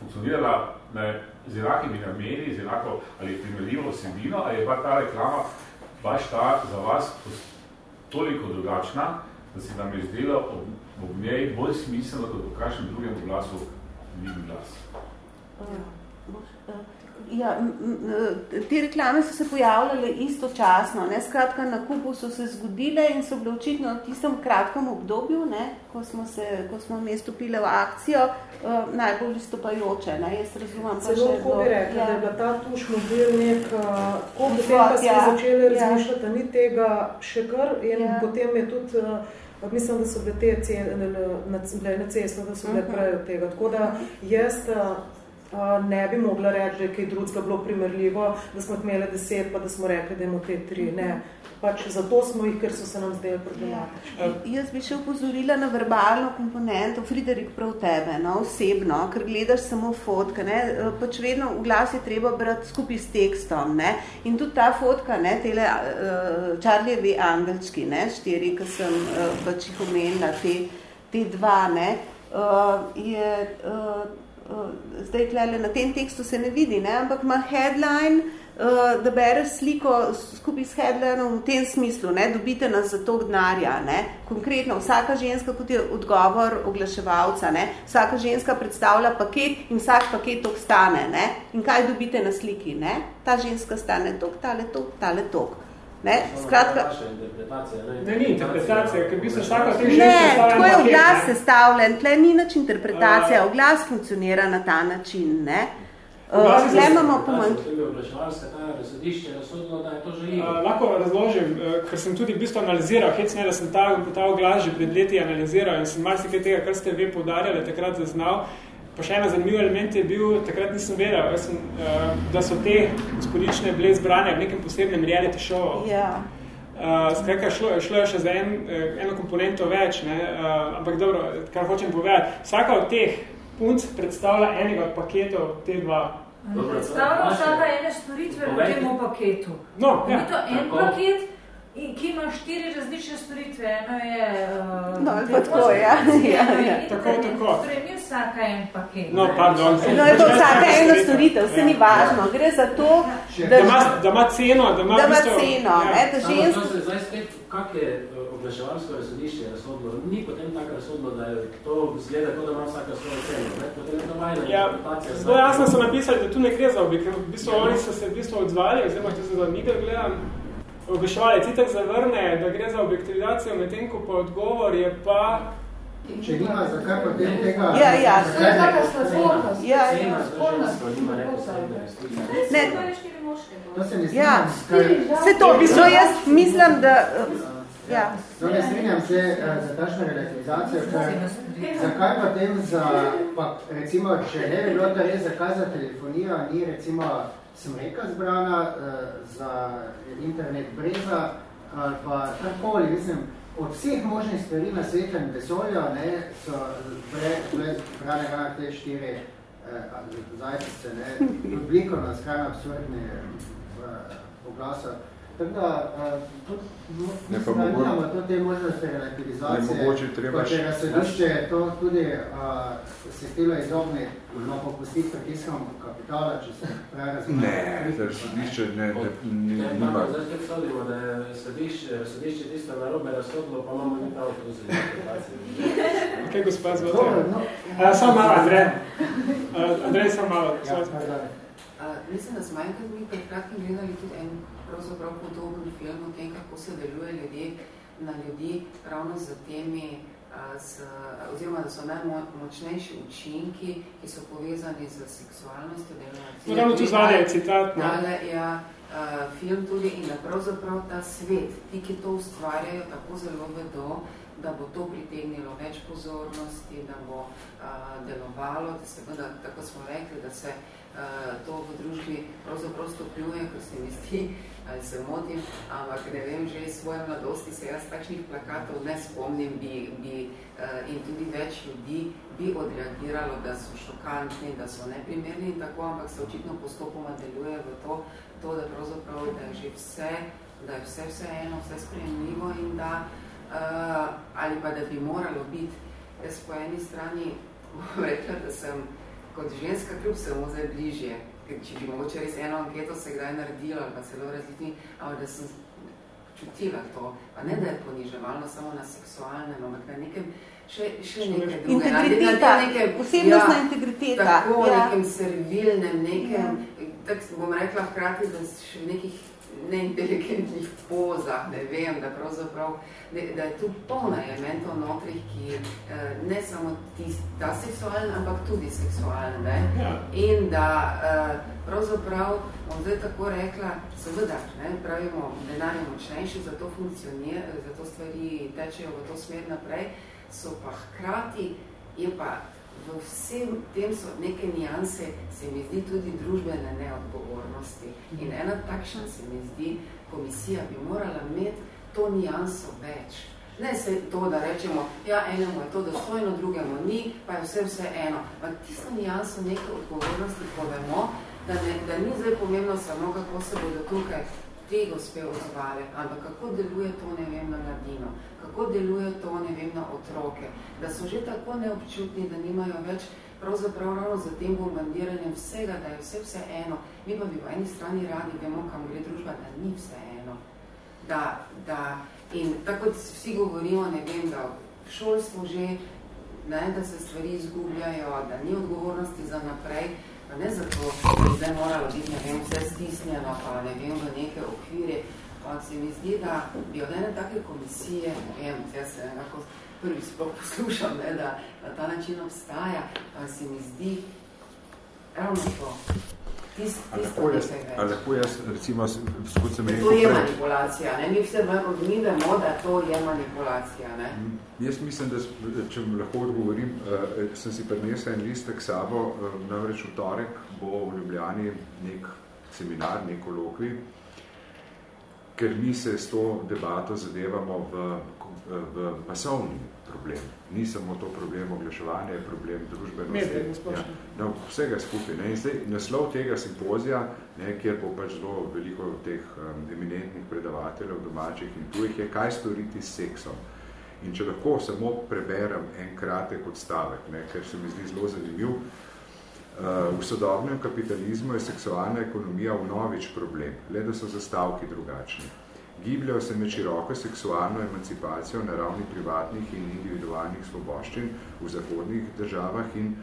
Speaker 10: funkcionirala ne, z enakimi nameni, z enako ali primerljivo vsebino, ali je pa ta reklama baš ta za vas toliko drugačna, da se nam je zdelo ob, ob njej bolj smiselno, kot v kakšnem drugem glasu vidim glas.
Speaker 3: Ja. Ja, te reklame so se pojavljale istočasno, ne, skratka na kupu so se zgodile in so bile očitno v tistem kratkem obdobju, ne, ko smo se, ko smo mi stopile v akcijo, uh, najbolj listopajoče, ne, jaz razumem.
Speaker 4: Celo ko bi rekla, ja. da je bila ta tuš model nek, ko potem pa smo ja, začeli ja. razmišljati, ni tega še kar in ja. potem je tudi, uh, mislim, da so bile te cene, na, na, na cesto, da so bile uh mhm. prej od tega. Tako da jaz ne bi mogla reči, da je kaj drugega bilo primerljivo, da smo imeli deset, pa da smo rekli, da imamo te tri. Ne. Pač zato smo jih, ker so se nam zdeli problematični.
Speaker 3: Ja. Jaz bi še upozorila na verbalno komponento, Friderik, prav tebe, no, osebno, ker gledaš samo fotke, ne, pač vedno v glas je treba brati skupaj s tekstom, ne, in tudi ta fotka, ne, tele uh, Charlievi angelčki, ne, štiri, ki sem uh, pač jih omenila, te, te dva, ne, uh, je... Uh, zdaj tlele na tem tekstu se ne vidi, ne? ampak ima headline, uh, da bereš sliko skupaj s headlineom v tem smislu, ne? dobite nas za to denarja. Ne? Konkretno, vsaka ženska, kot je odgovor oglaševalca, ne? vsaka ženska predstavlja paket in vsak paket tok stane. Ne? In kaj dobite na sliki? Ne? Ta ženska stane tok, tale tok, tale tok. Ne, skratka...
Speaker 1: Ne, ni interpretacija, ker bi se vsaka teh
Speaker 3: Ne, tako je oglas sestavljen, tle ni nič interpretacija, oglas funkcionira na ta način, ne. Tle imamo pomanj...
Speaker 1: Lahko razložim, ker sem tudi v bistvu analiziral, hec ne, da sem ta, ta oglas že pred leti analiziral in sem marsikaj tega, kar ste vi poudarjali, takrat zaznal, Pa še ena zanimiv element je bil, takrat nisem vedel, sem, uh, da so te gospodične bile zbrane v nekem posebnem reality showu.
Speaker 3: Ja.
Speaker 1: Uh, skratka, šlo, šlo je še za en, eno komponento več, ne? Uh, ampak dobro, kar hočem povedati, vsaka od teh punc predstavlja enega od paketov te dva.
Speaker 11: Predstavlja vsaka ene storitve v tem paketu.
Speaker 1: No, ja.
Speaker 11: Ni to en Tako. paket, In ki ima štiri različne storitve, eno je... Uh,
Speaker 3: no, pa tako, ja. ja, ja.
Speaker 1: Tako, tako.
Speaker 11: Torej, ni vsaka en paket.
Speaker 1: No, pardon.
Speaker 3: No, je to vsaka ena storitev, vse ni važno. Gre za to,
Speaker 1: da, da, ima, da ima ceno, da ima,
Speaker 3: da ima bistvo, ceno. Ja. Ne, da žensk...
Speaker 7: Zdaj spet, kak je eh, oglaševalsko razsodišče razsodilo? Ni potem tako razsodilo, da je to zgleda, kot da ima vsaka svojo ceno. Ne? Potem je to vajna
Speaker 1: ja, Zelo jasno so napisali, da tu ne gre za ker v bistvu oni so se v bistvu odzvali, oziroma če se za Miguel gledam, Oglaševalec itak zavrne, da gre za objektivizacijo, medtem ko pa odgovor je pa...
Speaker 6: Če nima, zakaj pa tem tega...
Speaker 3: Ja, ja.
Speaker 11: To je taka stvarna.
Speaker 3: Ja,
Speaker 11: ja.
Speaker 3: Ne,
Speaker 6: to se ne
Speaker 3: ja. Se to, no, jaz mislim, da... Ja.
Speaker 6: No, ne strinjam se uh, za tašno relativizacijo, ker zakaj pa tem za, pa recimo, če ne bi bilo to res, zakaj za telefonijo ni recimo smreka zbrana uh, za internet breza ali pa takoli, mislim, od vseh možnih stvari na svetem vesolja, ne, so zbrane ravno te štiri uh, zajčice, ne, oblikovno skrajno absurdne uh, oglasa. Tako da, tudi
Speaker 2: ne, pa mogo...
Speaker 6: to te možnosti relativizacije,
Speaker 2: ne, mogoče treba
Speaker 6: kot je razsodišče, to tudi a, se htelo izogniti, no, popustiti pritiskom kapitala, če se pravi razumemo.
Speaker 2: Ne, razsodišče ne, ne, ne,
Speaker 7: ne, nima. Zdaj spet sodimo, da je razsodišče tisto narobe razsodilo, pa imamo ni pravo to za
Speaker 1: Ok, gospod, zvolite. No. Samo malo, Andrej. Andrej, samo malo.
Speaker 12: Ja, mislim, da smo enkrat mi pred kratkim gledali tudi en pravzaprav podoben film o tem, kako se deluje ljudje na ljudi ravno z temi, z, oziroma da so najmočnejši učinki, ki so povezani z seksualnostjo.
Speaker 1: Moramo tu zvali citat.
Speaker 12: No? Dale, ja, film tudi in da pravzaprav ta svet, ti, ki to ustvarjajo, tako zelo vedo, da bo to pritegnilo več pozornosti, da bo a, delovalo, da se, da, tako smo rekli, da se to v družbi pravzaprav stopnjuje, ko se mi zdi, ali se motim, ampak ne vem, že iz svoje mladosti se jaz takšnih plakatov ne spomnim bi, bi, uh, in tudi več ljudi bi odreagiralo, da so šokantni, da so neprimerni in tako, ampak se očitno postopoma deluje v to, to da pravzaprav, da je že vse, da je vse vse eno, vse sprejemljivo in da, uh, ali pa da bi moralo biti. Jaz po eni strani rekla, da sem kot ženska kljub samo zdaj bližje, če bi mogoče res eno anketo se kdaj naredila, ali pa celo različni, ampak da sem čutila to, pa ne da je poniževalno samo na seksualnem, ampak na nekem še, še nekaj druge.
Speaker 3: Integriteta, posebnostna ja, integriteta.
Speaker 12: Tako,
Speaker 3: ja.
Speaker 12: nekem servilnem, nekem, ja. tak bom rekla hkrati, da še nekih neinteligentnih pozah, ne vem, da pravzaprav, da je tu polna elementov notrih, ki eh, ne samo ta seksualna, ampak tudi seksualna, ne? Ja. In da eh, pravzaprav, bom zdaj tako rekla, seveda, ne, pravimo, denar je močnejši, zato funkcionira, zato stvari tečejo v to smer naprej, so pa hkrati, je pa v vsem tem so neke nijanse, se mi zdi tudi družbene neodgovornosti. In ena takšna se mi zdi, komisija bi morala imeti to nijanso več. Ne se to, da rečemo, ja, enemu je to dostojno, drugemu ni, pa je vse vse eno. Pa tisto nijanso neke odgovornosti povemo, da, ne, da ni zdaj pomembno samo, kako se bodo tukaj te gospe odzvale, ampak kako deluje to, ne vem, na mladino, kako deluje to, ne vem, na otroke, da so že tako neobčutni, da nimajo več pravzaprav ravno za tem bombardiranjem vsega, da je vse vse eno. Mi pa bi v eni strani radi vemo, kam gre družba, da ni vse eno. Da, da, in tako vsi govorimo, ne vem, da v šolstvu že, ne, da se stvari izgubljajo, da ni odgovornosti za naprej, pa ne zato, da zdaj moralo biti, ne vem, vse stisnjeno, pa ne vem, v neke okvire, pa se mi zdi, da bi od ene take komisije, ne vem, jaz se nekako prvi sploh poslušam, ne, da na ta način obstaja, pa se mi zdi ravno to. Tist,
Speaker 2: ali lahko jaz, recimo, skod sem rekel...
Speaker 12: To je manipulacija, ne? Mi vse mi vemo, da to je manipulacija, ne?
Speaker 2: Jaz mislim, da, če lahko odgovorim, uh, sem si prinesel en listek sabo, uh, namreč v torek bo v Ljubljani nek seminar, nek kolokvi, ker mi se s to debato zadevamo v, v pasovni problem. Ni samo to problem oglaševanja, je problem družbenosti. Ja, no, vsega skupaj. Ne. In zdaj, naslov tega simpozija, ne, kjer bo pač zelo veliko teh um, eminentnih predavateljev domačih in tujih, je kaj storiti s seksom. In če lahko samo preberem en kratek odstavek, ne, ker se mi zdi zelo zanimiv, uh, v sodobnem kapitalizmu je seksualna ekonomija v novič problem, le da so zastavki drugačni. Gibljajo se med široko seksualno emancipacijo na ravni privatnih in individualnih svoboščin v zahodnih državah in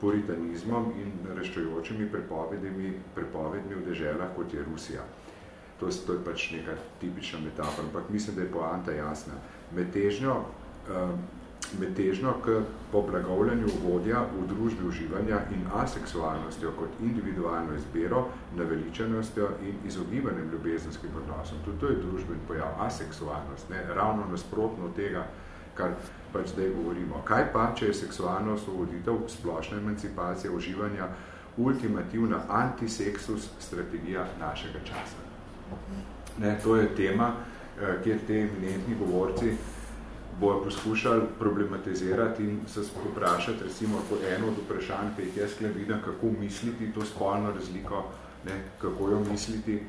Speaker 2: puritanizmom in naraščajočimi prepovedmi, prepovedmi v deželah, kot je Rusija. To, to je pač neka tipična metafora, ampak mislim, da je poanta jasna. Med težnjo, um, med težnjo k poblagovljanju vodja v družbi uživanja in aseksualnostjo kot individualno izbiro, naveličenostjo in izogibanjem ljubezenskim odnosom. Tudi to je družben pojav, aseksualnost, ne? ravno nasprotno tega, kar pač zdaj govorimo. Kaj pa, če je seksualno osvoboditev, splošna emancipacija uživanja, ultimativna antiseksus strategija našega časa? Ne, to je tema, eh, kjer te eminentni govorci bojo poskušali problematizirati in se vprašati, recimo, po eno od vprašanj, ki jih jaz vidim, kako misliti to spolno razliko, ne, kako jo misliti,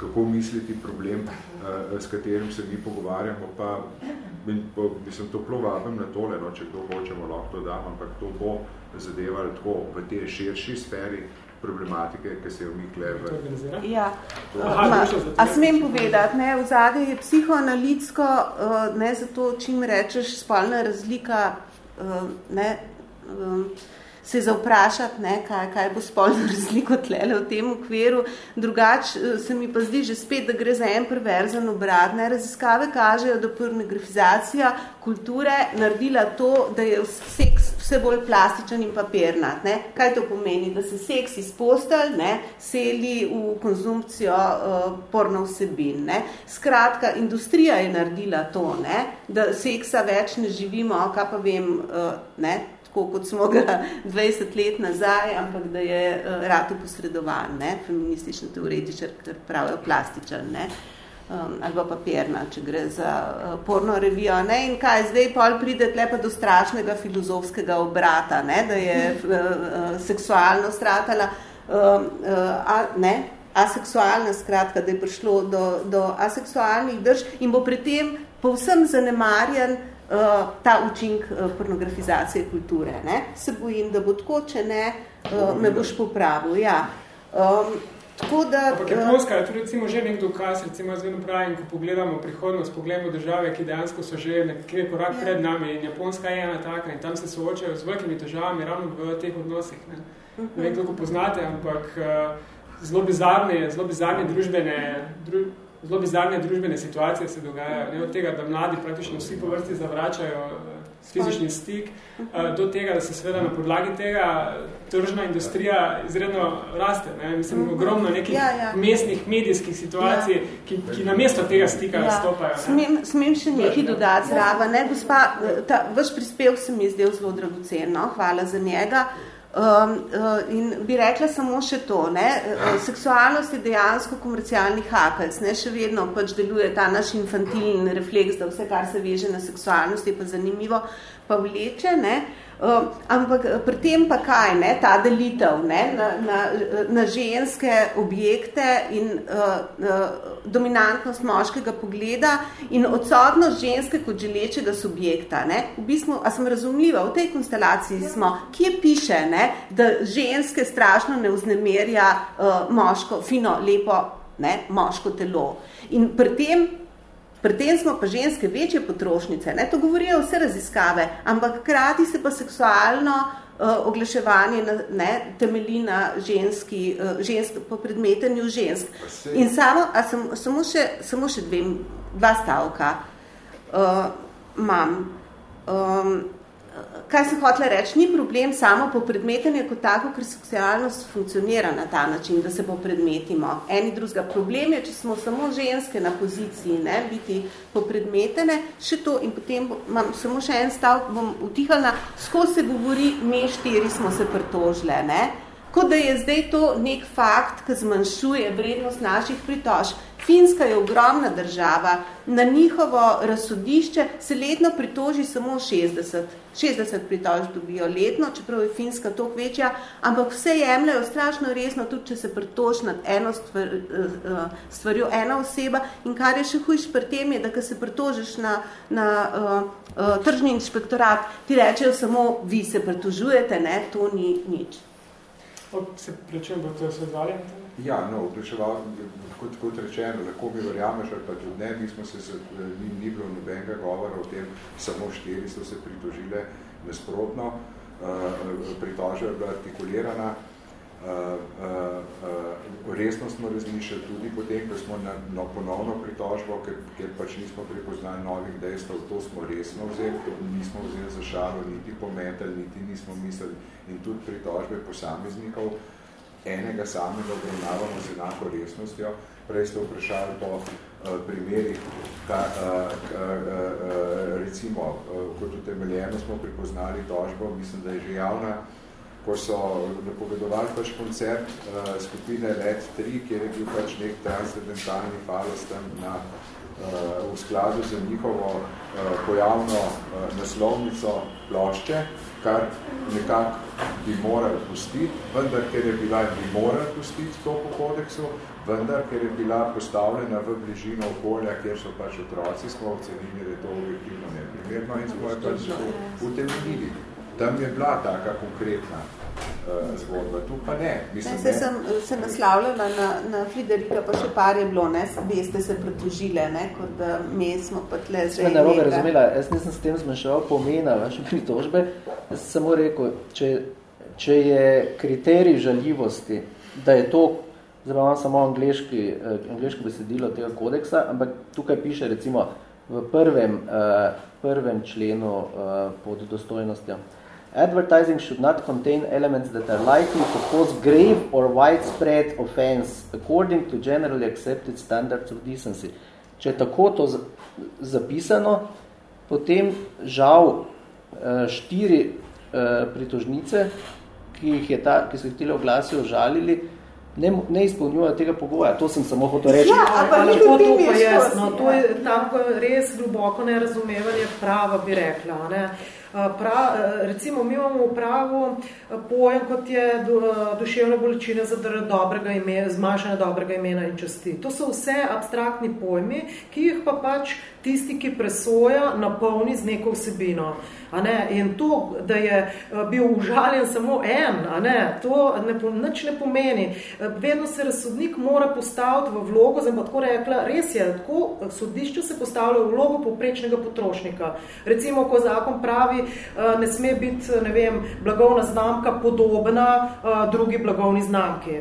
Speaker 2: kako misliti problem, uh, s katerim se mi pogovarjamo, pa mislim, toplo vabim na tole, no, če kdo hočemo, lahko to dam, ampak to bo zadevali tako v tej širši sferi, problematike, ki se jo mi kle v...
Speaker 3: Ja, Aha, a smem povedati, ne, v zadnje je psihoanalitsko, uh, ne zato, čim rečeš spolna razlika, uh, ne, um, se zavprašati, ne, kaj, kaj bo spolno razliko tlele v tem okviru. Drugač se mi pa zdi že spet, da gre za en perverzen obrat. Ne. Raziskave kažejo, da pornografizacija kulture naredila to, da je seks vse bolj plastičen in papirnat. Ne. Kaj to pomeni? Da se seks izpostelj ne, seli v konzumpcijo uh, porno vsebin. Ne. Skratka, industrija je naredila to, ne, da seksa več ne živimo, kaj pa vem, uh, ne, tako kot smo ga 20 let nazaj, ampak da je uh, rado posredovan, ne, feministični teoretičar, ker pravijo plastičen, ne, um, ali pa papirna, če gre za uh, porno revijo, ne, in kaj, zdaj pol pride tle pa do strašnega filozofskega obrata, ne, da je uh, uh, seksualno stratala, uh, uh, a, ne, aseksualna skratka, da je prišlo do, do aseksualnih drž in bo pri tem povsem zanemarjen uh, ta učink uh, pornografizacije kulture. Ne? Se bojim, da bo tako, če ne, uh, me boš popravil. Ja. Um, tako da...
Speaker 1: Ampak Japonska je tu recimo že nek dokaz, recimo jaz vedno pravim, ko pogledamo prihodnost, pogledamo države, ki dejansko so že nekaj korak ja. pred nami in Japonska je ena taka in tam se soočajo z velikimi državami ravno v teh odnosih. Ne, uh -huh. ne vem, kako poznate, ampak uh, zelo bizarne, zelo bizarne družbene, dru, zelo bizarne družbene situacije se dogajajo. Ne od tega, da mladi praktično vsi po vrsti zavračajo eh, fizični stik, eh, do tega, da se seveda na podlagi tega tržna industrija izredno raste. Ne? Mislim, mhm. ogromno nekih ja, ja. mestnih medijskih situacij, ja. ki, ki na mesto tega stika ja. stopajo.
Speaker 3: Smem, smem še nekaj dodati zrava. Ne? Gospa, eh, ta, vaš prispevk se mi je zdel zelo dragocen. No? Hvala za njega. Um, uh, in bi rekla samo še to, ne? Uh, seksualnost je dejansko komercialni hakelc, ne? še vedno pač deluje ta naš infantilni refleks, da vse, kar se veže na seksualnost, je pa zanimivo, pa vleče, ne? Uh, Uh, ampak eh, pri tem pa kaj, ne, ta delitev ne, na, na, na ženske objekte in uh, uh, dominantnost moškega pogleda in odsotnost ženske kot želečega subjekta. Ne. V bistvu, a sem razumljiva, v tej konstelaciji smo, kje piše, ne, da ženske strašno ne vznemerja uh, moško, fino, lepo ne, moško telo. In pri tem Pri tem smo pa ženske večje potrošnice, ne? to govorijo vse raziskave, ampak krati se pa seksualno uh, oglaševanje na, ne, temelji na ženski, uh, žensk, po predmetenju žensk. In samo, a sem, samo, še, samo še dve, dva stavka uh, imam. Um, kaj sem hotela reči, ni problem samo po predmetenju kot tako, ker seksualnost funkcionira na ta način, da se po predmetimo. Eni drugega. Problem je, če smo samo ženske na poziciji, ne, biti po predmetene, še to in potem imam samo še en stav, bom utihala, sko se govori, me štiri smo se pritožile, ne, kot da je zdaj to nek fakt, ki zmanjšuje vrednost naših pritožb. Finska je ogromna država, na njihovo razsodišče se letno pritoži samo 60. 60 pritožb dobijo letno, čeprav je Finska toliko večja, ampak vse jemljajo strašno resno, tudi če se pritož nad eno stvar, eh, eh, stvarjo ena oseba. In kar je še hujš pri tem je, da ko se pritožiš na, na uh, uh, tržni inšpektorat, ti rečejo samo, vi se pritožujete, ne, to ni nič.
Speaker 1: Se prečujem, bo to se zvali?
Speaker 2: Ja, no, vključeval, kot, kot rečeno, lahko mi verjameš, ali pa tudi ne, mi smo se, ni, ni bilo nobenega govora o tem, samo štiri so se pritožile nasprotno, uh, pritožba je bila artikulirana, resno smo razmišljali tudi potem, ko smo na no, ponovno pritožbo, ker, ker pač nismo prepoznali novih dejstev, to smo resno vzeli, nismo vzeli za šalo, niti pometali, niti nismo mislili in tudi pritožbe posameznikov, enega samega obravnavamo z enako resnostjo. Prej ste vprašali po uh, primerih, ka, uh, uh, recimo, uh, kot utemeljeno smo pripoznali tožbo, mislim, da je že javna, ko so napovedovali pač koncert uh, skupine Let 3, kjer je bil pač nek transcendentalni falos tam na, uh, v skladu z njihovo uh, pojavno uh, naslovnico plošče, kar nekako bi morali pustiti, vendar, ker je bila bi morali pustiti to po kodeksu, vendar, ker je bila postavljena v bližino okolja, kjer so pač otroci, smo ocenili, da je to objektivno neprimerno in smo je pač utemeljili. Tam je bila taka konkretna uh, zgodba, tu pa ne. Mislim,
Speaker 3: ne, se sem se naslavljala na, na Friderika, pa še par je bilo, ne, veste se pretožile, ne, kot da mi smo pa tle že.
Speaker 5: Ne, razumela, jaz nisem s tem zmanjševal pomena vaše pritožbe, jaz sem samo rekel, če, če je kriterij žaljivosti, da je to, zdaj imam samo angliški, eh, angliško besedilo tega kodeksa, ampak tukaj piše recimo v prvem, uh, prvem členu pod dostojnostjo, Advertising should not contain elements that are likely to cause grave or widespread offense according to generally accepted standards of decency. Če je tako to zapisano, potem žal eh, štiri uh, pritožnice, ki, jih je ta, ki so jih tile oglasi ožalili, ne, ne izpolnjujejo tega pogoja. To sem samo hotel reči.
Speaker 3: Ja, ampak
Speaker 4: to, to, pa je, no, to je tam res globoko nerazumevanje prava, bi rekla. Ne? Pra, recimo, mi imamo v pravu pojem, kot je duševna bolečina za dobrega imena, zmanjšanje dobrega imena in časti. To so vse abstraktni pojmi, ki jih pa pač tisti, ki presoja, napolni z neko vsebino. A ne? In to, da je eh, bil užaljen samo en, a ne? to ne, nič ne pomeni. Eh, vedno se razsodnik mora postaviti v vlogo, zdaj tako rekla, res je, tako eh, sodišče se postavlja v vlogo poprečnega potrošnika. Recimo, ko zakon pravi, ne sme biti, ne vem, blagovna znamka podobna drugi blagovni znamki.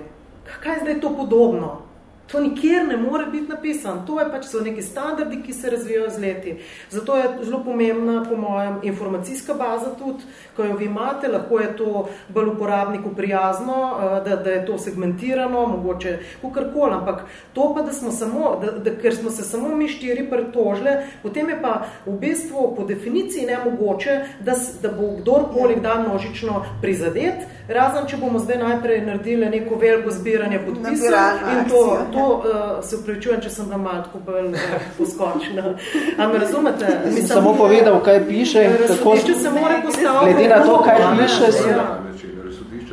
Speaker 4: Kaj je zdaj to podobno? To nikjer ne more biti napisan. To je pač so neki standardi, ki se razvijajo z leti. Zato je zelo pomembna, po mojem, informacijska baza tudi, ko jo vi imate, lahko je to bolj uporabniku prijazno, eh, da, da je to segmentirano, mogoče kakorkoli, ampak to pa, da smo samo, da, da, ker smo se samo mi štiri pretožile, potem je pa v bistvu po definiciji nemogoče, da, da bo kdorkoli dan množično prizadet, razen če bomo zdaj najprej naredili neko veliko zbiranje podpisov in to, to to uh, se upravičujem, če sem ga malo tako bolj uh, poskočila. Ampak razumete?
Speaker 5: Mislim, samo povedal, kaj piše.
Speaker 4: Razsodišče se mora postaviti.
Speaker 5: Glede na to, kaj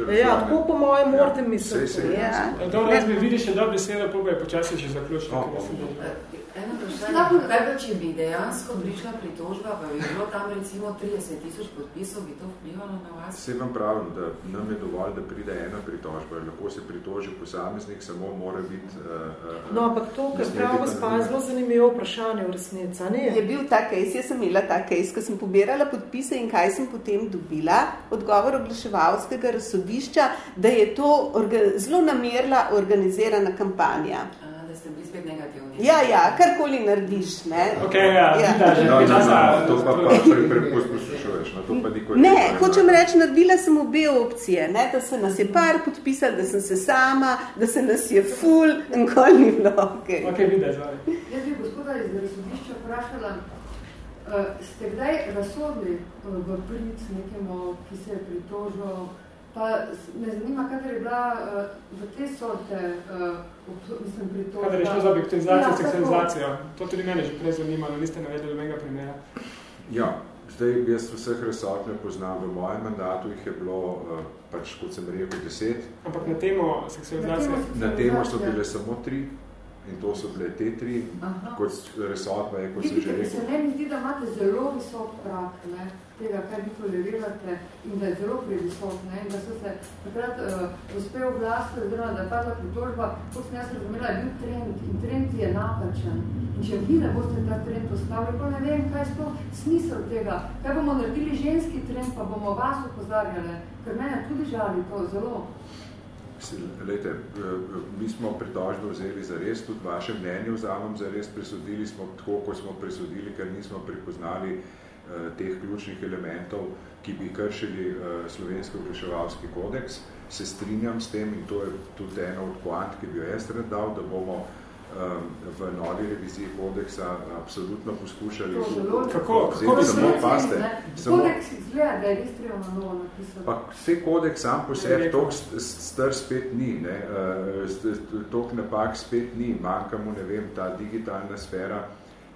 Speaker 5: piše.
Speaker 4: Ja, tako po mojem morate misliti.
Speaker 1: Ja. Dobro, jaz bi vidiš še dobro besedo, pa je počasi že zaključil.
Speaker 12: Eno vprašanje, kaj pa če bi dejansko prišla pritožba, pa bi bilo tam recimo 30 tisoč podpisov, bi to vplivalo na vas?
Speaker 2: Vse vam pravim, da nam je dovolj, da pride ena pritožba, lahko se pritoži posameznik, samo mora biti... Uh,
Speaker 4: no, ampak to, kar prav gospa, je zelo zanimivo vprašanje v resnica, ne?
Speaker 3: Je bil ta case, jaz sem imela ta case, ko sem pobirala podpise in kaj sem potem dobila, odgovor oglaševalskega razsodišča, da je to orga, zelo namerla organizirana kampanja.
Speaker 12: Da ste bili spet negativni.
Speaker 3: Ja, ja, karkoli narediš, ne.
Speaker 1: Ok, ja, ja.
Speaker 2: Vidaš, no, no, no, to pa pa preposlušuješ, no, to pa nikoli
Speaker 3: ne. Ne, hočem reči, naredila sem obe opcije, ne, da se nas je par podpisal, da sem se sama, da se nas je ful, nikoli ni bilo, ok.
Speaker 1: Ok, vidaš, zvali.
Speaker 13: Jaz bi gospoda iz razsodišča vprašala, uh, ste kdaj razsodili uh, v pric nekemu, ki se je pritožil Pa me zanima, katera je bila uh, v te sorte, uh, mislim, pritožba.
Speaker 1: Katera je šlo za objektivizacijo, ja, seksualizacijo. To tudi mene že prej zanimalo, niste navedeli menega primera.
Speaker 2: Ja, zdaj jaz vseh resort ne poznam. V mojem mandatu jih je bilo, uh, pač kot sem rekel, deset.
Speaker 1: Ampak na temo seksualizacije?
Speaker 2: Na temo, na temo so bile samo tri. In to so bile te tri, Aha. kot resotba je, kot se že rekel.
Speaker 13: Se ne zdi, da imate zelo visok prak, ne? tega, kaj vi tolerirate in da je zelo previsok. Ne? In da so se takrat uh, uspel glas, oziroma da je padla pritožba, kot sem jaz razumela, je bil trend in trend je napačen. In če vi ne boste ta trend ostavili, pa ne vem, kaj je to smisel tega. Kaj bomo naredili ženski trend, pa bomo vas upozarjali, ker mene tudi žali to zelo.
Speaker 2: Lejte, mi smo pritožbe vzeli za res, tudi vaše mnenje vzamem za res, presodili smo tako, kot smo presodili, ker nismo prepoznali uh, teh ključnih elementov, ki bi kršili slovenski oglaševalski kodeks. Se strinjam s tem in to je tudi ena od poant, ki bi jo jaz dal, da bomo uh, v novi reviziji kodeksa absolutno poskušali
Speaker 1: kako,
Speaker 2: kako samo paste.
Speaker 13: Kodeks izgleda, da je treba na novo napisati.
Speaker 2: Pa vse kodeks sam po sebi tok str spet ni, ne? Uh, tok napak spet ni, manjka mu, ne vem, ta digitalna sfera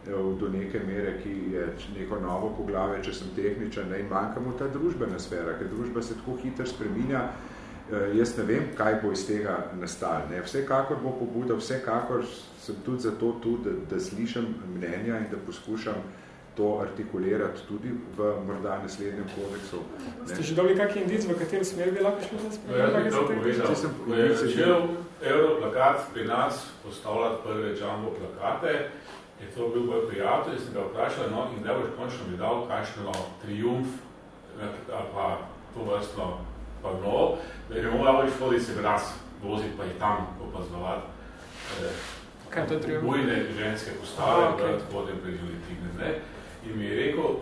Speaker 2: eh, do neke mere, ki je neko novo poglave, če sem tehničen, ne? in manjka mu ta družbena sfera, ker družba se tako hitro spreminja, jaz ne vem, kaj bo iz tega nastalo. Vsekakor bo pobuda, vsekakor sem tudi zato tudi, da, da slišam mnenja in da poskušam to artikulirati tudi v morda naslednjem kodeksu.
Speaker 1: Ne. Ste že dobili kakšen indic, v katerem smer bi lahko šli za
Speaker 10: spremljati? No, jaz bi to povedal. Ko je začel Europlakat pri nas postavljati prve jumbo plakate, je to bil moj prijatelj, sem ga vprašal, no, in da boš končno mi dal kakšno triumf, ali pa to vrstno pa no, da je moral več hoditi se glas, voziti pa je tam opazovati. Eh,
Speaker 1: Kaj to treba?
Speaker 10: Bojne ženske postave, da okay. potem preživeti ne. In mi je rekel,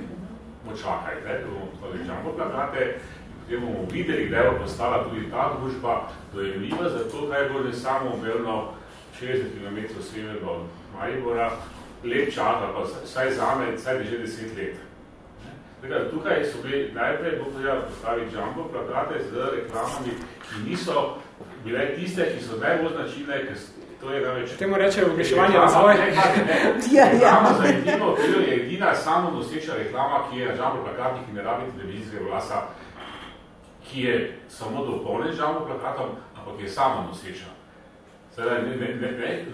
Speaker 10: počakaj, da bomo postavili jumbo plakate, potem bomo videli, da je postala tudi ta družba dojemljiva, zato kaj bo že samo umevno 60 km severno od Maribora, lep čas, pa saj zame, saj bi že 10 let. Tukaj, tukaj so bili najprej, bo treba postaviti jumbo plakate z reklamami, ki niso bile tiste, ki so najbolj značilne, ker to je največ...
Speaker 1: Temu rečejo oglaševanje razvoj.
Speaker 10: Ne, ne, ne.
Speaker 3: Ja, ja.
Speaker 10: Reklama za edino film je edina samo noseča reklama, ki je na jumbo plakatih in ne rabi televizijskega glasa, ki je samo dopolnen jumbo plakatom, ampak je samo noseča. Sedaj, ne, ne, ne, ne,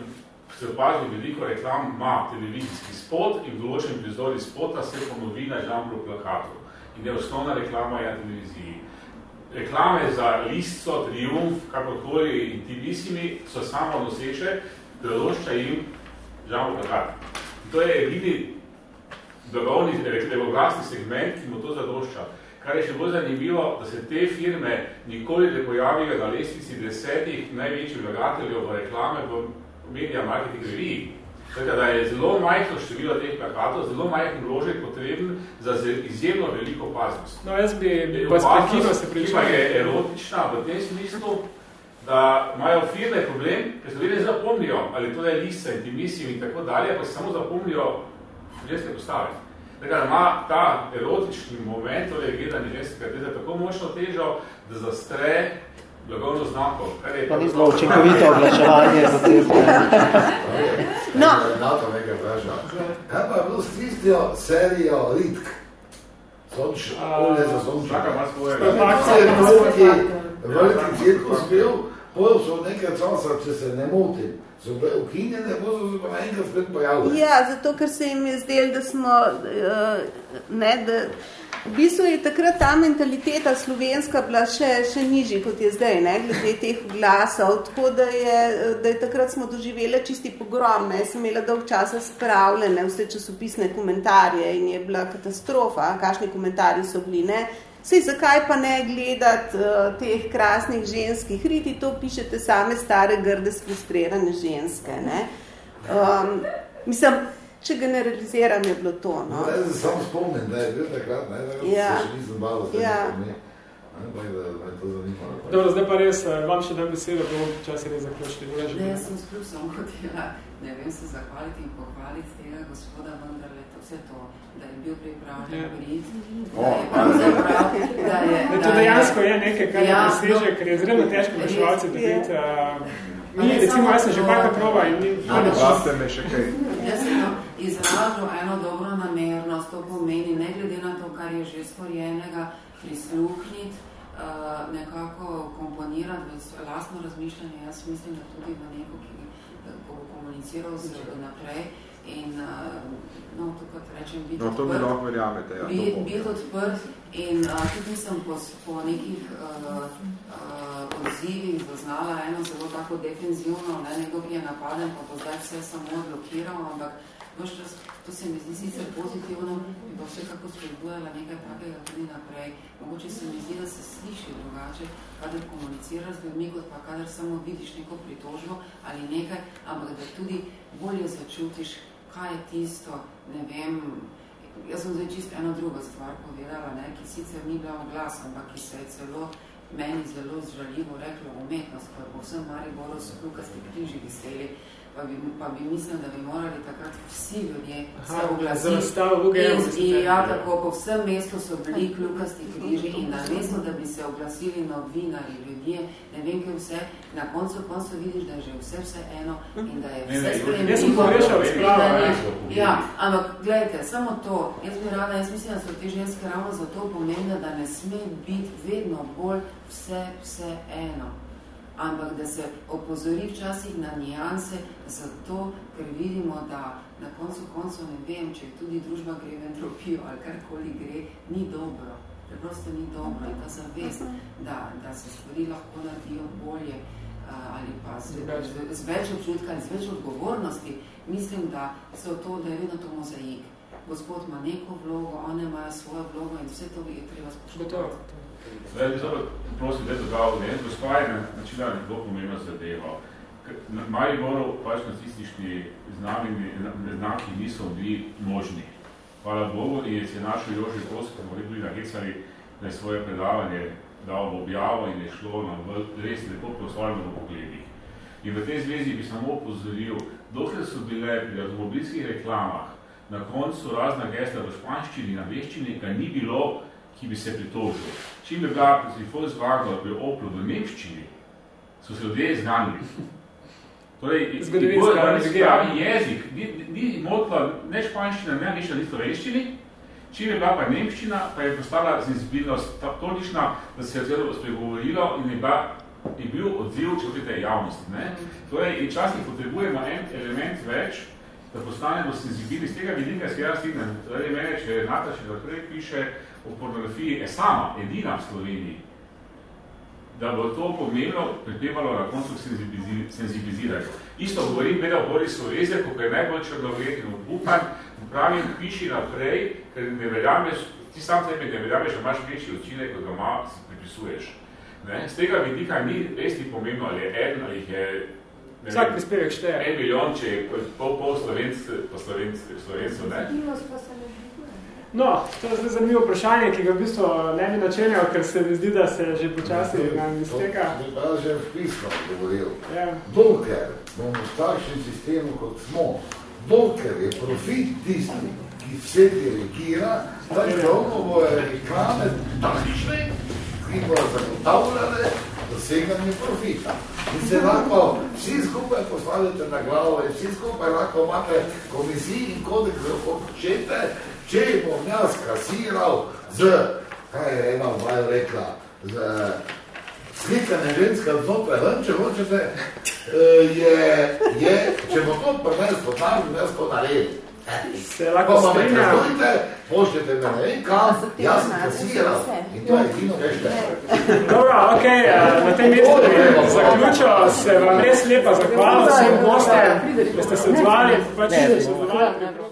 Speaker 10: se opažili veliko reklam, ima televizijski spot in določen prizori spota se ponovi na žambru plakatu. In je osnovna reklama je na televiziji. Reklame za Listco, Triumf, kakorkoli in ti visimi so samo noseče, določa jim žambru plakat. In to je edini blagovni, reklamoglasni segment, ki mu to zadošča. Kar je še bolj zanimivo, da se te firme nikoli ne pojavijo na lestvici desetih največjih vlagateljev v reklame v medija marketing reviji. Tako da je zelo majhno število teh plakatov, zelo majhen vložek potreben za izjemno veliko opaznost.
Speaker 1: No, jaz bi vas prekino se pričal.
Speaker 10: Ki je erotična v tem smislu, da imajo firme problem, ker se vedno zapomnijo, ali to je lista, intimisiv in tako dalje, pa se samo zapomnijo ženske postave. Tako da ima ta erotični moment, torej gledanje ženskega teza, tako močno težo, da zastre blagovno znako. Kar je
Speaker 5: pa ni zelo učinkovito oglaševanje za te
Speaker 3: No.
Speaker 8: Nato nekaj vpraša. Kaj pa je bilo s tistijo serijo Ritk? Sonč, olje za sončno.
Speaker 10: Čaka, ima svoje.
Speaker 8: Se je veliki, veliki cirkus bil, potem so nekaj časa, če se ne motim, so bile ukinjene, potem so se pa naenkrat spet pojavili.
Speaker 3: Ja, zato, ker se jim je zdel, da smo, uh, ne, da, v bistvu je takrat ta mentaliteta slovenska bila še, še nižji, kot je zdaj, ne, glede teh glasov, tako da je, da je takrat smo doživeli čisti pogrom, ne, sem imela dolg časa spravljene vse časopisne komentarje in je bila katastrofa, kakšni komentarji so bili, ne, Sej, zakaj pa ne gledati uh, teh krasnih ženskih? Riti, to pišete same stare, grde, frustrirane ženske, ne. Um, mislim, če generaliziram, je bilo to, no.
Speaker 8: No, jaz se samo spomnim, da je bil takrat, ne, da
Speaker 3: Ja.
Speaker 8: se še nisem da
Speaker 3: Ja.
Speaker 8: ne, da.
Speaker 1: Dobro, zdaj pa res, eh, vam še dam besedo, bomo čas res zaključili.
Speaker 12: Ne, jaz sem sploh samo hotela, ne vem, se zahvaliti in pohvaliti tega gospoda vendarle, to vse to, da je bil pripravljen
Speaker 1: Ja.
Speaker 12: priti,
Speaker 8: O,
Speaker 12: da je pravzaprav, da je...
Speaker 1: Ne,
Speaker 12: da
Speaker 1: to dejansko je nekaj, kar je
Speaker 12: Ja,
Speaker 1: preseže,
Speaker 12: no,
Speaker 1: ker je zelo težko
Speaker 12: res
Speaker 1: reševalci
Speaker 12: je.
Speaker 1: dobiti.
Speaker 12: Ne
Speaker 1: recimo, jaz sem že
Speaker 12: to.
Speaker 1: parkrat proba in ni ni nič.
Speaker 2: Vabite me še kaj.
Speaker 12: Jaz sem izražil eno dobro namernost, to pomeni, ne glede na to, kar je že storjenega, prisluhniti, uh, nekako komponirati v svoje lastno razmišljanje. Jaz mislim, da tudi v neko, ki ko bo komuniciral z naprej. In, uh, no, to kot rečem, biti
Speaker 2: No, to mi
Speaker 12: odprt.
Speaker 2: lahko verjamete, ja.
Speaker 12: Biti odprt in uh, tudi nisem po, po nekih uh, uh, odzivih zaznala eno zelo tako defenzivno, ne, nekdo, ki je napaden, pa bo zdaj vse samo odblokiral, ampak čas, to se mi zdi sicer pozitivno, bi pa vsekako spodbujala nekaj takega tudi naprej. Mogoče se mi zdi, da se sliši drugače, kadar komuniciraš z ljudmi, kot pa kadar samo vidiš neko pritožbo ali nekaj, ampak da tudi bolje začutiš, kaj je tisto, ne vem, jaz sem zdaj čisto eno drugo stvar povedala, ne, ki sicer ni bila v glas, ampak ki se je celo meni zelo zžaljivo reklo umetnost, ko je po vsem Mariboru so kljukasti križi viseli, pa bi, pa bi mislim, da bi morali takrat vsi ljudje se
Speaker 1: Aha,
Speaker 12: oglasiti.
Speaker 1: v UGM
Speaker 12: In- in Ja, tako, po vsem mestu so bili kljukasti križi in na mesto, da bi se oglasili novinari, ljudje, ne vem, kaj vse, na koncu koncu vidiš, da je že vse vse eno in da je vse
Speaker 10: ne,
Speaker 12: sprejemljivo.
Speaker 1: jaz sem pogrešal
Speaker 12: ni-
Speaker 1: ne.
Speaker 12: Ja, ampak gledajte, samo to, jaz bi rada, jaz mislim, da so te ženske ravno zato pomembne, da ne sme biti vedno bolj vse, vse eno. Ampak da se opozori včasih na nijanse, zato, ker vidimo, da na koncu koncu ne vem, če tudi družba gre v entropijo ali karkoli gre, ni dobro. Preprosto ni dobro in ta zavest, da, da se stvari lahko naredijo bolje ali pa z, z, z več občutka, z več odgovornosti, mislim, da so to, da je vedno to mozaik. Gospod ima neko vlogo, one imajo svojo vlogo in vse to je treba spoštovati.
Speaker 10: Zdaj bi samo prosim, da je dodal, ne, gospa je načela nekdo pomembno zadevo. Na Mariboru pač nacistični znami, znaki niso bili možni. Hvala Bogu in je se našel Joži Kos, ki mora tudi nahecali, da je svoje predavanje dal v objavo in je šlo na res lepo proslavljeno pogledih. In v tej zvezi bi samo opozoril, dokler so bile pri avtomobilskih reklamah na koncu razna gesla v španščini, na veščini, ga ni bilo, ki bi se pritožil. Čim bi bila pri Volkswagenu, pri Oplu v nemščini, so se ljudje znali. Torej, spravi jezik, ni, ni motla ne španščina, ne ništa ni slovenščini, čim je bila pa nemščina, pa je postala sensibilnost tolična, da se je celo spregovorilo in je, bila, je bil odziv čutite javnosti. Ne? Torej, in časih potrebujemo en element več, da postanemo senzibilni z tega vidika, se jaz stignem. Torej, mene, če Nata še naprej piše o pornografiji, je sama, edina v Sloveniji, da bo to pomembno pripevalo na koncu senzibilizirati. Isto govorim, gleda o Borisu Ezer, ko je najbolj črnogled in obupan, pravim, piši naprej, ker ne verjameš, ti sam tebe ne verjameš, da imaš večji učinek, kot ga ima, si pripisuješ. Ne? Z tega vidika ni res ni pomembno, ali je eden, ali jih je
Speaker 1: Vsak prispevek šteje.
Speaker 10: En milijon, če je pol, pol slovenc, po slovenc, slovencu, ne?
Speaker 1: No, to je zdaj zanimivo vprašanje, ki ga v bistvu ne bi načenjal, ker se mi zdi, da se že počasi nam izteka.
Speaker 8: To je že v pismo govoril.
Speaker 1: Ja.
Speaker 8: Dokler bomo v takšnem sistemu, kot smo, dokler je profit tisti, ki vse dirigira, tako ravno bojo reklame takšne, ki bojo zagotavljale doseganje profita. In se lahko vsi skupaj postavite na glavo in vsi skupaj lahko imate komisiji in kodek za počete, če bom jaz kasiral z, kaj je ena vaj rekla, z slikane ženske znotraj ven, če hočete, je, je, če bo to prvenstvo tam, jaz to naredim.
Speaker 1: Se lahko strinja.
Speaker 8: Pošljete me ne kam, jaz sem kasiral in to je edino rešte.
Speaker 1: Dobro, ok, na tem mestu bi zaključil, se vam res lepa zahvala vsem gostem, da ste se odzvali, pač, da ste se odzvali.